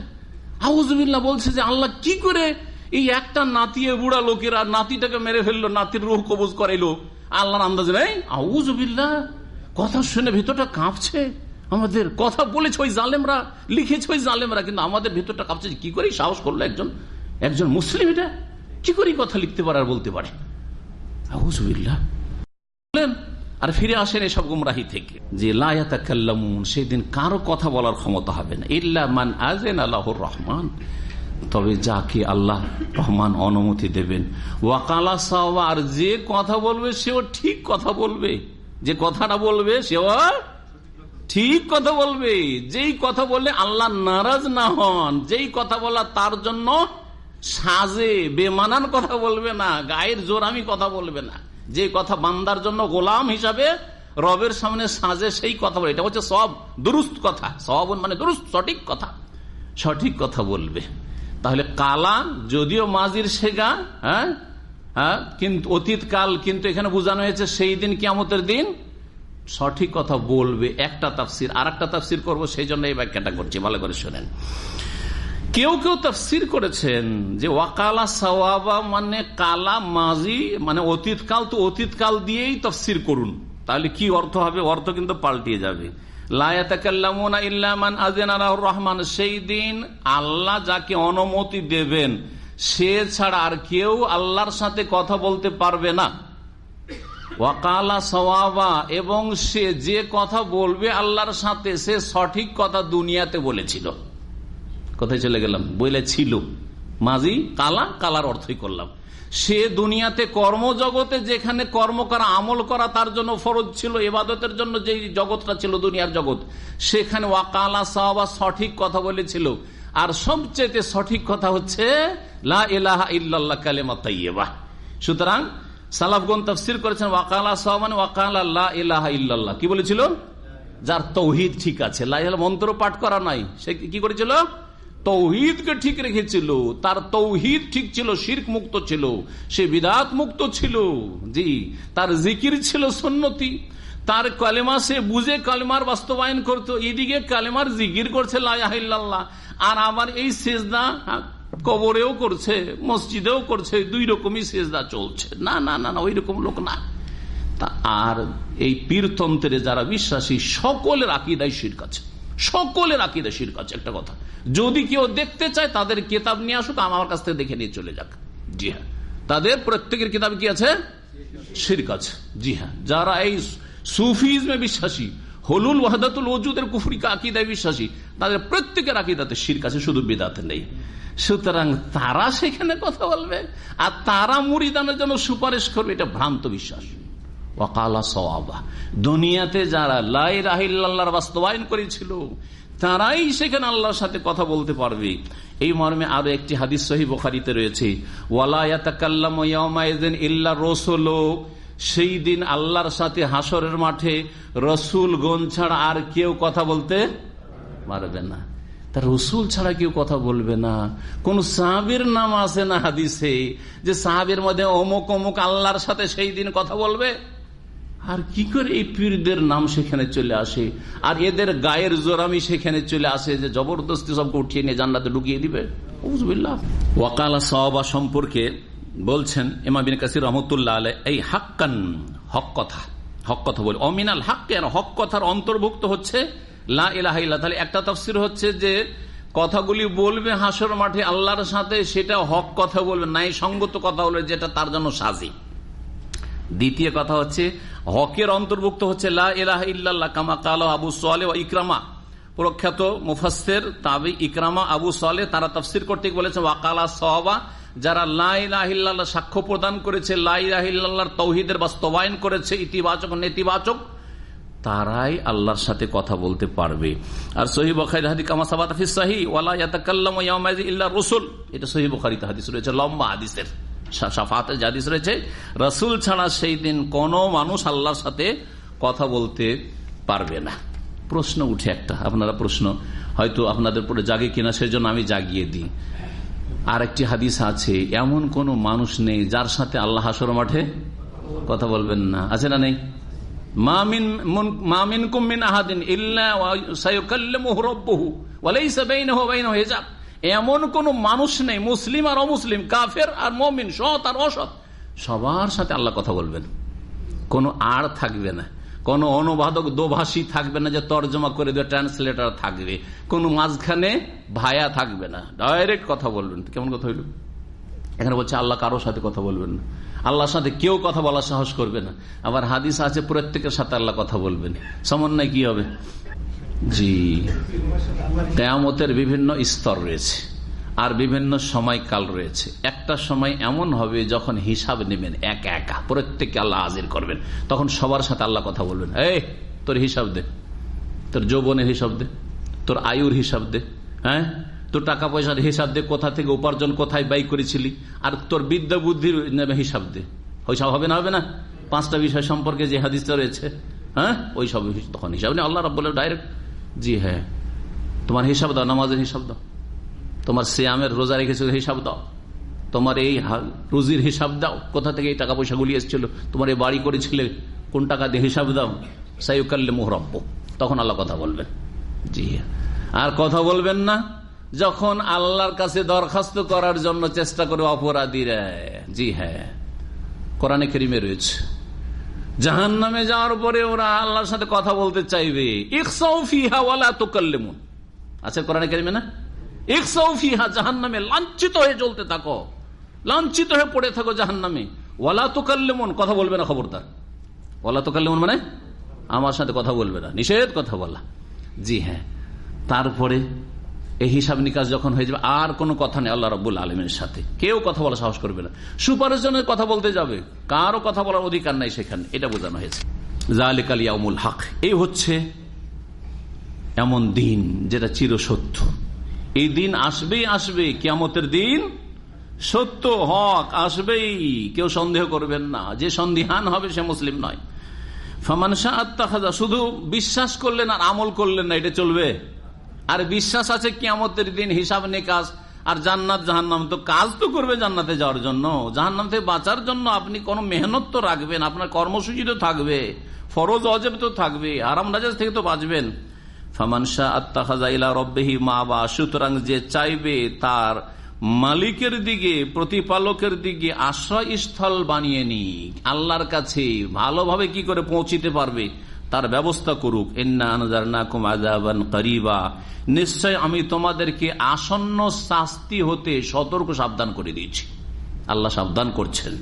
আউজবিল্লা বলছে যে আল্লাহ কি করে এই একটা নাতিয়ে বুড়া লোকেরা নাতিটাকে মেরে ফেলল, নাতির রুহ কবজ করাইলো। আল্লাহর আন্দাজ নেই। আউজবিল্লা কথা শুনে ভেতরটা কাঁপছে। আমাদের কথা বলেছে ওই জালেমরা, লিখেছে ওই জালেমরা, কিন্তু আমাদের ভেতরটা কাঁপছে কি করে সাহস করল একজন একজন মুসলিম এটা? কি করে কথা লিখতে পারে আর বলতে পারে? আউজবিল্লা আর ফিরে আসেন এসব গুমরাহি থেকে। যে লায়াতাকাল্লামুন সেদিন কারও কথা বলার ক্ষমতা হবে না। ইল্লা মান আজেন আল্লাহর রহমান। তবে যাকে আল্লাহ রহমান অনুমতি দেবেন। ওয়াকালা আর যে কথা বলবে, সেও ঠিক কথা বলবে। যে কথাটা বলবে, সেও ঠিক কথা বলবে। যেই কথা বললে আল্লাহ নারাজ না হন, যেই কথা বলা তার জন্য সাজে বেমানান কথা বলবে না, গায়ের জোরামি কথা বলবে না। যে কথা বান্দার জন্য গোলাম হিসাবে রবের সামনে সাজে সেই কথা বলে। এটা হচ্ছে সব দুরুস্ত কথা। সব মানে দুরুস্ত, সঠিক কথা। সঠিক কথা বলবে। তাহলে কালা যদিও মাজির সেগা হ্যাঁ? হ্যাঁ? কিন্তু অতীত কাল কিন্তু এখানে বোঝানো হয়েছে সেই দিন কিয়ামতের দিন সঠিক কথা বলবে। একটা তাফসির আর একটা তাফসির করব, সেই জন্য এই ব্যাখ্যাটা করছি। ভালো করে শোনেন। কেউ কেউ তফসির করেছেন যে, ওয়াকালা সওয়াবা মানে কালা মাজি মানে অতীতকাল তো অতীতকাল দিয়েই তফসির করুন। তাহলে কি অর্থ হবে? অর্থ কিন্তু পাল্টিয়ে যাবে। রহমান সেই দিন আল্লাহ যাকে অনুমতি দেবেন, সে ছাড়া আর কেউ আল্লাহর সাথে কথা বলতে পারবে না। ওয়াকালা সওয়াবা এবং সে যে কথা বলবে আল্লাহর সাথে, সে সঠিক কথা দুনিয়াতে বলেছিল। কোথায় চলে গেলাম? বইলে ছিল। মাঝি, কালা, কালার অর্থই করলাম। সে দুনিয়াতে কর্মজগতে যেখানে কর্ম করা, আমল করা, তার জন্য ফরজ ছিল, এবাদতের জন্য যে জগৎটা ছিল, দুনিয়ার জগৎ, সেখানে ওয়াকালা সাহাবা সঠিক কথা বলেছিল। আর সবচেয়ে সঠিক কথা হচ্ছে, লা ইলাহা ইল্লাল্লাহ কালেমা তাইয়েবা সুতরাং সালাফগন তফসির করেছেন ওয়াকালা সাহাবান ওয়াকালা লা ইলাহা ইল্লাল্লাহ। কি বলেছিল? যার তৌহিদ ঠিক আছে। লা ইলাহা মন্ত্র পাঠ করা নাই। সে কি করেছিল? তৌহিদকে ঠিক রেখেছিল, তার তৌহিদ ঠিক ছিল, শির্ক মুক্ত ছিল, সে বিদাত মুক্ত ছিল। জি, তার জিকির ছিল সন্নতি। তার কালেমা সে বুঝে কালেমার বাস্তবায়ন করত। এদিকে কালেমার জিকির করছে লাহ আর আবার এই সেজদা কবরেও করছে, মসজিদেও করছে, দুই রকমই সেজদা চলছে। না না না না ওই রকম লোক না। আর এই পীরতন্ত্রে যারা বিশ্বাসী, সকলের আকিদায় শির কাছে সকলের আকিদা শির কাছে একটা কথা। যদি কেউ দেখতে চায়, তাদের কিতাব নিয়ে আসুক, আমার কাছ থেকে দেখে নিয়ে চলে যাক। জি হ্যাঁ। তাদের প্রত্যেকের কিতাব কি আছে? শির কাছে জি হ্যাঁ। যারা এই সুফিজমে বিশ্বাসী, হলুল ওয়াহাদাতুল ওজুদের কুফরিকা আকিদায় বিশ্বাসী, তাদের প্রত্যেকের আকিদাতে শির কাছে শুধু বেদাতে নেই। সুতরাং তারা সেখানে কথা বলবে, আর তারা মুড়িদানের জন্য সুপারিশ করবে, এটা ভ্রান্ত বিশ্বাস। সওয়াবা। দুনিয়াতে যারা লাই রাহিল্লাহর বাস্তবায়ন করেছিল, তারাই সেখানে আল্লাহর সাথে কথা বলতে পারবে। এই মর্মে আরও একটি হাদিস সহি বোখারিতে রয়েছে রসুল। সেই দিন আল্লাহর সাথে হাসরের মাঠে রসুল গন ছাড়া আর কেউ কথা বলতে পারবে না। তা রসুল ছাড়া কেউ কথা বলবে না। কোন সাহাবির নাম আছে না হাদিসে যে সাহাবির মধ্যে অমুক অমুক আল্লাহর সাথে সেই দিন কথা বলবে? আর কি করে এই পীরদের নাম সেখানে চলে আসে? আর এদের গায়ের জোরামি সেখানে চলে আসে যে জবরদস্তি সবকে উঠিয়ে নিয়ে জান্নাতে ঢুকিয়ে দিবে? ওয়াকালা সহবা সম্পর্কে বলছেন ইমাবিন কাসির রহমতুল্লাহ আলে এই হাক্কান হক কথা হক কথা বলে। অমিনাল হাক্কে হক কথার অন্তর্ভুক্ত হচ্ছে লা ইলাহা ইল্লাহ তাহলে একটা তফসির হচ্ছে যে কথাগুলি বলবে হাসর মাঠে আল্লাহর সাথে, সেটা হক কথা বলবে নাই সঙ্গত কথা বলবে, যেটা তার জন্য সাজি। দ্বিতীয় কথা হচ্ছে, হকের অন্তর্ভুক্ত হচ্ছে লা লাহ কামা কালো আবু সোয়ালে ইকরামা। প্রখ্যাত মুফাসের তাবি ইকরামা আবু সোয়ালে তারা তফসির করতে বলেছে ওয়াকালা সহবা যারা লাহ সাক্ষ্য প্রদান করেছে লাহিল্লাহর তৌহিদের বাস্তবায়ন করেছে, ইতিবাচক নেতিবাচক, তারাই আল্লাহর সাথে কথা বলতে পারবে। আর সহি রসুল এটা সহি রয়েছে, লম্বা হাদিসের। সাফাতের জাদিস রয়েছে, রসুল ছাড়া সেই দিন কোন মানুষ আল্লাহর সাথে কথা বলতে পারবে না। প্রশ্ন উঠে একটা, আপনারা প্রশ্ন, হয়তো আপনাদের পরে জাগে কিনা, সেজন্য আমি জাগিয়ে দিই। আর একটি হাদিস আছে, এমন কোন মানুষ নেই যার সাথে আল্লাহ হাসর মাঠে কথা বলবেন না। আছে না নেই? মামিন মামিন কুমিন আহাদিন ইল্লা এমন কোন মানুষ নেই, মুসলিম আর অমুসলিম, কাফের আর মমিন, সৎ আর অসৎ। সবার সাথে আল্লাহ কথা বলবেন। কোনো আর থাকবে না। কোন অনুবাদক দোভাষী থাকবে না যে তর্জমা করে দেবে ট্রান্সলেটার থাকবে। কোন মাঝখানে ভায়া থাকবে না। ডাইরেক্ট কথা বলবেন। কেমন কথা হইল? এখানে বলছে, আল্লাহ কারোর সাথে কথা বলবেন না। আল্লাহর সাথে কেউ কথা বলার সাহস করবে না। আবার হাদিস আছে, প্রত্যেকের সাথে আল্লাহ কথা বলবেন। সমন্বয় কি হবে? জি। কেয়ামতের বিভিন্ন স্তর রয়েছে আর বিভিন্ন সময়কাল রয়েছে। একটা সময় এমন হবে যখন হিসাব নেবেন এক একা, প্রত্যেককে আল্লাহ হাজির করবেন। তখন সবার সাথে আল্লাহ কথা বলবেন, এই, তোর হিসাব দে, তোর যৌবনের হিসাব দে, তোর আয়ুর হিসাব দে হ্যাঁ? তোর টাকা পয়সার হিসাব দে, কোথা থেকে উপার্জন কোথায় ব্যয় করেছিলি? আর তোর বিদ্যা বুদ্ধির হিসাব দে। ওইসব হবে না হবে না? পাঁচটা বিষয় সম্পর্কে যে হাদিসটা রয়েছে হ্যাঁ? ওই সব তখন হিসাব নেই। আল্লাহ রব ডাইরেক্ট জি হ্যাঁ। তোমার হিসাব দাও, নামাজের হিসাব দাও। তোমার শ্যামের রোজা রেখেছে হিসাব দাও। তোমার এই রুজির হিসাব দাও। কোথা থেকে এই টাকা পয়সা গুলি এসেছিল? তোমার এই বাড়ি করেছিলে, কোন টাকা দিয়ে হিসাব দাও? সাইকাল্লে মোহরব্য তখন আল্লাহ কথা বলবেন। জি আর কথা বলবেন না, যখন আল্লাহর কাছে দরখাস্ত করার জন্য চেষ্টা করে অপরাধীরা। জি হ্যাঁ। কোরআনে কেরিমে রয়েছে। জাহান নামে যাওয়ার পরে ওরা আল্লাহর সাথে কথা বলতে চাইবে। আচ্ছা কোরআনে কেরিমে না? লাঞ্ছিত হয়ে চলতে থাকো। হয়ে পড়ে থাকো কথা বলবে না খবরদার। তোকাল্লেমন মানে আমার সাথে কথা বলবে না। কথা বলা। জি হ্যাঁ। তারপরে এই হিসাব নিকাশ যখন হয়ে যাবে, আর কোনো কথা নেই আল্লাহ রবুল আলমের সাথে। কেউ কথা বলা সাহস করবে না। সুপারিশনের কথা বলতে যাবে, কারও কথা বলার অধিকার নাই সেখানে, এটা বোঝানো হয়েছে। জালিক আলিয়ামুল হক, এই হচ্ছে এমন দিন যেটা চিরসত্য। এই দিন আসবেই আসবে, কিয়ামতের দিন সত্য হক আসবেই, কেউ সন্দেহ করবেন না। যে সন্দিহান হবে সে মুসলিম নয়। ফামানসা আত্মা শুধু বিশ্বাস করলেন আর আমল করলেন না, এটা চলবে। আর বিশ্বাস আছে কিয়ামতের দিন হিসাব নিকাশ আর জান্নাত জাহান্নাম। তো কাজ তো করবে জান্নাতে যাওয়ার জন্য। জাহান্নাম থেকে বাঁচার জন্য আপনি কোনো মেহনত তো রাখবেন, আপনার কর্মসূচি তো থাকবে, ফরজ অজেব তো থাকবে আরাম রাজাজ থেকে তো বাঁচবেন। মা বা সুতরাং যে চাইবে তার মালিকের দিকে, প্রতিপালকের দিকে আশ্রয়স্থল বানিয়ে আল্লাহর কাছে ভালোভাবে কি করে পৌঁছিতে পারবে? তার ব্যবস্থা করুক। করিবা। নিশ্চয় আমি তোমাদেরকে আসন্ন শাস্তি হতে সতর্ক সাবধান করে দিয়েছি। আল্লাহ সাবধান করছেন।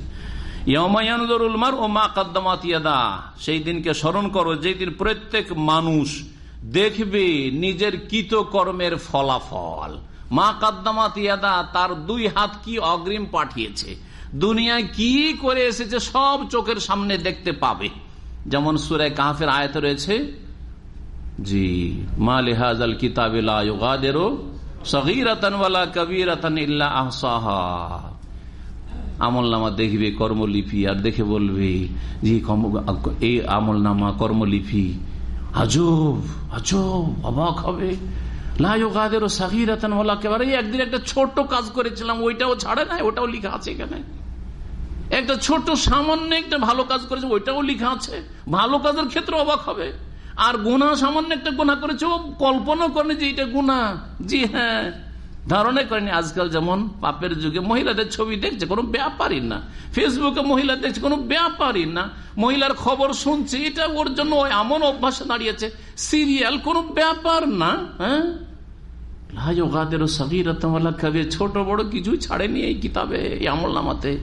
সেই দিনকে স্মরণ করো, যেই দিন প্রত্যেক মানুষ দেখবে নিজের কৃত কর্মের ফলাফল। মা কাদ্দামাত ইয়াদা, তার দুই হাত কি অগ্রিম পাঠিয়েছে? দুনিয়ায় কি করে এসেছে সব চোখের সামনে দেখতে পাবে। যেমন সুরে কাহাফের আয়ত রয়েছে, জি, মা লেহাজ আল কিতাবেরও সগিরাতানওয়ালা কবিরাতান ইল্লা আহসাহা। আমল নামা দেখবে, কর্মলিপি, আর দেখে বলবে যে এই আমল নামা কর্মলিপি, আজব আজব, অবাক হবে। লাগাদেরও সাকিরাতান ওলা কেবারে একদিন একটা ছোট কাজ করেছিলাম, ওইটাও ছাড়ে নাই, ওটাও লিখা আছে এখানে। একটা ছোট সামান্য একটা ভালো কাজ করেছে, ওইটাও লিখা আছে। ভালো কাজের ক্ষেত্রে অবাক হবে। আর গুণা সামান্য একটা গুণা করেছে, ও কল্পনা করেনি যে এটা গুণা জি হ্যাঁ। ধারণা করেনি, আজকাল যেমন পাপের যুগে মহিলাদের ছবি দেখছে, কোনো ব্যাপারই না। ফেসবুকে মহিলা দেখছে, কোনো ব্যাপারই না। মহিলার খবর শুনছে, এটা ওর জন্য এমন অভ্যাসে দাঁড়িয়েছে। সিরিয়াল কোনো ব্যাপার না হ্যাঁ? ছোট বড় কিছুই ছাড়েনি এই কিতাবে আমল নামাতে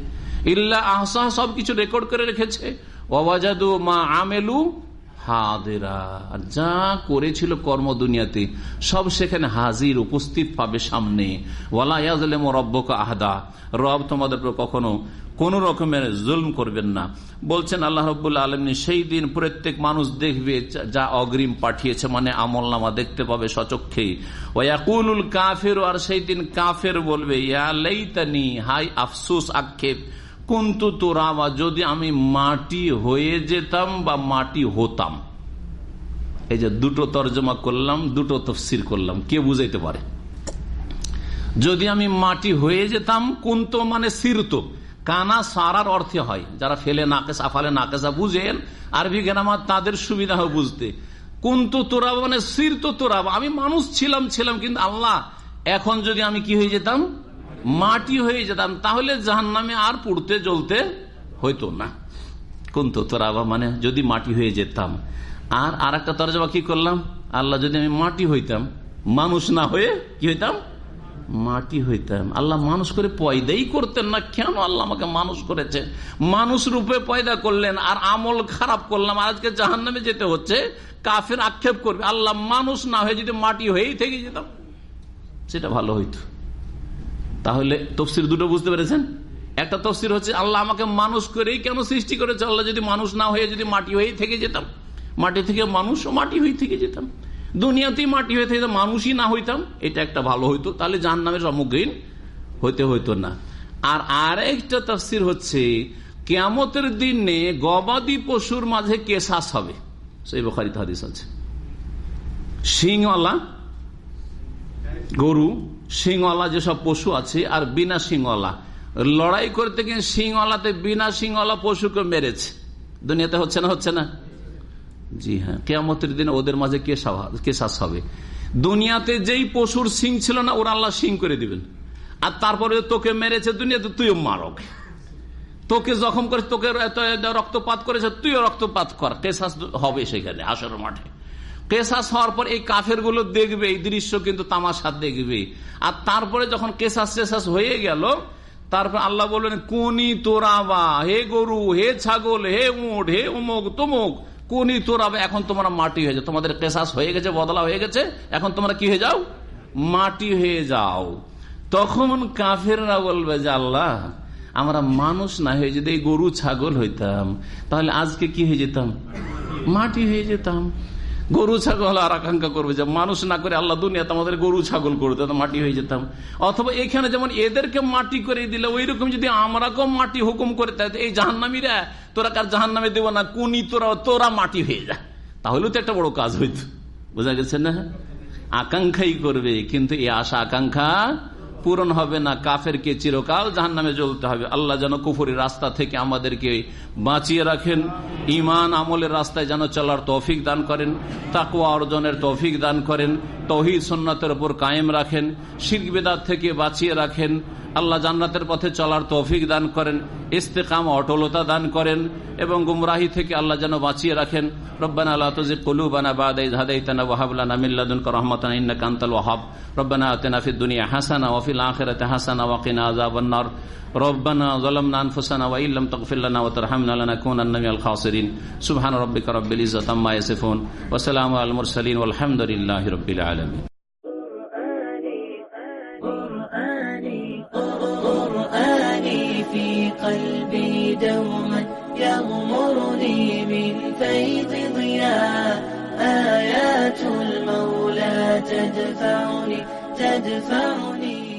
ইল্লা আহসাহ, সবকিছু রেকর্ড করে রেখেছে। অবাজাদু মা আমেলু হাদেরা। যা করেছিল কর্ম দুনিয়াতে, সব সেখানে হাজির উপস্থিত পাবে সামনে। রব্বক আহদা। রব তোমাদের কখনো কোন রকমের জুলম করবেন না। বলছেন আল্লাহ রব্বুল্লা আলমী সেই দিন প্রত্যেক মানুষ দেখবে যা অগ্রিম পাঠিয়েছে মানে আমল নামা দেখতে পাবে সচক্ষে ওয়াকুলুল কাফের, আর সেই দিন কাফের বলবে, ইয়া লেইতানি, হাই আফসুস আক্ষেপ কুন্তু তোরামা যদি আমি মাটি হয়ে যেতাম বা মাটি হতাম। এই যে দুটো তর্জমা করলাম, দুটো তফসির করলাম, কে বুঝাইতে পারে? যদি আমি মাটি হয়ে যেতাম, কুন্ত মানে সিরত। কানা সারার অর্থে হয়, যারা ফেলে নাকেসা ফালে নাকেসা বুঝেন, আরবি গ্রামার তাদের সুবিধা হয় বুঝতে। কুন্তু তোরা মানে সিরত তোরা আমি মানুষ ছিলাম ছিলাম, কিন্তু আল্লাহ, এখন যদি আমি কি হয়ে যেতাম? মাটি হয়ে যেতাম, তাহলে জাহান নামে আর পুড়তে জ্বলতে হইতো না। কুন্ত, তোরা মানে যদি মাটি হয়ে যেতাম। আর আর একটা তরজমা কি করলাম? আল্লাহ যদি আমি মাটি হইতাম, মানুষ না হয়ে কি হইতাম? মাটি হইতাম। আল্লাহ মানুষ করে পয়দাই করতেন না, কেন আল্লাহ আমাকে মানুষ করেছে? মানুষ রূপে পয়দা করলেন আর আমল খারাপ করলাম। আজকে জাহান নামে যেতে হচ্ছে, কাফের আক্ষেপ করবে, আল্লাহ মানুষ না হয়ে যদি মাটি হয়েই থেকে যেতাম, সেটা ভালো হইতো। তাহলে তফসির দুটো বুঝতে পেরেছেন? একটা তফসির হচ্ছে, আল্লাহ আমাকে মানুষ করেই কেন সৃষ্টি করেছে? আল্লাহ যদি মানুষ না হয়ে যদি মাটি হয়েই থেকে যেতাম, মাটি থেকে মানুষ ও মাটি হয়ে থেকে যেতাম, দুনিয়াতেই মাটি হয়ে থেকে মানুষই না হইতাম, এটা একটা ভালো হইতো। তাহলে যার নামের সম্মুখীন হইতে হইতো না। আর আরেকটা তফসির হচ্ছে, কেয়ামতের দিনে গবাদি পশুর মাঝে কেশাস হবে? সেই বোখারিতে হাদিস আছে। সিংওয়ালা গরু সিংওয়ালা যেসব পশু আছে, আর বিনা সিংওয়ালা লড়াই করতে গিয়ে সিংওয়ালাতে বিনা সিংওয়ালা পশুকে মেরেছে। দুনিয়াতে হচ্ছে না হচ্ছে না? জি হ্যাঁ কেয়ামতের দিনে ওদের মাঝে কে কেসাস হবে? দুনিয়াতে যেই পশুর সিং ছিল না, ওরা আল্লাহ সিং করে দিবেন। আর তারপরে তোকে মেরেছে দুনিয়াতে, তুইও মারক। তোকে জখম করে তোকে রক্তপাত করেছে, তুইও রক্তপাত কর। কেসাস হবে সেখানে আসর মাঠে? কেসাস হওয়ার পর এই কাফেরগুলো দেখবে, এই দৃশ্য কিন্তু তামাশা দেখবে। আর তারপরে যখন কেসাস টেসাস হয়ে গেল, তারপর আল্লাহ বললেন, কোনি তোরাবা হে গরু, হে ছাগল, হে উঠ হে উমুক, তুমুক, কোনি তোরাবা এখন তোমরা মাটি হয়ে যাও। তোমাদের কেসাস হয়ে গেছে, বদলা হয়ে গেছে, এখন তোমরা কি হয়ে যাও? মাটি হয়ে যাও। তখন কাফেররা বলবে যে, আল্লাহ, আমরা মানুষ না হয়ে যদি এই গরু, ছাগল হইতাম, তাহলে আজকে কি হয়ে যেতাম? মাটি হয়ে যেতাম। গরু, ছাগল আর আকাঙ্ক্ষা করবে যে মানুষ না করে আল্লাহ দুনিয়াতে আমাদের গরু, ছাগল করতে মাটি হয়ে যেতাম। অথবা এখানে যেমন এদেরকে মাটি করে দিলে ওই রকম যদি আমরাকেও মাটি হুকুম করে তাই এই জাহান্নামীরা, তোরা কার জাহান নামে দেবো না, কুনি তোরা তোরা মাটি হয়ে যা। তাহলেও তো একটা বড় কাজ হইত। বোঝা গেছে না? আকাঙ্ক্ষাই করবে, কিন্তু এই আশা, আকাঙ্ক্ষা পূরণ হবে না, কাফেরকে চিরকাল জাহান নামে জ্বলতে হবে। আল্লাহ যেন কুফুরি রাস্তা থেকে আমাদেরকে বাঁচিয়ে রাখেন ইমান আমলের রাস্তায় যেন চলার তৌফিক দান করেন তাকুয়া অর্জনের তৌফিক দান করেন, তহিদ সন্ন্যতের ওপর কায়েম রাখেন শিখ বেদাত থেকে বাঁচিয়ে রাখেন আল্লাহ জান্নাতের পথে চলার তৌফিক দান করেন, ইস্তেকাম অটলতা দান করেন এবং গুমরাহি থেকে আল্লাহ যেন বাঁচিয়ে রাখেন। রব্বানা আল্লাহ তুজি কুলুবানা বাদাই হাদাইতানা ওয়াহাবলানা মিল্লাদুন রহমাতানা ইন্না কান্তাল ওয়াহাব। রব্বানা আতিনা ফিদ দুনিয়া হাসানা ওয়া ফিল আখিরাতি হাসানা ওয়া কিনা আযাবান নার। রব্বানা যালামনা আনফুসানা ওয়া ইল্লাম তাগফির লানা ওয়া তারহামনা লানাকুনান্না মিনাল খাসিরিন। সুবহান রাব্বিকা রাব্বিল ইজ্জাতি আম্মা ইয়াসিফুন। ওয়া সালামু আলাল মুরসালিন। ওয়াল হামদুলিল্লাহি يغمرني من فيض ضياء. آيات المولى تدفعني تدفعني.